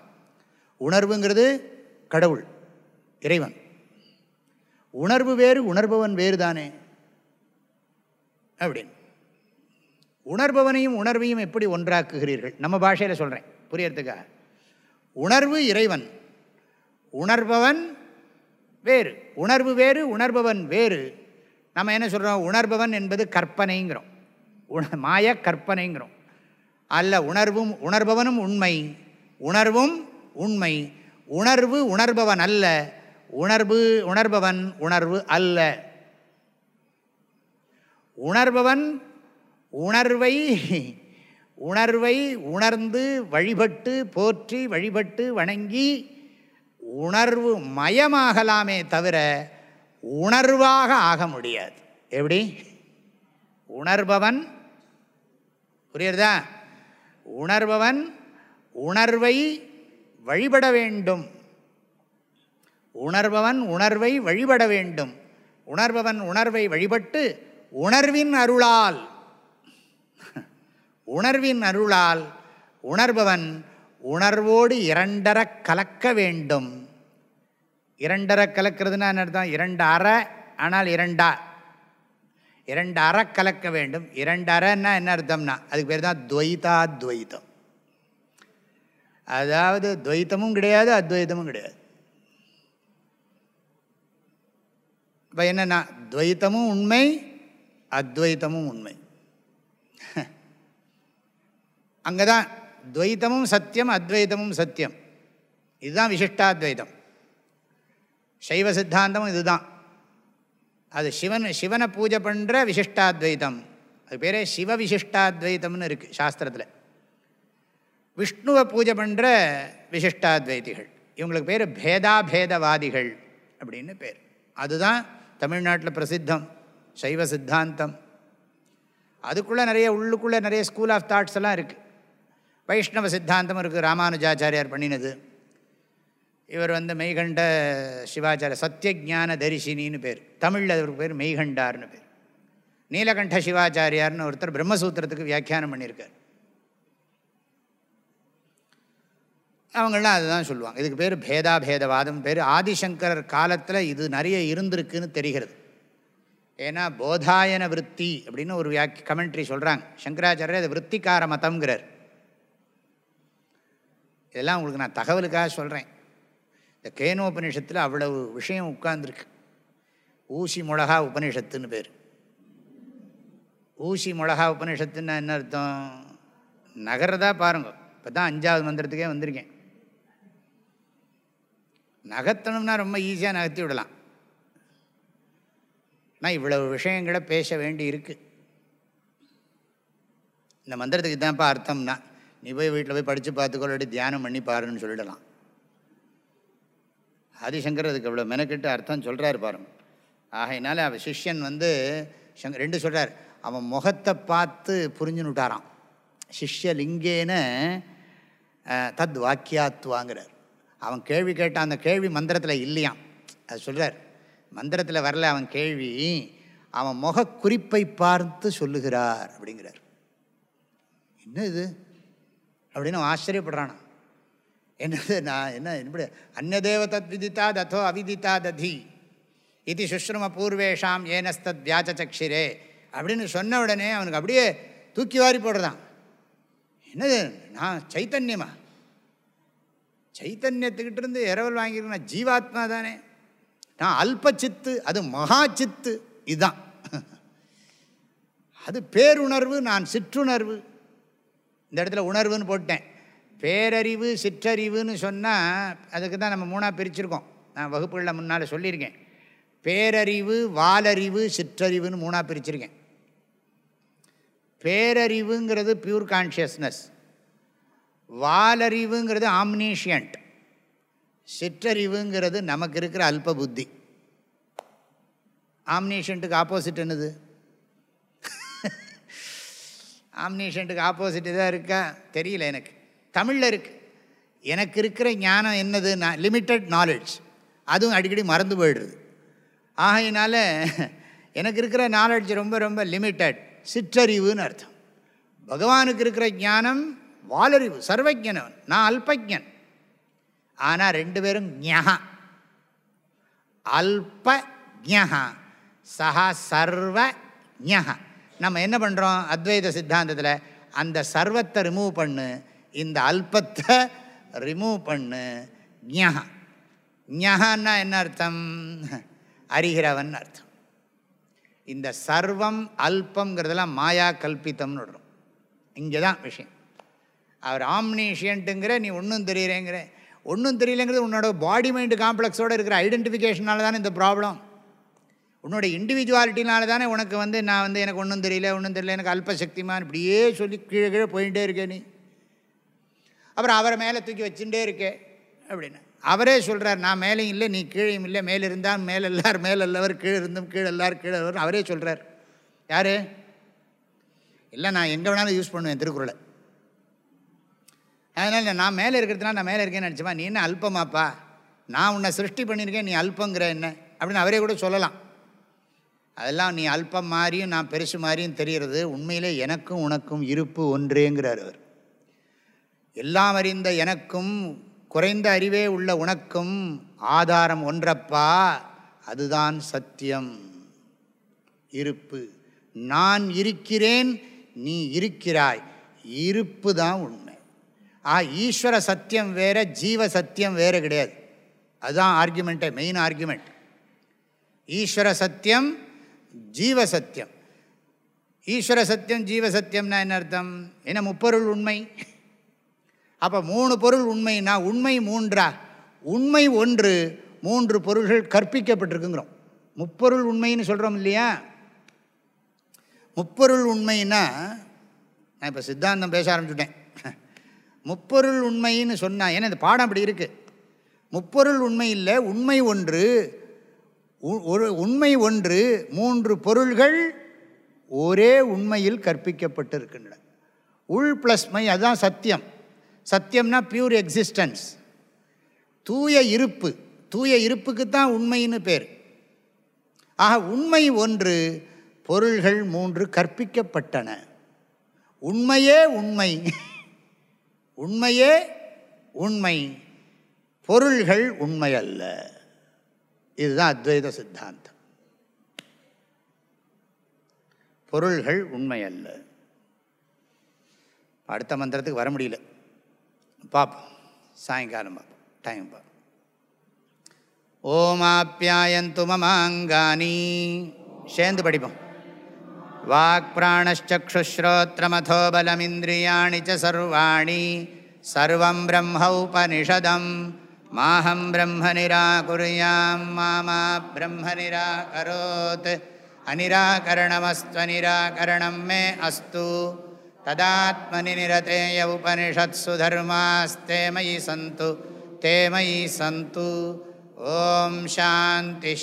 உணர்வுங்கிறது கடவுள் இறைவன். உணர்வு வேறு உணர்பவன் வேறு தானே? அப்படின்னு. உணர்பவனையும் உணர்வையும் எப்படி ஒன்றாக்குகிறீர்கள்? நம்ம பாஷையில் சொல்கிறேன் புரியறதுக்காக உணர்வு இறைவன் உணர்பவன் வேறு. உணர்வு வேறு உணர்பவன் வேறு. நம்ம என்ன சொல்கிறோம் உணர்பவன் என்பது கற்பனைங்கிறோம். உண மாய கற்பனைங்கிறோம். அல்ல உணர்வும் உணர்பவனும் உண்மை. உணர்வும் உண்மை. உணர்வு உணர்பவன் அல்ல. உணர்வு உணர்பவன் உணர்வு அல்ல. உணர்பவன் உணர்வை உணர்வை உணர்ந்து வழிபட்டு போற்றி வழிபட்டு வணங்கி உணர்வு மயமாகலாமே தவிர உணர்வாக ஆக முடியாது. எப்படி? உணர்பவன் புரியுறதா? உணர்பவன் உணர்வை வழிபட வேண்டும். உணர்பவன் உணர்வை வழிபட வேண்டும். உணர்பவன் உணர்வை வழிபட்டு உணர்வின் அருளால் உணர்வின் அருளால் உணர்பவன் உணர்வோடு இரண்டர கலக்க வேண்டும். இரண்டர கலக்கிறதுனா என்ன அர்த்தம்? இரண்டு அற ஆனால் இரண்டா. இரண்டு அற கலக்க வேண்டும். இரண்டு அறன்னா என்ன அர்த்தம்னா? அதுக்கு பேர் தான் துவைதாத்வைத்தம். அதாவது துவைத்தமும் கிடையாது அத்வைத்தமும் கிடையாது. இப்போ என்னென்னா துவைத்தமும் உண்மை அத்வைத்தமும் உண்மை. அங்கே தான் துவைத்தமும் சத்தியம் அத்வைத்தமும் சத்தியம். இதுதான் விசிஷ்டாத்வைதம் சைவ சித்தாந்தமும் இதுதான். அது சிவன் சிவனை பூஜை பண்ணுற விசிஷ்டாத்வைத்தம். அது பேரே சிவ விசிஷ்டாத்வைத்தம்னு இருக்குது சாஸ்திரத்தில். விஷ்ணுவை பூஜை பண்ணுற விசிஷ்டாத்வைதிகள் இவங்களுக்கு பேர் பேதாபேதவாதிகள் அப்படின்னு பேர். அதுதான் தமிழ்நாட்டில் பிரசித்தம் சைவ சித்தாந்தம். அதுக்குள்ளே நிறைய உள்ளுக்குள்ளே நிறைய ஸ்கூல் ஆஃப் தாட்ஸ் எல்லாம் இருக்குது வைஷ்ணவ சித்தாந்தம் இருக்குது ராமானுஜாச்சாரியார் பண்ணினது. இவர் வந்து மெய்கண்ட சிவாச்சாரிய சத்தியஜான தரிசினின்னு பேர். தமிழில் அவருக்கு பேர் மெய்கண்டார்னு பேர். நீலகண்ட சிவாச்சாரியார்னு ஒருத்தர் பிரம்மசூத்திரத்துக்கு வியாக்கியானம் பண்ணியிருக்கார். அவங்களாம் அதுதான் சொல்லுவாங்க. இதுக்கு பேர் பேதாபேதவாதம். பேர் ஆதிசங்கரர் காலத்தில் இது நிறைய இருந்திருக்குன்னு தெரிகிறது. ஏன்னா போதாயன விற்பி அப்படின்னு ஒரு வியாக்கி கமெண்ட்ரி சொல்கிறாங்க சங்கராச்சாரியர் அது விற்பிக்கார மதம்ங்கிறார். இதெல்லாம் உங்களுக்கு நான் தகவலுக்காக சொல்கிறேன் இந்த கேனோபனிஷத்தில் அவ்வளவு விஷயம் உட்கார்ந்துருக்கு. ஊசி மிளகா உபனிஷத்துன்னு பேர். ஊசி மிளகா உபனிஷத்துன்னா என்ன அர்த்தம்? நகரதா பாருங்க. இப்போ தான் அஞ்சாவது மந்திரத்துக்கே வந்திருக்கேன். நகர்த்தணும்னா ரொம்ப ஈஸியாக நகர்த்தி விடலாம். ஆனால் இவ்வளவு விஷயங்களை பேச வேண்டி இருக்குது இந்த மந்திரத்துக்கு தான்ப்பா அர்த்தம்னா நீ போய் வீட்டில் போய் படித்து பார்த்துக்கொள்ளடி தியானம் பண்ணி பாருன்னு சொல்லிடலாம். ஆதிசங்கர் அதுக்கு அவ்வளோ மெனக்கிட்டு அர்த்தம் சொல்கிறாரு பாருங்க. ஆகையினால அவன் சிஷ்யன் வந்து சங்க ரெண்டு சொல்கிறார் அவன் முகத்தை பார்த்து புரிஞ்சுன்னு விட்டாரான் சிஷ்யலிங்கேன தத் வாக்கியாத்துவாங்கிறார். அவன் கேள்வி கேட்டான் அந்த கேள்வி மந்திரத்தில் இல்லையாம். அது சொல்கிறார் மந்திரத்தில் வரல அவன் கேள்வி அவன் முகக்குறிப்பை பார்த்து சொல்லுகிறார் அப்படிங்கிறார். என்ன இது? அப்படின்னு அவன் ஆச்சரியப்படுறானா. என்னது? நான் என்ன எப்படி அந்நதேவ தத் விதித்தா தத்தோ அவிதித்தா ததி இது சுஷ்ரும பூர்வேஷாம் ஏனஸ்தத் வியாச்சக்ஷிரே அப்படின்னு சொன்ன உடனே அவனுக்கு அப்படியே தூக்கி வாரி போடுறதான் என்னது? நான் சைத்தன்யமா? சைத்தன்யத்துக்கிட்ட இருந்து இரவல் வாங்கியிருக்கேன் ஜீவாத்மா தானே. நான் அல்ப சித்து அது மகா சித்து இதுதான் அது பேருணர்வு நான் சிற்றுணர்வு. இந்த இடத்துல உணர்வுன்னு போட்டேன். பேரறிவு சிற்றறிவுன்னு சொன்னால் அதுக்கு தான் நம்ம மூணாக பிரிச்சிருக்கோம். நான் வகுப்புகளில் முன்னால் சொல்லியிருக்கேன். பேரறிவு வாலறிவு சிற்றறிவுன்னு மூணாக பிரிச்சிருக்கேன். பேரறிவுங்கிறது பியூர் கான்ஷியஸ்னஸ் வாலறிவுங்கிறது ஆம்னீஷியன்ட் சிற்றறிவுங்கிறது நமக்கு இருக்கிற அல்ப புத்தி. ஆம்னீஷன்ட்டுக்கு ஆப்போசிட் என்னது? ஆம்னீஷன்ட்டுக்கு ஆப்போசிட் இதாக இருக்கா? தெரியல எனக்கு. தமிழில் இருக்கு. எனக்கு இருக்கிற ஞானம் என்னது? நான் லிமிட்டட் நாலெட்ஜ் அதுவும் அடிக்கடி மறந்து போயிடுறது ஆகையினால எனக்கு இருக்கிற நாலெட்ஜ் ரொம்ப ரொம்ப லிமிட்டட் சிற்றறிவுன்னு அர்த்தம். பகவானுக்கு இருக்கிற ஞானம் வாலறிவு சர்வஜனவன் நான் அல்பஜன் ஆனால் ரெண்டு பேரும் ஞகா அல்ப ஞா சஹா சர்வ ஞா நம்ம என்ன பண்ணுறோம் அத்வைத சித்தாந்தத்தில் அந்த சர்வத்தை ரிமூவ் பண்ணு இந்த அல்பத்தை ரிமூவ் பண்ணு ஞகா ஞகான்னா என்ன அர்த்தம்? அறிகிறவன் அர்த்தம். இந்த சர்வம் அல்பங்கிறதெல்லாம் மாயா கல்பித்தம்னு விடுறோம் இங்கே தான் விஷயம். அவர் ஆம்னிஷியன்ட்டுங்கிற நீ ஒன்றும் தெரியலேங்கிற. ஒன்றும் தெரியலங்கிறது உன்னோட பாடி மைண்டு காம்ப்ளெக்ஸோடு இருக்கிற ஐடென்டிஃபிகேஷனால தானே இந்த ப்ராப்ளம் உன்னோட இண்டிவிஜுவாலிட்டினால தானே உனக்கு வந்து நான் வந்து எனக்கு ஒன்றும் தெரியல ஒன்றும் தெரியல எனக்கு அல்பசக்திமான் இப்படியே சொல்லி கீழே கீழே போயிட்டே இருக்கேன் நீ. அப்புறம் அவரை மேலே தூக்கி வச்சுட்டே இருக்கே அப்படின்னு. அவரே சொல்கிறார் நான் மேலேயும் இல்லை நீ கீழையும் இல்லை மேலே இருந்தால் மேலே எல்லார் மேலே எல்லாவர் கீழே இருந்தும் கீழே எல்லாரும் கீழே அவரே சொல்கிறார் யார்? இல்லை நான் எங்கே வேணாலும் யூஸ் பண்ணுவேன் திருக்குறளை. அதனால் நான் மேலே இருக்கிறதுனால நான் மேலே இருக்கேன்னு நினச்சப்பா. நீ என்ன அல்பமாப்பா? நான் உன்னை சிருஷ்டி பண்ணியிருக்கேன் நீ அல்பங்கிற என்ன? அப்படின்னு அவரே கூட சொல்லலாம். அதெல்லாம் நீ அல்பம் மாதிரியும் நான் பெருசு மாதிரியும் தெரிகிறது உண்மையிலே எனக்கும் உனக்கும் இருப்பு ஒன்றேங்கிறார் அவர். எல்லாம் அறிந்த எனக்கும் குறைந்த அறிவே உள்ள உனக்கும் ஆதாரம் ஒன்றப்பா. அதுதான் சத்தியம். இருப்பு. நான் இருக்கிறேன் நீ இருக்கிறாய். இருப்பு தான் உண்மை. ஆ ஈஸ்வர சத்தியம் வேறு ஜீவ சத்தியம் வேறு கிடையாது. அதுதான் ஆர்குமெண்ட்டே மெயின் ஆர்கியுமெண்ட் ஈஸ்வர சத்தியம் ஜீவ சத்தியம். ஈஸ்வர சத்தியம் ஜீவ சத்தியம்னா என்ன அர்த்தம்? என்ன முப்பொருள் உண்மை? அப்போ மூணு பொருள் உண்மைனா உண்மை மூன்றா? உண்மை ஒன்று மூன்று பொருள்கள் கற்பிக்கப்பட்டிருக்குங்கிறோம். முப்பொருள் உண்மைன்னு சொல்கிறோம் இல்லையா? முப்பொருள் உண்மைன்னா நான் இப்போ சித்தாந்தம் பேச ஆரம்பிச்சுட்டேன். முப்பொருள் உண்மைன்னு சொன்னால் ஏன்னா இந்த பாடம் அப்படி இருக்குது முப்பொருள் உண்மை இல்லை உண்மை ஒன்று. ஒரு உண்மை ஒன்று மூன்று பொருள்கள் ஒரே உண்மையில் கற்பிக்கப்பட்டிருக்கின்றன. உள் ப்ளஸ் மை அதுதான் சத்தியம். சத்தியம்னா பியூர் எக்ஸிஸ்டன்ஸ் தூய இருப்பு. தூய இருப்புக்கு தான் உண்மைன்னு பேர். ஆக உண்மை ஒன்று பொருள்கள் மூன்று கற்பிக்கப்பட்டன. உண்மையே உண்மை. உண்மையே உண்மை பொருள்கள் உண்மை அல்ல இதுதான் அத்வைத சித்தாந்தம். பொருள்கள் உண்மை அல்ல அடுத்த மந்திரத்துக்கு வர முடியல. பார்ப்போம் சாயங்காலம் பார்ப்போம் டைம் பார்ப்போம் ஓமாப்பியாயந்து மமாங்கானி சேர்ந்து படிப்போம். वाक्प्राणश्चक्षुश्रोत्रमथोबलमिन्द्रियाणि च सर्वाणि सर्वं ब्रह्मौपनिषदं माहं ब्रह्म निराकुर्यां मा मा ब्रह्म निराकरोत् अनिराकरणमस्त्वनिराकरणं मे अस्तु तदात्मनि निरतेय उपनिषत्सु धर्मास्ते मयि सन्तु ते मयि सन्तु ॐ शान्तिः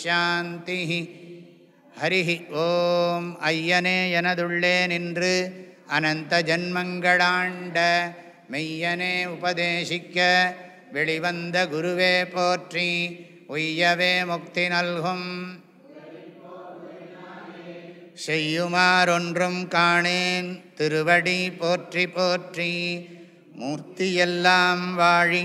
शान्तिः ஹரிஹி ஓம் ஐயனே எனதுள்ளே நின்று அனந்த ஜன்மங்களாண்ட மெய்யனே உபதேசிக்க வெளிவந்த குருவே போற்றி உய்யவே முக்தி நல்கும். செய்யுமாறொன்றும் காணேன் திருவடி போற்றி போற்றி மூர்த்தியெல்லாம் வாழி